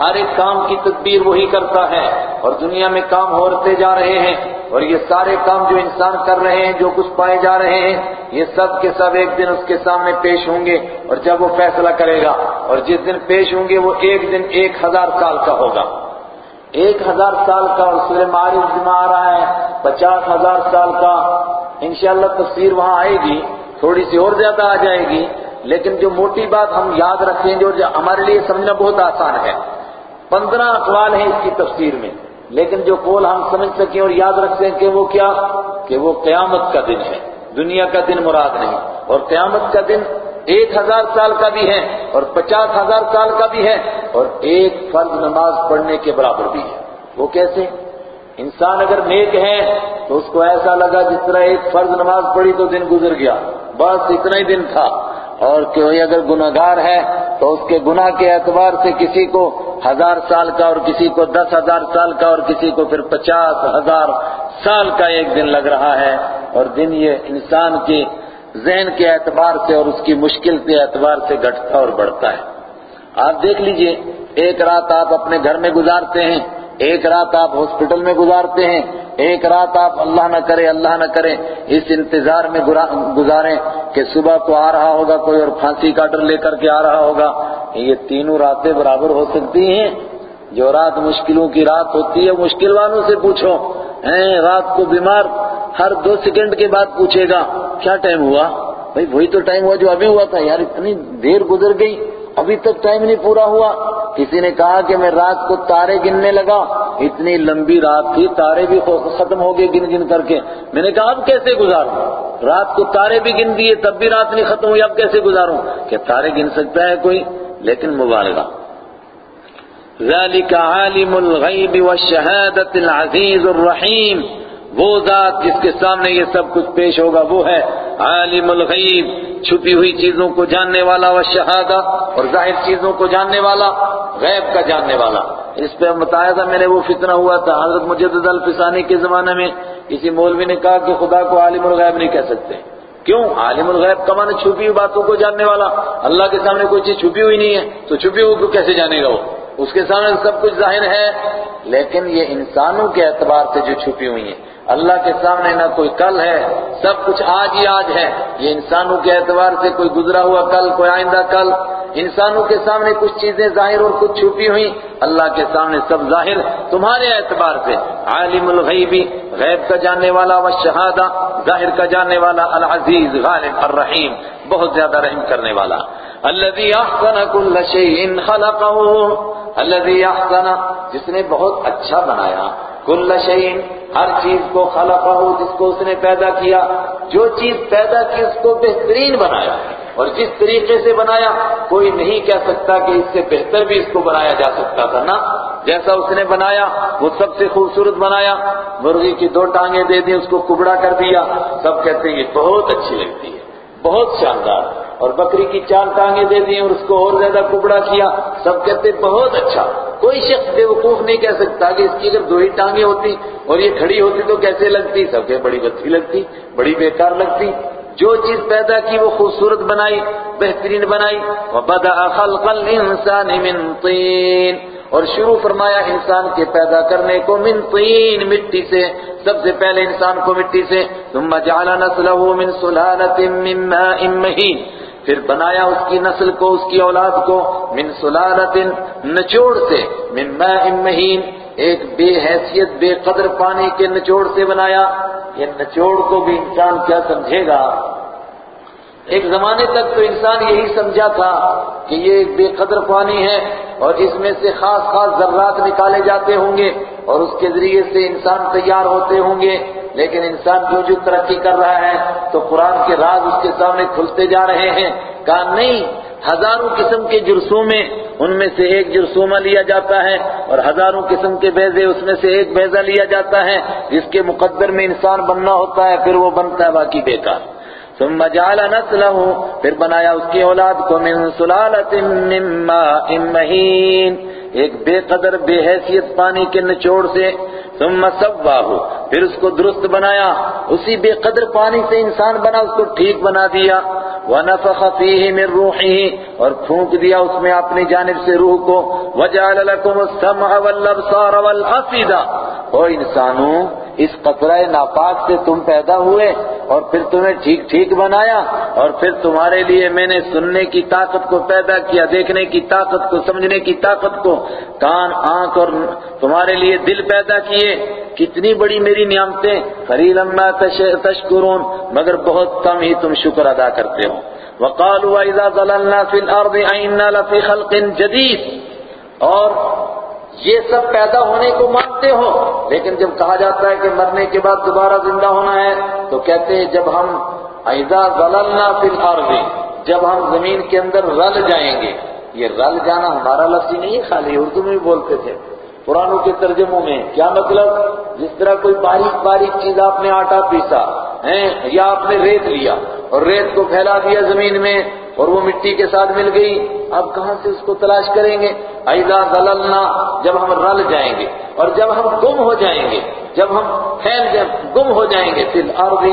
ہر ایک کام کی تدبیر وہی کرتا ہے اور دنیا میں کام ہوتے جا رہے ہیں اور یہ سارے کام جو انسان کر رہے ہیں، جو کچھ پائے جا رہے ہیں، یہ سب کے سب ایک دن اس کے سامنے پیش ہوں گے اور جب وہ فیصلہ کرے گا اور جس دن پیش ہوں گے، وہ ایک دن ایک ہزار سال کا ہوگا۔ ایک ہزار سال کا اور سورہ معارف جمع آ رہا ہے، پچاس ہزار سال کا۔ انشاءاللہ تفسیر وہاں آئے گی، تھوڑی سی اور زیادہ آ جائے گی، لیکن جو موٹی بات ہم یاد رکھیں، جو ہمارے لیے سمجھنا بہت آسان ہے۔ پندرہ اقوال ہیں اس کی تفسیر میں۔ لیکن جو قول ہم سمجھ سکیں اور یاد رکھ سکیں کہ وہ کیا؟ کہ وہ قیامت کا دن ہے۔ دنیا کا دن مراد نہیں۔ اور قیامت کا دن ایک ہزار سال کا بھی ہے اور پچاس ہزار سال کا بھی ہے اور ایک فرض نماز پڑھنے کے برابر بھی ہے۔ وہ کیسے؟ انسان اگر نیک ہے تو اس کو ایسا لگا جس طرح ایک فرض نماز پڑھی تو دن گزر گیا۔ بس اتنا ہی دن تھا۔ اور کوئی اگر گناہگار ہے تو اس کے گناہ کے اعتبار سے کسی کو ہزار سال کا اور کسی کو دس ہزار سال کا اور کسی کو پھر پچاس ہزار سال کا ایک دن لگ رہا ہے اور دن یہ انسان کی ذہن کے اعتبار سے اور اس کی مشکل کے اعتبار سے گھٹتا اور بڑھتا ہے۔ آپ دیکھ لیجیے، ایک رات آپ اپنے گھر میں گزارتے ہیں ایک رات آپ ہاسپٹل میں گزارتے ہیں، ایک رات آپ اللہ نہ کرے، اللہ نہ کرے، اس انتظار میں گزاریں کہ صبح کو آ رہا ہوگا کوئی اور پھانسی کا ڈر لے کر کے آ رہا ہوگا۔ یہ تینوں راتیں برابر ہو سکتی ہیں۔ جو رات مشکلوں کی رات ہوتی ہے مشکل والوں سے پوچھو۔ ہیں، رات کو بیمار ہر دو سیکنڈ کے بعد پوچھے گا، کیا ٹائم ہوا؟ بھائی وہی تو ٹائم ہوا جو ابھی ہوا تھا۔ یار اتنی دیر گزر گئی۔ ابھی تک ٹائم نہیں پورا ہوا۔ کسی نے کہا کہ میں رات کو تارے گننے لگا۔ اتنی لمبی رات تھی، تارے بھی ختم ہو گئے گن گن کر کے۔ میں نے کہا، اب کیسے گزاروں؟ رات کو تارے بھی گن دیے، تب بھی رات نہیں ختم ہوئی، اب کیسے گزاروں؟ کہ تارے گن سکتا ہے کوئی، لیکن مبالغہ۔ ذالک عالم الغیب والشہادت العزیز الرحیم۔ وہ ذات جس کے سامنے یہ سب کچھ پیش ہوگا، وہ ہے عالم الغیب۔ چھپی ہوئی چیزوں کو جاننے والا و شہادہ اور ظاہر چیزوں کو جاننے والا، غیب کا جاننے والا۔ اس پہ بتایا تھا میں نے وہ فتنہ ہوا تھا، حضرت مجدد الفسانی کے زمانے میں کسی مولوی نے کہا کہ خدا کو عالم الغیب نہیں کہہ سکتے۔ کیوں؟ عالم الغیب کا معنی چھپی ہوئی باتوں کو جاننے والا۔ اللہ کے سامنے کوئی چیز چھپی ہوئی نہیں ہے، تو چھپی ہوئی کو کیسے جانے گا وہ؟ اس کے سامنے سب کچھ ظاہر ہے، لیکن یہ انسانوں کے اعتبار سے جو چھپی ہوئی ہیں اللہ کے سامنے نہ کوئی کل ہے، سب کچھ آج ہی آج ہے۔ یہ انسانوں کے اعتبار سے کوئی گزرا ہوا کل، کوئی آئندہ کل۔ انسانوں کے سامنے کچھ چیزیں ظاہر اور کچھ چھپی ہوئی اللہ کے سامنے سب ظاہر تمہارے اعتبار سے۔ عالم الغیبی غیب کا جاننے والا و شہادہ، ظاہر کا جاننے والا العزیز، غالب الرحیم، بہت زیادہ رحم کرنے والا۔ الذي احسن كل شيء خلقه الذي احسن، جس نے بہت اچھا بنایا۔ کل شعین ہر چیز کو خلقہ جس کو اس نے پیدا کیا، جو چیز پیدا کی اس کو بہترین بنایا۔ اور جس طریقے سے بنایا، کوئی نہیں کہہ سکتا کہ اس سے بہتر بھی اس کو بنایا جا سکتا تھا نا جیسا اس نے بنایا، وہ سب سے خوبصورت بنایا۔ مرغی کی دو ٹانگیں دے دی اس کو کبڑا کر دیا۔ سب کہتے ہیں یہ بہت اچھی لگتی ہے، بہت شاندار۔ اور بکری کی چار ٹانگیں دے دی اور اس کو اور زیادہ کبڑا کیا، سب کہتے بہت اچھا۔ کوئی شخص بے وقوف نہیں کہہ سکتا کہ اس کی اگر دو ہی ٹانگیں ہوتی اور یہ کھڑی ہوتی تو کیسے لگتی؟ سب کے بڑی بچی لگتی، بڑی بیکار لگتی۔ جو چیز پیدا کی وہ خوبصورت بنائی، بہترین بنائی۔ وَبَدَأَ خَلْقَ الْإِنسَانِ مِن طِين۔ اور شروع فرمایا انسان کے پیدا کرنے کو من طین، مٹی سے۔ سب سے پہلے انسان کو مٹی سے۔ ثم جعل نسله من سلالة من ماء مهين۔ پھر بنایا اس کی نسل کو، اس کی اولاد کو، من سلالت نچوڑ سے، من ماء مہین، ایک بے حیثیت، بے قدر پانی کے نچوڑ سے بنایا۔ یہ نچوڑ کو بھی انسان کیا سمجھے گا؟ ایک زمانے تک تو انسان یہی سمجھا تھا کہ یہ ایک بے قدر پانی ہے اور اس میں سے خاص خاص ذرات نکالے جاتے ہوں گے اور اس کے ذریعے سے انسان تیار ہوتے ہوں گے۔ لیکن انسان جو جو ترقی کر رہا ہے تو قرآن کے راز اس کے سامنے کھلتے جا رہے ہیں۔ کہا نہیں، ہزاروں قسم کے جرسومے ان میں سے ایک جرسومہ لیا جاتا ہے اور ہزاروں قسم کے بیزے اس میں سے ایک بیزہ لیا جاتا ہے جس کے مقدر میں انسان بننا ہوتا ہے، پھر وہ بنتا ہے باقی بیکار۔ ثم جعل نسله، پھر بنایا اس کی اولاد کو، من سلالت من ماء مہین۔ ایک بے قدر بے حیثیت پانی کے نچوڑ سے، ثم سواہ پھر اس کو درست بنایا۔ اسی بے قدر پانی سے انسان بنا، اس کو ٹھیک بنا دیا۔ ونفخ فيه من روحه، اور پھونک دیا اس میں اپنی جانب سے روح کو۔ وجعل لكم السمع والابصار والافئدہ او انسانوں، اس قطرہ ناپاک سے تم پیدا ہوئے، اور پھر تمہیں ٹھیک ٹھیک بنایا۔ اور پھر تمہارے لیے میں نے سننے کی طاقت کو پیدا کیا، دیکھنے کی طاقت کو، سمجھنے کی طاقت کو۔ کان، آنکھ اور تمہارے لیے دل پیدا کیے، کتنی بڑی میری نعمتیں، قلیلا ما تشکرون، مگر بہت کم ہی تم شکر ادا کرتے ہو۔ وقالوا اذا ضللنا في الارض انا لفي خلق جديد۔ اور یہ سب پیدا ہونے کو مانتے ہو، لیکن جب کہا جاتا ہے کہ مرنے کے بعد دوبارہ زندہ ہونا ہے، تو کہتے ہیں جب ہم اذا ضللنا في الارض جب ہم زمین کے اندر رل جائیں گے۔ یہ رل جانا ہمارا لفظ ہی نہیں ہے، خالی اردو میں بھی بولتے تھے۔ قرآنوں کے ترجموں میں کیا مطلب؟ جس طرح کوئی باریک باریک چیز آپ نے آٹا پیسا یا آپ نے ریت لیا اور ریت کو پھیلا دیا زمین میں اور وہ مٹی کے ساتھ مل گئی اب کہاں سے اس کو تلاش کریں گے؟ ایزا ضللنا جب ہم رل جائیں گے اور جب ہم گم ہو جائیں گے، جب ہم پھیل جائیں، گم ہو جائیں گے پھر الارض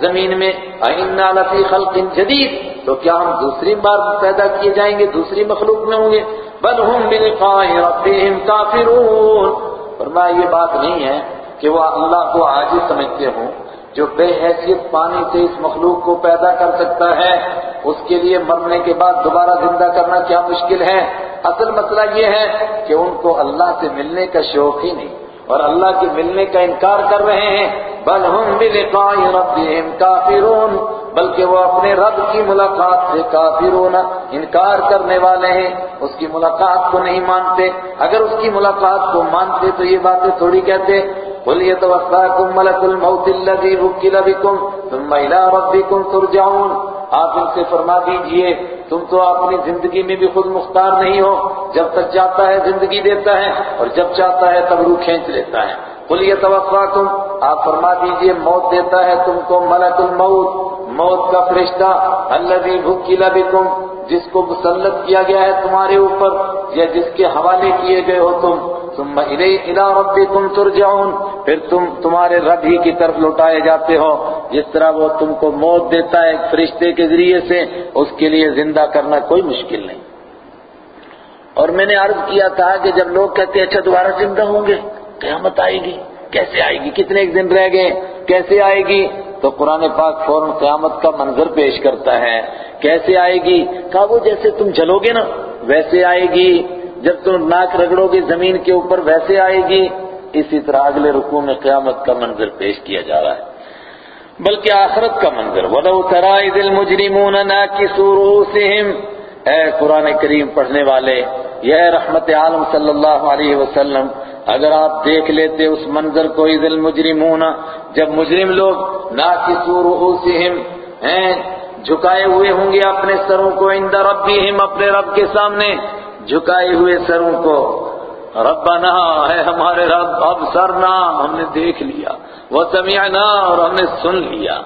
زمین میں اینا لفی خلق جدید. تو کیا ہم دوسری بار پیدا کیے جائیں گے؟ دوسری مخلوق میں ہوں گے؟ بل ہم بلقاء ربهم کافرون۔ فرمایا، یہ بات نہیں ہے کہ وہ اللہ کو عاجز سمجھتے ہوں، جو بے حیثیت پانی سے اس مخلوق کو پیدا کر سکتا ہے، اس کے لیے مرنے کے بعد دوبارہ زندہ کرنا کیا مشکل ہے؟ اصل مسئلہ یہ ہے کہ ان کو اللہ سے ملنے کا شوق ہی نہیں۔ اور اللہ کے ملنے کا انکار کر رہے ہیں۔ بل ہم بلقاء ربهم کافرون، بلکہ وہ اپنے رب کی ملاقات سے کافرون انکار کرنے والے ہیں۔ اس کی ملاقات کو نہیں مانتے۔ اگر اس کی ملاقات کو مانتے تو یہ باتیں تھوڑی کہتے قل يتوفاكم ملك الموت الذي وكل بكم ثم الى ربكم ترجعون۔ آپ ان سے فرما دیجیے، تم تو اپنی زندگی میں بھی خود مختار نہیں ہو۔ جب تک چاہتا ہے زندگی دیتا ہے اور جب چاہتا ہے تب روح کھینچ لیتا ہے۔ قل يتوفاكم، آپ فرما دیجیے، موت دیتا ہے تم کو ملک الموت۔ موت کا فرشتہ الذی بھکیلا بکم جس کو مسلط کیا گیا ہے تمہارے اوپر یا جس کے حوالے کیے گئے ہو تم۔ ثم الی الی ربکم ترجعون. پھر تم تمہارے رب ہی کی طرف لوٹائے جاتے ہو. جس طرح وہ تم کو موت دیتا ہے ایک فرشتے کے ذریعے سے، اس کے لیے زندہ کرنا کوئی مشکل نہیں۔ اور میں نے عرض کیا تھا کہ جب لوگ کہتے ہیں اچھا دوبارہ زندہ ہوں گے، قیامت آئے گی۔ کیسے آئے گی؟ کتنے ایک دن رہ گئے، کیسے آئے گی؟ تو قرآن پاک فوراً قیامت کا منظر پیش کرتا ہے۔ کیسے آئے گی؟ کہا، وہ جیسے تم چلو گے نا، ویسے آئے گی۔ جب تم ناک رگڑو گے زمین کے اوپر ویسے آئے گی، اسی طرح اگلے رکوع میں قیامت کا منظر پیش کیا جا رہا ہے۔ بلکہ آخرت کا منظر، وَلَوْ تَرَائِ ذِي الْمُجْرِمُونَ نَاكِسُوا رُؤُوسِهِمْ۔ اے قرآن کریم پڑھنے والے یہ رحمت عالم صلی اللہ علیہ وسلم، اگر آپ دیکھ لیتے اس منظر کو عید المجرمون، جب مجرم لوگ ناکسوا رؤوسہم ہیں، جھکائے ہوئے ہوں گے اپنے سروں کو عند ربہم، اپنے رب کے سامنے۔ جھکائے ہوئے سروں کو، ربنا ہے ہمارے رب، اب سرنا، ہم نے دیکھ لیا وہ سمیا اور ہم نے سن لیا۔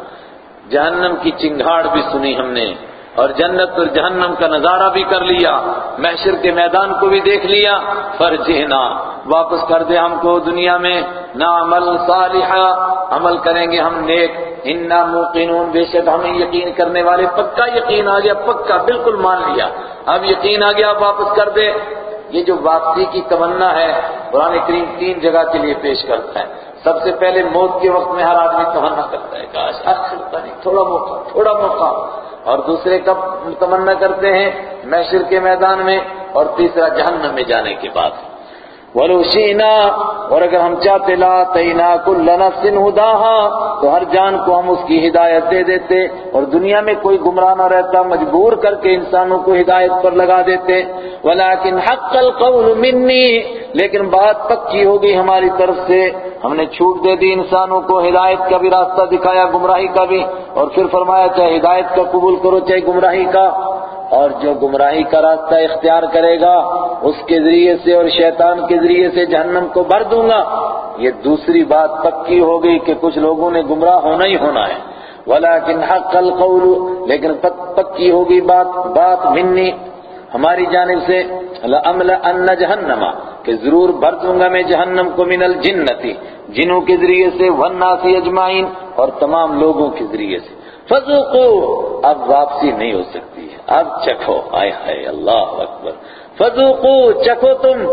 جہنم کی چنگھاڑ بھی سنی ہم نے۔ اور جنت اور جہنم کا نظارہ بھی کر لیا، محشر کے میدان کو بھی دیکھ لیا، فرجہنا، واپس کر دے ہم کو دنیا میں نہ عمل صالحہ عمل کریں گے ہم نیک۔ انا موقنون، بے شک ہمیں یقین کرنے والے پکا یقین آ گیا، پکا، بالکل مان لیا۔ اب یقین آ گیا، واپس کر دے۔ یہ جو واپسی کی تمنا ہے، قرآن کریم تین جگہ کے لیے پیش کرتا ہے۔ سب سے پہلے موت کے وقت میں ہر آدمی تمنا کرتا ہے، کاش اچھا نہیں، تھوڑا موقع تھوڑا موقع۔ اور دوسرے کب تمنا کرتے ہیں؟ محشر کے میدان میں اور تیسرا جہنم میں جانے کے بعد۔ وَلُوشِينَا اور اگر ہم چاہتے، لا تینا کل نفس ہداہا، تو ہر جان کو ہم اس کی ہدایت دے دیتے، اور دنیا میں کوئی گمراہ نہ رہتا، مجبور کر کے انسانوں کو ہدایت پر لگا دیتے۔ ولیکن حق القول منی، لیکن بات پکی ہو گئی ہماری طرف سے۔ ہم نے چھوٹ دے دی انسانوں کو، ہدایت کا بھی راستہ دکھایا گمراہی کا بھی، اور پھر فرمایا چاہے ہدایت کا قبول کرو، چاہے گمراہی کا۔ اور جو گمراہی کا راستہ اختیار کرے گا، اس کے ذریعے سے اور شیطان کے ذریعے سے جہنم کو بھر دوں گا۔ یہ دوسری بات پکی ہو گئی کہ کچھ لوگوں نے گمراہ ہونا ہی ہونا ہے۔ ولیکن حق القول، لیکن پکی ہوگی بات بات منی ہماری جانب سے لَأَمْلَ أَنَّ جَهَنَّمَا کہ ضرور بھر دوں گا میں جہنم کو من الجنتی۔ جنوں کے ذریعے سے، والناس اجمعین، اور تمام لوگوں کے ذریعے سے۔ فذوقوا اب واپسی نہیں ہو سکتی۔ ہے اب چکھو۔ آئے ہائے اللہ اکبر۔ فذوقوا چکھو تم۔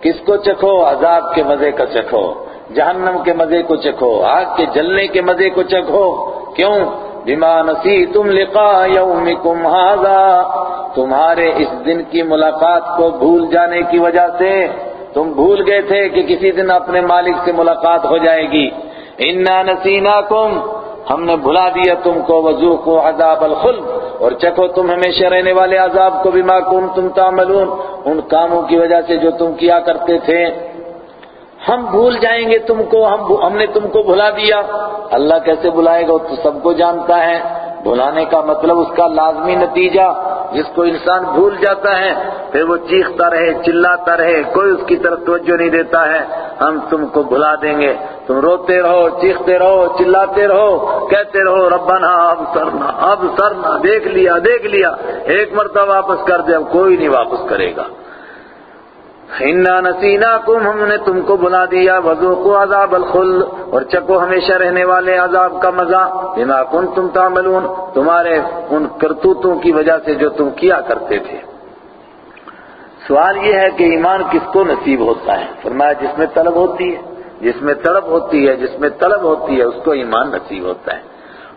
کس کو چکھو؟ عذاب کے مزے کا چکھو۔ جہنم کے مزے کو چکھو۔ آگ کے جلنے کے مزے کو چکھو۔ کیوں؟ بما نسیتم لقاء یومکم ھذا تمہارے اس دن کی ملاقات کو بھول جانے کی وجہ سے تم بھول گئے تھے کہ کسی دن اپنے مالک سے ملاقات ہو جائے گی۔ انا نسیناکم ہم نے بھلا دیا تم کو وذوقوا عذاب الخلد۔ اور چکھو تم ہمیشہ رہنے والے عذاب کو بما کنتم تعملون۔ ان کاموں کی وجہ سے جو تم کیا کرتے تھے۔ ہم بھول جائیں گے تم کو، ہم ہم نے تم کو بھلا دیا۔ اللہ کیسے بلائے گا؟ وہ تو سب کو جانتا ہے۔ بھلانے کا مطلب اس کا لازمی نتیجہ۔ جس کو انسان بھول جاتا ہے، پھر وہ چیختا رہے، چلاتا رہے، کوئی اس کی طرف توجہ نہیں دیتا ہے۔ ہم تم کو بھلا دیں گے۔ تم روتے رہو، چیختے رہو، چلاتے رہو، کہتے رہو، ربنا اب سرنا اب سرنا دیکھ لیا دیکھ لیا۔ ایک مرتبہ واپس کر دے، اب کوئی نہیں واپس کرے گا۔ انا نسیناکم، ہم نے تم کو بلا دیا۔ وذوقوا عذاب الخلد۔ اور چکو ہمیشہ رہنے والے عذاب کا مزہ۔ بما کنتم تعملون۔ تمہارے ان کرتوتوں کی وجہ سے جو تم کیا کرتے تھے۔ سوال یہ ہے کہ ایمان کس کو نصیب ہوتا ہے؟ فرمایا جس میں طلب ہوتی ہے، جس میں طلب ہوتی ہے، جس میں طلب ہوتی ہے، اس کو ایمان نصیب ہوتا ہے۔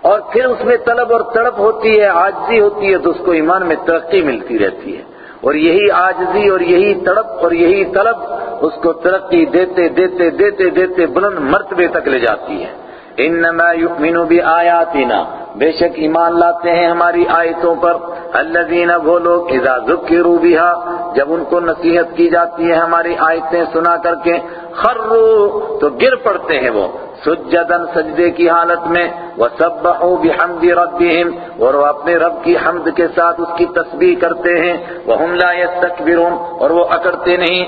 اور پھر اس میں طلب اور تڑپ ہوتی ہے، عاجزی ہوتی ہے، تو اس کو ایمان میں ترقی ملتی رہتی ہے۔ اور یہی عاجزی اور یہی تڑپ اور یہی طلب اس کو ترقی دیتے دیتے دیتے دیتے بلند مرتبے تک لے جاتی ہے۔ انما یؤمنو بآیاتنا۔ بے شک ایمان لاتے ہیں ہماری آیتوں پر۔ الذین وہ لوگ اذا ذکروا بها جب ان کو نصیحت کی جاتی ہے ہماری آیتیں سنا کر کے، خرو، تو گر پڑتے ہیں وہ۔ سجدن سجدے کی حالت میں، وسبحوا بحمد ربهم اور وہ اپنے رب کی حمد کے ساتھ اس کی تسبیح کرتے ہیں۔ وهم لا يستكبرون اور وہ اکڑتے نہیں۔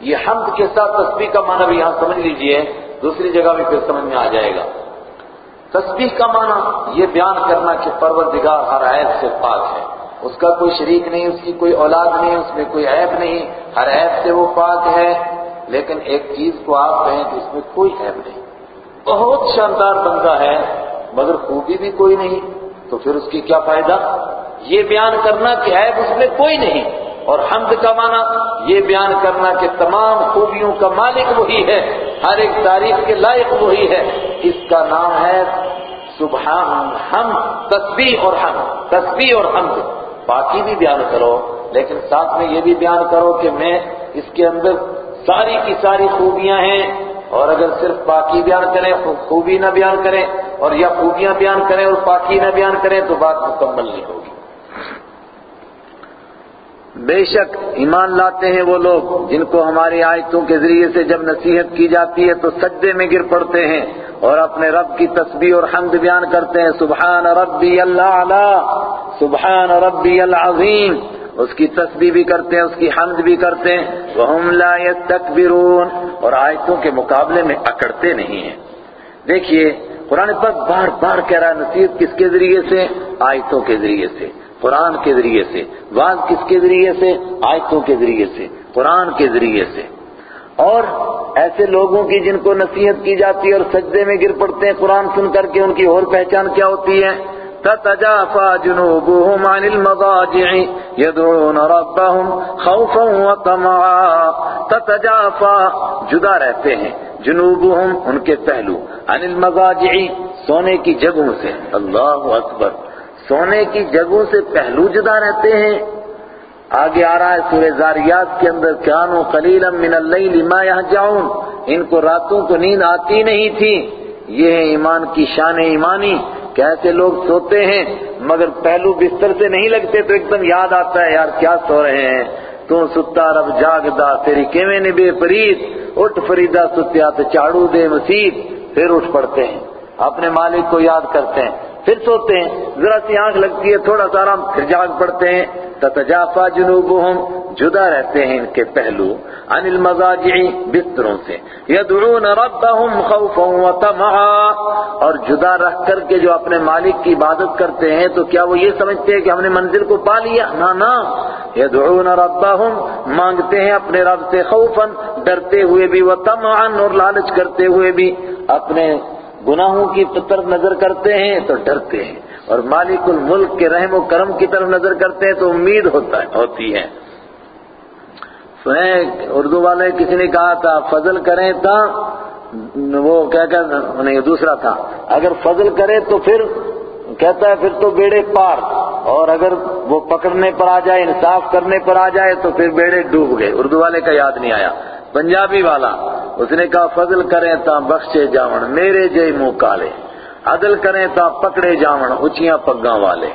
یہ حمد کے ساتھ تسبیح کا معنی بھی یہاں سمجھ لیجیے، دوسری جگہ بھی پھر سمجھ میں آ جائے گا۔ تسبیح کا معنی یہ بیان کرنا کہ پروردگار ہر عیب سے پاک ہے۔ اس کا کوئی شریک نہیں، اس کی کوئی اولاد نہیں، اس میں کوئی عیب نہیں، ہر عیب سے وہ پاک ہے۔ لیکن ایک چیز کو آپ کہیں کہ اس میں کوئی عیب نہیں۔ بہت شاندار بندہ ہے، مگر خوبی بھی کوئی نہیں۔ تو پھر اس کی کیا فائدہ؟ یہ بیان کرنا کہ عیب اس میں کوئی نہیں۔ اور حمد کا معنی یہ بیان کرنا کہ تمام خوبیوں کا مالک وہی ہے، ہر ایک تعریف کے لائق وہی ہے۔ اس کا نام ہے سبحان ہم تسبیح اور ہم تسبیح اور حمد۔ باقی بھی بیان کرو، لیکن ساتھ میں یہ بھی بیان کرو کہ میں اس کے اندر ساری کی ساری خوبیاں ہیں۔ اور اگر صرف پاکی بیان کریں خوبی نہ بیان کریں، اور یا خوبیاں بیان کریں اور پاکی نہ بیان کریں، تو بات مکمل نہیں ہوگی۔ بے شک ایمان لاتے ہیں وہ لوگ جن کو ہماری آیتوں کے ذریعے سے جب نصیحت کی جاتی ہے تو سجدے میں گر پڑتے ہیں اور اپنے رب کی تسبیح اور حمد بیان کرتے ہیں سبحان ربی اللہ سبحان ربی العظیم۔ اس کی تسبیح بھی کرتے ہیں، اس کی حمد بھی کرتے ہیں۔ وَهُمْ لَا يَسْتَكْبِرُونَ اور آیتوں کے مقابلے میں اکڑتے نہیں ہیں۔ دیکھیے، قرآن پاک بار بار کہہ رہا ہے نصیحت کس کے ذریعے سے؟ آیتوں کے ذریعے سے۔ قرآن کے ذریعے سے۔ بعض کس کے ذریعے سے؟ آیتوں کے ذریعے سے۔ قرآن کے ذریعے سے۔ اور ایسے لوگوں کی جن کو نصیحت کی جاتی ہے اور سجدے میں گر پڑتے ہیں، قرآن سن کر کے ان کی اور پہچان کیا ہوتی ہے؟ تتجافى جنوبهم عن المضاجع، يدعون ربهم خوفا وطمعا۔ تتجافى، جدا رہتے ہیں۔ جنوبهم، ان کے پہلو۔ عن المضاجع، سونے کی جگہوں سے۔ اللہ اکبر۔ سونے کی جگہوں سے پہلو جدا رہتے ہیں۔ آگے آ رہا ہے سورہ زاریات کے اندر کانو قلیلا من اللیل ما یہجعون ان کو راتوں کو نیند آتی نہیں تھی۔ یہ ہے ایمان کی شان ایمانی۔ کیسے لوگ سوتے ہیں، مگر پہلو بستر سے نہیں لگتے تو ایک دم یاد آتا ہے، یار کیا سو رہے ہیں، تو ستا رب جاگدا تیری کیویں نے بے پرید؟ اٹھ فریدہ ستیا تو چاڑو دے مسیح، پھر اٹھ پڑتے ہیں۔ اپنے مالک کو یاد کرتے ہیں۔ پھر سوتے ہیں، ذرا سی آنکھ لگتی ہے، تھوڑا سا آرام، پھر جاگ پڑتے ہیں۔ تتجافا جنوبهم جدا رہتے ہیں ان کے پہلو۔ عن المضاجع بستروں سے۔ یدعون ربهم خوفا وطمعا اور جدا رکھ کر کے جو اپنے مالک کی عبادت کرتے ہیں، تو کیا وہ یہ سمجھتے ہیں کہ ہم نے منزل کو پا لیا؟ نہ نہ۔ یدعون ربهم مانگتے ہیں اپنے رب سے خوفا، ڈرتے ہوئے بھی وطمعا اور لالچ کرتے ہوئے بھی۔ اپنے گناہوں کی طرف نظر کرتے ہیں تو ڈرتے ہیں اور مالک الملک کے رحم و کرم کی طرف نظر کرتے ہیں تو امید ہوتا ہے، ہوتی ہے۔ اردو والے کسی نے کہا تھا، فضل کریں تا، وہ کیا کہ نہیں دوسرا تھا۔ اگر فضل کرے تو پھر، کہتا ہے پھر تو بیڑے پار۔ اور اگر وہ پکڑنے پر آ جائے، انصاف کرنے پر آ جائے تو پھر بیڑے ڈوب گئے۔ اردو والے کا یاد نہیں آیا۔ پنجابی والا، اس نے کہا، فضل کریں تا بخشے جاون، میرے جے منہ کالے۔ عدل کریں تا پکڑے جاون اچیاں پگاں والے۔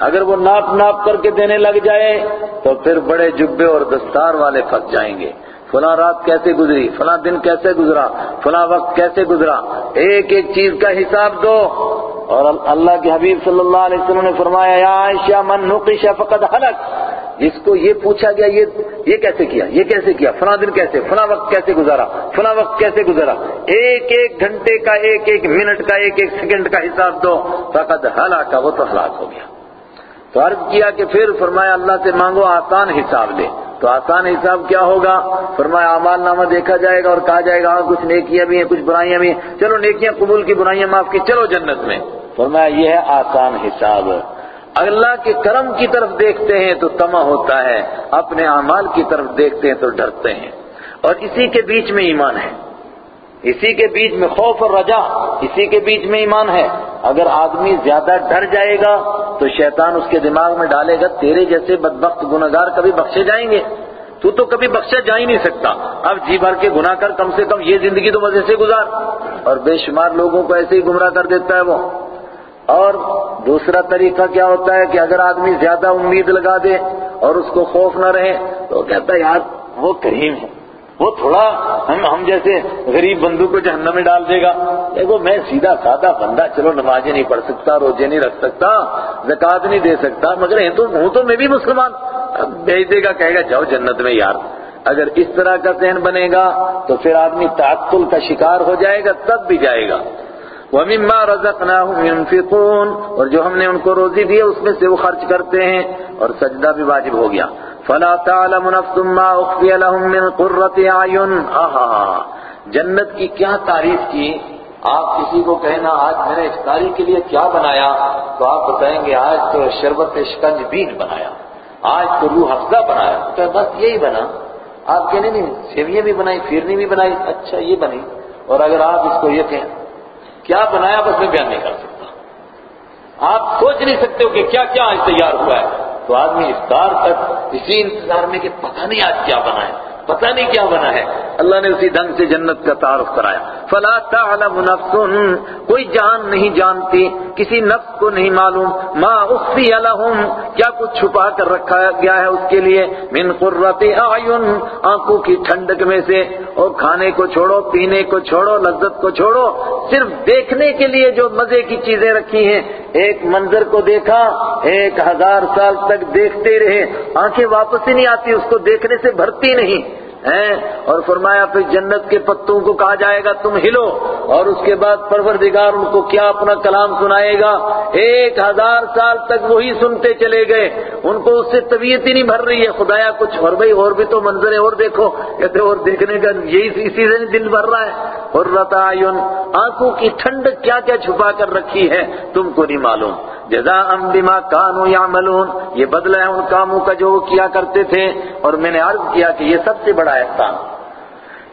اگر وہ ناپ ناپ کر کے دینے لگ جائے، تو پھر بڑے جبے اور دستار والے پھنس جائیں گے۔ فلاں رات کیسے گزری؟ فلاں دن کیسے گزرا؟ فلاں وقت کیسے گزرا؟ ایک ایک چیز کا حساب دو۔ اور اللہ کے حبیب صلی اللہ علیہ وسلم نے فرمایا، یا عائشہ، من نقش فقد حلق۔ جس کو یہ پوچھا گیا، یہ یہ کیسے کیا؟ یہ کیسے کیا؟ فلاں دن کیسے؟ فلاں وقت کیسے گزارا؟ فلاں وقت کیسے گزارا؟ ایک ایک گھنٹے کا، ایک ایک منٹ کا، ایک ایک سیکنڈ کا حساب دو، فقد ہلاک، وہ تو ہلاک ہو گیا۔ تو عرض کیا کہ پھر فرمایا، اللہ سے مانگو، آسان حساب لے۔ تو آسان حساب کیا ہوگا؟ فرمایا، اعمال نامہ دیکھا جائے گا اور کہا جائے گا ہاں کچھ نیکیاں بھی ہیں، کچھ برائیاں بھی ہیں۔ چلو، نیکیاں قبول کی، برائیاں معاف کی، چلو جنت میں۔ فرمایا، یہ ہے آسان حساب۔ اللہ کے کرم کی طرف دیکھتے ہیں تو تما ہوتا ہے، اپنے اعمال کی طرف دیکھتے ہیں تو ڈرتے ہیں۔ اور اسی کے بیچ میں ایمان ہے۔ اسی کے بیچ میں خوف اور رجا، اسی کے بیچ میں ایمان ہے۔ اگر آدمی زیادہ ڈر جائے گا تو شیطان اس کے دماغ میں ڈالے گا، تیرے جیسے بدبخت گناہگار کبھی بخشے جائیں گے۔ تو تو کبھی بخشا جا ہی نہیں سکتا۔ اب جی بھر کے گناہ کر کم سے کم یہ زندگی تو مزے سے گزار۔ اور بے شمار لوگوں کو ایسے ہی گمراہ کر دیتا ہے وہ۔ اور دوسرا طریقہ کیا ہوتا ہے کہ اگر آدمی زیادہ امید لگا دے اور اس کو خوف نہ رہے تو کہتا ہے، یار، وہ کریم ہے۔ وہ تھوڑا ہم ہم جیسے غریب بندو کو جہنم میں ڈال دے گا۔ دیکھو، میں سیدھا سادہ بندہ، چلو، نمازیں نہیں پڑھ سکتا، روزے نہیں رکھ سکتا زکات نہیں دے سکتا، مگر ہوں تو میں بھی مسلمان۔ بھیج دے گا، کہے گا، جاؤ جنت میں یار۔ اگر اس طرح کا ذہن بنے گا تو پھر آدمی تعطل کا شکار ہو جائے گا، تب بھی جائے گا۔ وَمِمَّا رَزَقْنَاهُمْ يُنْفِقُونَ اور جو ہم نے ان کو روزی دی ہے اس میں سے وہ خرچ کرتے ہیں اور سجدہ بھی واجب ہو گیا۔ فَلَا تَعْلَمُ نَفْسٌ مَّا أُخْفِيَ لَهُم مِّن قُرَّةِ أَعْيُنٍ آہا۔ جنت کی کیا تعریف کی؟ آپ کسی کو کہنا، آج میں نے افطاری کے لیے کیا بنایا؟ تو آپ بتائیں گے، آج تو شربت شکنج بین بنایا۔ آج تو روح افزا بنایا۔ تو بس یہی بنا۔ آپ کہنے نہیں سیویاں بھی بنائی، پھرنی بھی بنائی اچھا یہ بنی۔ اور اگر آپ اس کو یہ کہیں کیا بنایا بس میں بیان نہیں کر سکتا۔ آپ سوچ نہیں سکتے ہو کہ کیا کیا آج تیار ہوا ہے۔ تو آدمی افطار تک اسی انتظار میں کہ پتہ نہیں آج کیا بنا ہے۔ پتہ نہیں کیا بنا ہے۔ اللہ نے اسی ڈھنگ سے جنت کا تعارف کرایا۔ فلا تعلم نفس، کوئی جان نہیں جانتی، کسی نفس کو نہیں معلوم۔ ما اخفی لهم، کیا کچھ چھپا کر رکھا گیا ہے اس کے لیے؟ من قرۃ اعین آنکھوں کی ٹھنڈک میں سے۔ اور کھانے کو چھوڑو، پینے کو چھوڑو، لذت کو چھوڑو۔ صرف دیکھنے کے لیے جو مزے کی چیزیں رکھی ہیں۔ ایک منظر کو دیکھا، ایک ہزار سال تک دیکھتے رہے۔ آنکھیں واپس ہی نہیں آتی، اس کو دیکھنے سے بھرتی نہیں۔ اور فرمایا پھر جنت کے پتوں کو کہا جائے گا تم ہلو اور اس کے بعد پروردگار ان کو کیا اپنا کلام سنائے گا؟ ایک ہزار سال تک وہی سنتے چلے گئے۔ ان کو اس سے طبیعت ہی نہیں بھر رہی ہے۔ خدایا، کچھ اور بھائی اور بھی تو منظریں اور دیکھو۔ کہتے اور دیکھنے کا یہی اسی سے دن بھر رہا ہے۔ اور رتعین آنکھوں کی ٹھنڈ کیا کیا چھپا کر رکھی ہے؟ تم کو نہیں معلوم۔ جزا بما کانوا یعملون، یہ بدلہ ہے ان کاموں کا جو وہ کیا کرتے تھے۔ اور میں نے عرض کیا کہ یہ سب سے بڑا احسان۔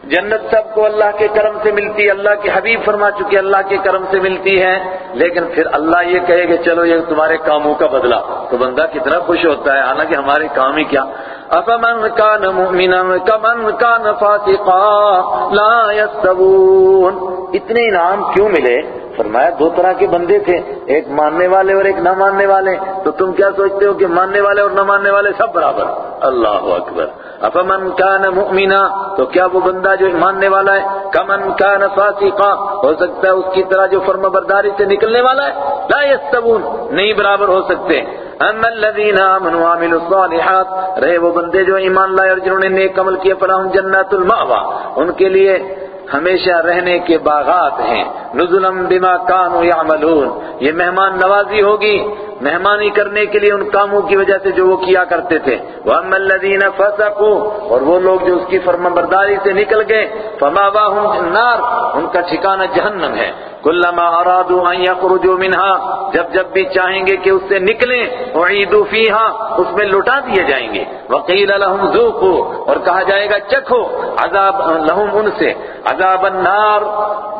جنت سب کو اللہ کے کرم سے ملتی ہے، اللہ کے حبیب فرما چکے، اللہ کے کرم سے ملتی ہے، لیکن پھر اللہ یہ کہے کہ چلو یہ تمہارے کاموں کا بدلہ۔ تو بندہ کتنا خوش ہوتا ہے، حالانکہ ہمارے کام ہی کیا۔ افمن کان مؤمنا کمن کان فاسقا لا يستوون اتنے انعام کیوں ملے؟ فرمایا، دو طرح کے بندے تھے، ایک ماننے والے اور ایک نہ ماننے والے۔ تو تم کیا سوچتے ہو کہ ماننے والے اور نہ ماننے والے سب برابر؟ اللہ اکبر۔ افمن کان مؤمنا، تو کیا وہ بندہ جو ماننے والا ہے؟ کمن کان فاسقا، ہو سکتا ہے اس کی طرح جو فرما برداری سے نکلنے والا ہے؟ لا يستوون نہیں برابر ہو سکتے۔ اما الذين امنوا وعملوا الصالحات، رہے وہ بندے جو ایمان لائے اور جنہوں نے نیک عمل کیے فلاحم جنات المأوا ان کے لیے ہمیشہ رہنے کے باغات ہیں۔ نزلم بما كانوا یعملون۔ یہ مہمان نوازی ہوگی۔ مہمانی کرنے کے لیے ان کاموں کی وجہ سے جو وہ کیا کرتے تھے۔ وَأَمَّا الَّذِينَ فَسَقُوا۔ اور وہ لوگ جو اس کی فرمانبرداری سے نکل گئے۔ فَمَا النَّارِ۔ ان کا ٹھکانہ جہنم ہے۔ کلما ارادوا ان يخرجوا منها، جب جب بھی چاہیں گے کہ اس سے نکلیں، اعیدوا فیها اس میں لٹا دیے جائیں گے۔ وقیل لهم ذوقوا اور کہا جائے گا، چکھو، عذاب لهم ان سے۔ عذاب النار،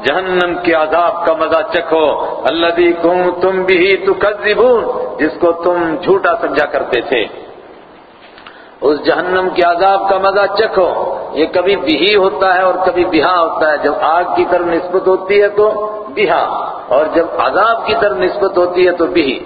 جہنم کے عذاب کا مزہ چکھو۔ الذي كنتم به تكذبون جس کو تم جھوٹا سمجھا کرتے تھے۔ اس جہنم کے عذاب کا مزہ چکھو۔ یہ کبھی بہی ہوتا ہے اور کبھی بہا ہوتا ہے۔ جب آگ کی طرف نسبت ہوتی ہے تو بہا اور جب عذاب کی طرف نسبت ہوتی ہے تو بہی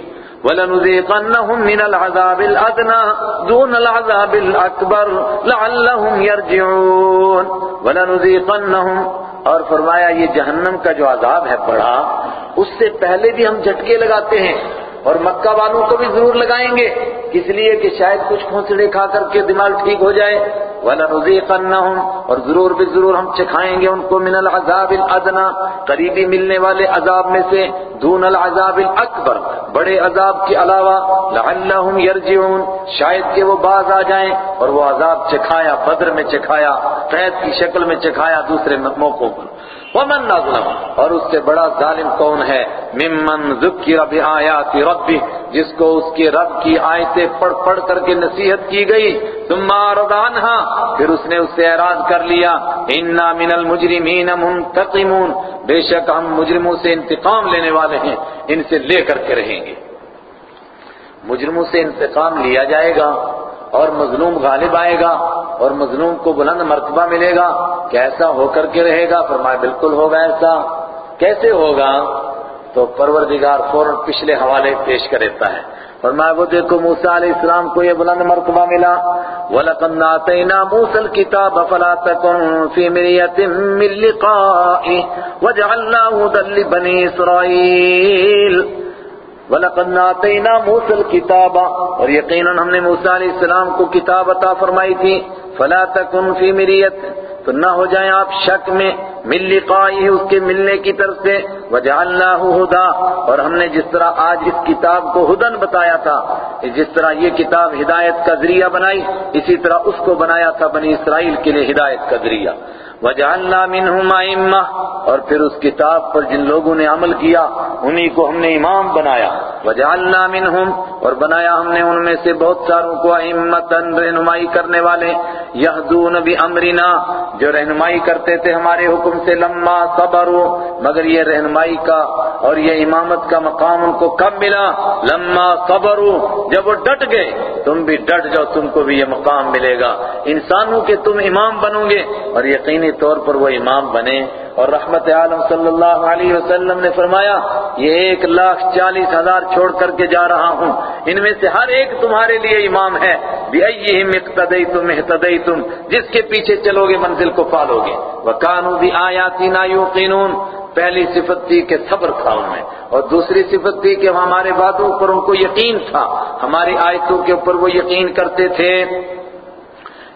وَلَنُذِيقَنَّهُمْ مِنَ الْعَذَابِ الْأَدْنَى دُونَ الْعَذَابِ الْأَكْبَرِ لَعَلَّهُمْ يَرْجِعُونَ وَلَنُذِيقَنَّهُمْ اور فرمایا یہ جہنم کا جو عذاب ہے بڑا، اس سے پہلے بھی ہم جھٹکے لگاتے ہیں۔ اور مکہ والوں کو بھی ضرور لگائیں گے۔ اس لیے کہ شاید کچھ کھونسڑے کھا کر کے دماغ ٹھیک ہو جائے۔ وَلَنُذِيقَنَّهُمْ اور ضرور بھی ضرور ہم چکھائیں گے ان کو من العذاب الادنا قریبی ملنے والے عذاب میں سے دون العذاب الاکبر بڑے عذاب کے علاوہ لعلہم یرجعون شاید کہ وہ باز آ جائیں اور وہ عذاب چکھایا، بدر میں چکھایا، قید کی شکل میں چکھایا دوسرے موقعوں پر۔ ومن نظلم اور اس سے بڑا ظالم کون ہے؟ ممن ذکر بآیات ربی جس کو اس کے رب کی آیتیں پڑھ پڑھ کر کے نصیحت کی گئی۔ ثم اعرض پھر اس نے اس سے اعراض کر لیا۔ انا من المجرمین منتقمون۔ بے شک ہم مجرموں سے انتقام لینے والے ہیں، ان سے لے کر کے رہیں گے۔ مجرموں سے انتقام لیا جائے گا۔ اور مظلوم غالب آئے گا اور مظلوم کو بلند مرتبہ ملے گا کیسا ہو کر کے رہے گا فرمایا بالکل ہوگا ایسا کیسے ہوگا تو پروردگار فوراً پچھلے حوالے پیش کر دیتا ہے فرمایا وہ دیکھو موسیٰ علیہ السلام کو یہ بلند مرتبہ ملا وَلَقَدْ نَاتَيْنَا مُوسَى الْكِتَابَ فَلَا تَكُنْ فِي مِرْيَةٍ مِّن لِقَائِهِ وَجَعَلْنَاهُ هُدًى لِّبَنِي إِسْرَائِيلَ وَلَقَدْ نَاتَيْنَا مُوسَى الْكِتَابَ اور یقیناً ہم نے موسیٰ علیہ السلام کو کتاب عطا فرمائی تھی، فَلَا تَكُنْ فِي مِرِيَةٍ، تو نہ ہو جائیں آپ شک میں مل لقائه اس کے ملنے کی طرف سے وجعلناہ ہدا اور ہم نے جس طرح آج اس کتاب کو ہدن بتایا تھا، جس طرح یہ کتاب ہدایت کا ذریعہ بنائی، اسی طرح اس کو بنایا تھا بنی اسرائیل کے لیے ہدایت کا ذریعہ۔ وجعلنا منہم ائمہ اور پھر اس کتاب پر جن لوگوں نے عمل کیا، انہی کو ہم نے امام بنایا۔ وجعلنا منہم اور بنایا ہم نے ان میں سے بہت ساروں کو ائمتن رہنمائی کرنے والے۔ یہدون بامرنا جو رہنمائی کرتے تھے ہمارے حکم سے، لما صبروا، مگر یہ رہنمائی کا اور یہ امامت کا مقام ان کو کب ملا۔ لما صبروا، جب وہ ڈٹ گئے، تم بھی ڈٹ جاؤ، تم کو بھی یہ مقام ملے گا۔ انسانوں کے تم امام بنو گے اور یقینی طور پر وہ امام بنے اور رحمت عالم صلی اللہ علیہ وسلم نے فرمایا، یہ ایک لاکھ چالیس ہزار چھوڑ کر کے جا رہا ہوں۔ ان میں سے ہر ایک تمہارے لیے امام ہے۔ بِأَيِّهِمْ اِقْتَدَيْتُمْ اِحْتَدَيْتُمْ۔ جس کے پیچھے چلو گے منزل کو پالو گے۔ وَكَانُوا بِآيَاتِنَا يُوقِنُونَ۔ پہلی صفت تھی کہ صبر تھا ان میں۔ اور دوسری صفت تھی کہ ہمارے باتوں پر ان کو یقین تھا۔ ہماری آیتوں کے اوپر وہ یقین کرتے تھے۔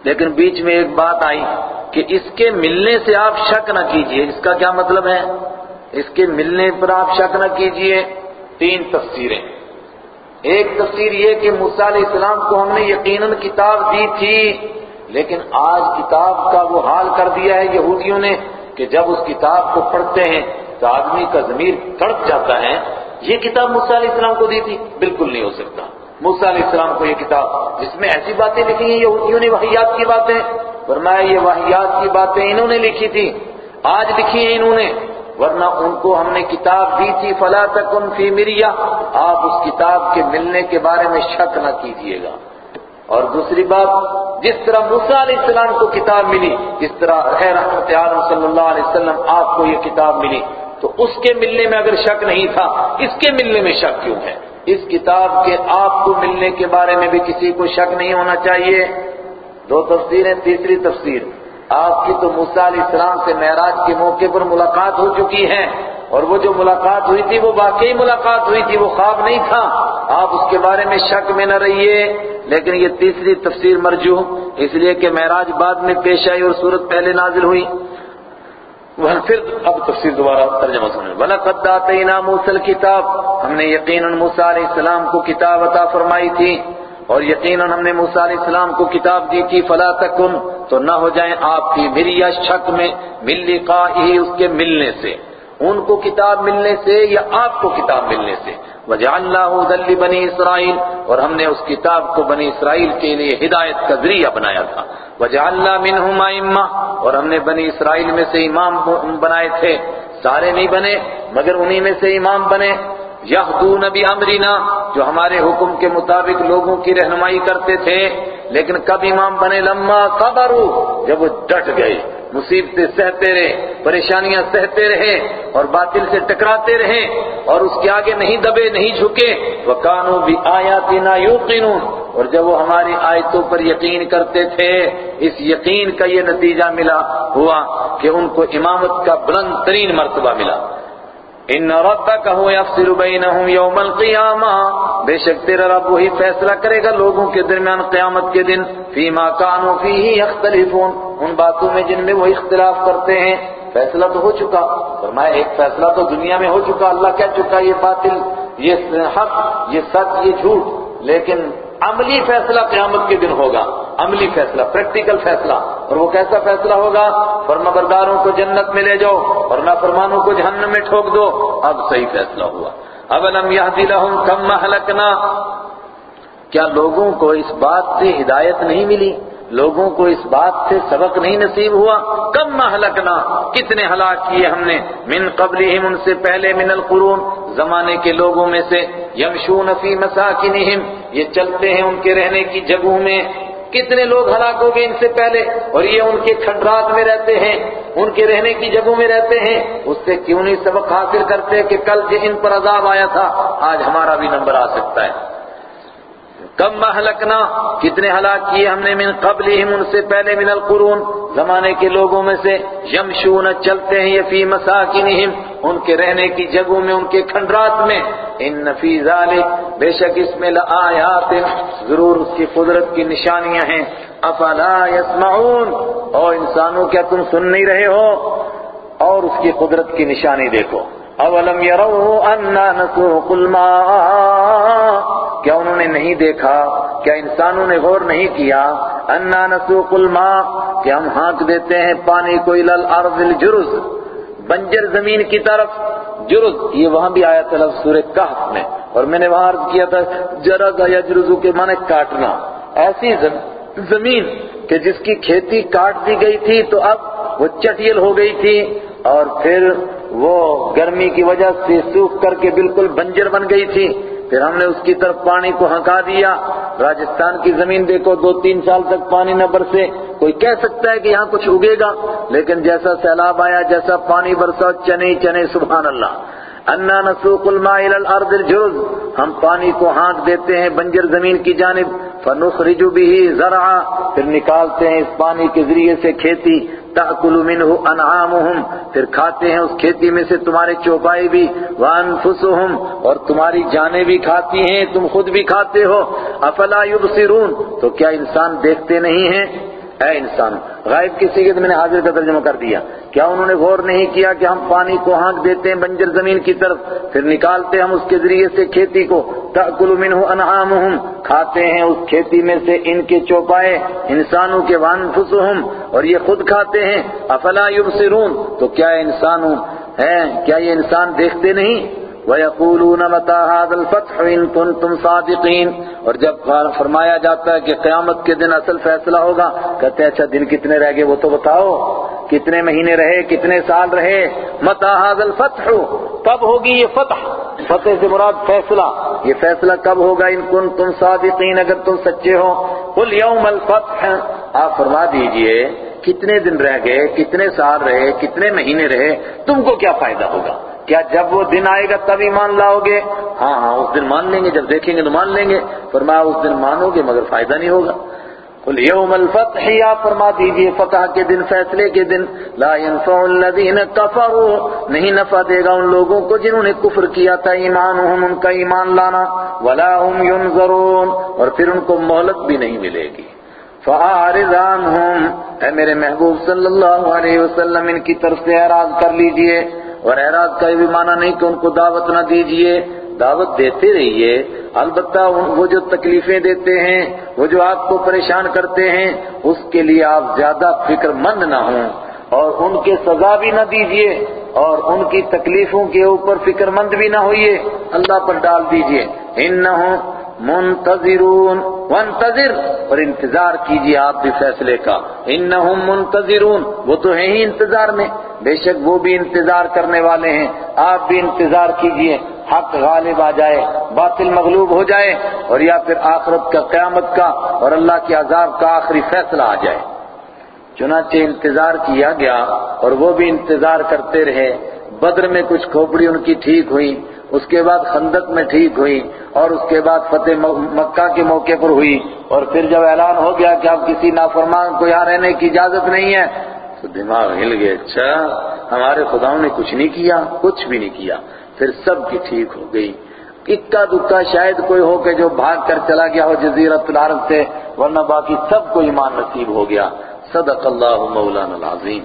لیکن بیچ میں ایک بات آئی کہ اس کے ملنے سے آپ شک نہ کیجیے۔ اس کا کیا مطلب ہے؟ اس کے ملنے پر آپ شک نہ کیجیے۔ تین تفسیریں۔ ایک تفسیر یہ کہ موسیٰ علیہ السلام کو ہم نے یقیناً کتاب دی تھی، لیکن آج کتاب کا وہ حال کر دیا ہے یہودیوں نے کہ جب اس کتاب کو پڑھتے ہیں تو آدمی کا ضمیر تڑپ جاتا ہے۔ یہ کتاب موسیٰ علیہ السلام کو دی تھی۔ بالکل نہیں ہو سکتا۔ موسیٰ علیہ السلام کو یہ کتاب، جس میں ایسی باتیں لکھی ہیں یہودیوں نے وحیات کی باتیں۔ فرمایا، یہ وحیات کی باتیں انہوں نے لکھی تھی، آج لکھی ہیں انہوں نے۔ ورنہ ان کو ہم نے کتاب دی تھی، فلا تکن فی مریا آپ اس کتاب کے ملنے کے بارے میں شک نہ کیجیے گا۔ اور دوسری بات، جس طرح موسیٰ علیہ السلام کو کتاب ملی، جس طرح رحمت عالم صلی اللہ علیہ وسلم آپ کو یہ کتاب ملی، تو اس کے ملنے میں اگر شک نہیں تھا، اس کے ملنے میں شک کیوں ہے؟ اس کتاب کے آپ کو ملنے کے بارے میں بھی کسی کو شک نہیں ہونا چاہیے۔ دو تفسیریں، تیسری تفسیر۔ آپ کی تو موسیٰ علیہ السلام سے معراج کے موقع پر ملاقات ہو چکی ہے۔ اور وہ جو ملاقات ہوئی تھی، وہ واقعی ملاقات ہوئی تھی، وہ خواب نہیں تھا۔ آپ اس کے بارے میں شک میں نہ رہیے۔ لیکن یہ تیسری تفسیر مرجو اس لیے کہ معراج بعد میں پیش آئی اور صورت پہلے نازل ہوئی۔ وہ پھر اب تفسیر دوبارہ ترجمہ سنیں۔ وَلَقَدْ دَاتَيْنَا مُوسَى الْكِتَابِ۔ ہم نے یقیناً موسیٰ علیہ السلام کو کتاب عطا فرمائی تھی اور یقیناً ہم نے موسیٰ علیہ السلام کو کتاب دی تھی۔ فلا تکن تو نہ ہو جائیں آپ کی مریا شک میں مل لقائه اس کے ملنے سے۔ ان کو کتاب ملنے سے یا آپ کو کتاب ملنے سے؟ وَجَعَلْنَاهُ ذَلِّ بَنِي اسرائیل اور ہم نے اس کتاب کو بنی اسرائیل کے لیے ہدایت کا ذریعہ بنایا تھا۔ وَجَعَلْنَا مِنْهُمْ أَئِمَّةً اور ہم نے بنی اسرائیل میں سے امام بنائے تھے۔ سارے نہیں بنے، مگر انہی میں سے امام بنے۔ یہدون بامرنا جو ہمارے حکم کے مطابق لوگوں کی رہنمائی کرتے تھے۔ لیکن کب امام بنے؟ لما صبروا، جب وہ ڈٹ گئے۔ مصیبتیں سہتے رہے پریشانیاں سہتے رہے اور باطل سے ٹکراتے رہے اور اس کے آگے نہیں دبے، نہیں جھکے۔ وَقَانُوا بِآيَاتِنَا يُوقِنُونَ اور جب وہ ہماری آیتوں پر یقین کرتے تھے، اس یقین کا یہ نتیجہ ملا، ہوا کہ ان کو امامت کا بلند ترین مرتبہ ملا۔ ان ربک هو يفصل بينهم يوم القيامه بے شک تیرا رب وہی فیصلہ کرے گا لوگوں کے درمیان قیامت کے دن۔ فيما كانوا فيه يختلفون ان باتوں میں جن میں وہ اختلاف کرتے ہیں۔ فیصلہ تو ہو چکا۔ فرمایا، ایک فیصلہ تو دنیا میں ہو چکا۔ اللہ کہہ چکا، یہ باطل، یہ حق، یہ سچ، یہ جھوٹ۔ لیکن عملی فیصلہ قیامت کے دن ہوگا۔ عملی فیصلہ پریکٹیکل فیصلہ۔ اور وہ کیسا فیصلہ ہوگا؟ فرما برداروں کو جنت میں لے جاؤ اور نافرمانوں کو جہنم میں ٹھوک دو۔ اب صحیح فیصلہ ہوا۔ اب الم یہدی لہم کم ہلکنا کیا لوگوں کو اس بات سے ہدایت نہیں ملی؟ لوگوں کو اس بات سے سبق نہیں نصیب ہوا، کم مہلکنا کتنے ہلاک کیے ہم نے۔ من قبلہم، ان سے پہلے من القرون، زمانے کے لوگوں میں سے۔ یمشون فی مساکنہم، یہ چلتے ہیں ان کے رہنے کی جگہوں میں۔ کتنے لوگ ہلاک ہو گئے ان سے پہلے؟ اور یہ ان کے کھنڈرات میں رہتے ہیں، ان کے رہنے کی جگہوں میں رہتے ہیں۔ اس سے کیوں نہیں سبق حاصل کرتے کہ کل جو ان پر عذاب آیا تھا، آج ہمارا بھی نمبر آ سکتا ہے۔ کم مہلکنا کتنے ہلاک کیے ہم نے من قبلہم ان سے پہلے من القرون۔ زمانے کے لوگوں میں سے یمشون چلتے ہیں یہ فی مساکنہم، ان کے رہنے کی جگہوں میں، ان کے کھنڈرات میں۔ ان فی ذالک، بے شک اس میں لآیات، ضرور اس کی قدرت کی نشانیاں ہیں۔ افلا یسمعون، اور انسانوں کیا تم سن نہیں رہے ہو؟ اور اس کی قدرت کی نشانی دیکھو۔ اولم يروا اننا نسوق الماء؟ کیا انہوں نے نہیں دیکھا؟ کیا انسانوں نے غور نہیں کیا؟ انا نسوق الماء کہ ہم ہانک دیتے ہیں پانی کو الى الارض الجرز؟ بنجر زمین کی طرف جرز، یہ وہاں بھی آیا تھا لفظ سورہ کہف میں۔ اور میں نے وہاں عرض کیا تھا، جرز یا جرزو کے معنی کاٹنا۔ ایسی زمین کہ جس کی کھیتی کاٹ دی گئی تھی تو اب وہ چٹیل ہو گئی تھی۔ اور پھر وہ گرمی کی وجہ سے سوکھ کر کے بالکل بنجر بن گئی تھی۔ پھر ہم نے اس کی طرف پانی کو ہنکا دیا۔ راجستھان کی زمین دیکھو، دو تین سال تک پانی نہ برسے۔ کوئی کہہ سکتا ہے کہ یہاں کچھ اگے گا، لیکن جیسا سیلاب آیا، جیسا پانی برسا، چنے چنے، سبحان اللہ۔ انا نسوق الماء الى الارض الجرز۔ ہم پانی کو ہانک دیتے ہیں بنجر زمین کی جانب۔ فنخرج به زرعا۔ پھر نکالتے ہیں اس پانی کے ذریعے سے کھیتی۔ تاکل منه انعامهم۔ پھر کھاتے ہیں اس کھیتی میں سے تمہارے چوپائے بھی۔ وانفسهم۔ اور تمہاری جانیں بھی کھاتی ہیں۔ تم خود بھی کھاتے ہو۔ افلا يبصرون تو کیا انسان دیکھتے نہیں ہیں؟ اے انسان، غائب کی سیغت میں نے حاضر کا ترجمہ کر دیا۔ کیا انہوں نے غور نہیں کیا کہ ہم پانی کو ہانک دیتے ہیں بنجر زمین کی طرف، پھر نکالتے ہم اس کے ذریعے سے کھیتی کو۔ تأکل منہ انعامہم، کھاتے ہیں اس کھیتی میں سے ان کے چوپائے، انسانوں کے وانفسہم، اور یہ خود کھاتے ہیں۔ افلا یبصرون، تو کیا انسانوں ہیں؟ کیا یہ انسان دیکھتے نہیں؟ وَيَقُولُونَ مَتَى هَذَا الْفَتْحُ إِن كُنتُمْ صَادِقِينَ اور جب فرمایا جاتا ہے کہ قیامت کے دن اصل فیصلہ ہوگا، کہتے ہیں اچھا دن کتنے رہ گئے؟ وہ تو بتاؤ، کتنے مہینے رہے، کتنے سال رہے؟ مَتَى هَذَا الْفَتْحُ، کب ہوگی یہ فتح؟ فتح سے مراد فیصلہ۔ یہ فیصلہ کب ہوگا؟ ان كنتم صادقین، اگر تم سچے ہو۔ قُلْ يَوْمَ الْفَتْحِ، آپ فرما دیجیے، کتنے دن رہ گئے، کتنے سال رہے، کتنے مہینے رہے؟ تم کو کیا فائدہ ہوگا؟ کیا جب وہ دن آئے گا تب ایمان لاؤ گے؟ ہاں ہاں اس دن مان لیں گے، جب دیکھیں گے تو مان لیں گے، فرمایا اس دن مانو گے مگر فائدہ نہیں ہوگا۔ قل یوم الفتح یا فرما دیجیے فتح کے دن، فیصلے کے دن۔ لا ينفع الذین کفروا، نہیں نفع دے گا ان لوگوں کو جنہوں نے کفر کیا تھا، ایمانہم، ان کا ایمان لانا۔ ولا هم ينظرون اور پھر ان کو مہلت بھی نہیں ملے گی۔ فَأَعْرِضْ عَنْهُمْ اے میرے محبوب صلی اللہ علیہ وسلم، ان کی طرف سے اعراض کر لیجیے۔ اور اعراض کا بھی معنی نہیں کہ ان کو دعوت نہ دیجیے، دعوت دیتے رہیے۔ البتہ وہ جو تکلیفیں دیتے ہیں، وہ جو آپ کو پریشان کرتے ہیں، اس کے لیے آپ زیادہ فکر مند نہ ہوں۔ اور ان کے سزا بھی نہ دیجیے، اور ان کی تکلیفوں کے اوپر فکر مند بھی نہ ہوئیے۔ اللہ پر ڈال دیجیے۔ انہوں منتظرون، وانتظر اور انتظار کیجیے آپ بھی فیصلے کا۔ انہم منتظرون، وہ تو ہیں ہی انتظار میں۔ بے شک وہ بھی انتظار کرنے والے ہیں۔ آپ بھی انتظار کیجیے، حق غالب آ جائے، باطل مغلوب ہو جائے اور یا پھر آخرت کا، قیامت کا اور اللہ کے عذاب کا آخری فیصلہ آ جائے۔ چنانچہ انتظار کیا گیا اور وہ بھی انتظار کرتے رہے۔ بدر میں کچھ کھوپڑی ان کی ٹھیک ہوئی، اس کے بعد خندق میں ٹھیک ہوئی، اور اس کے بعد فتح مکہ کے موقع پر ہوئی۔ اور پھر جب اعلان ہو گیا کہ اب کسی نافرمان کو یہاں رہنے کی اجازت نہیں ہے، تو دماغ ہل گئے اچھا ہمارے خداؤں نے کچھ نہیں کیا، کچھ بھی نہیں کیا۔ پھر سب کی ٹھیک ہو گئی۔ اکا دکا شاید کوئی ہو کہ جو بھاگ کر چلا گیا ہو جزیرت العرب سے، ورنہ باقی سب کو ایمان نصیب ہو گیا۔ صدق اللہ مولانا العظیم۔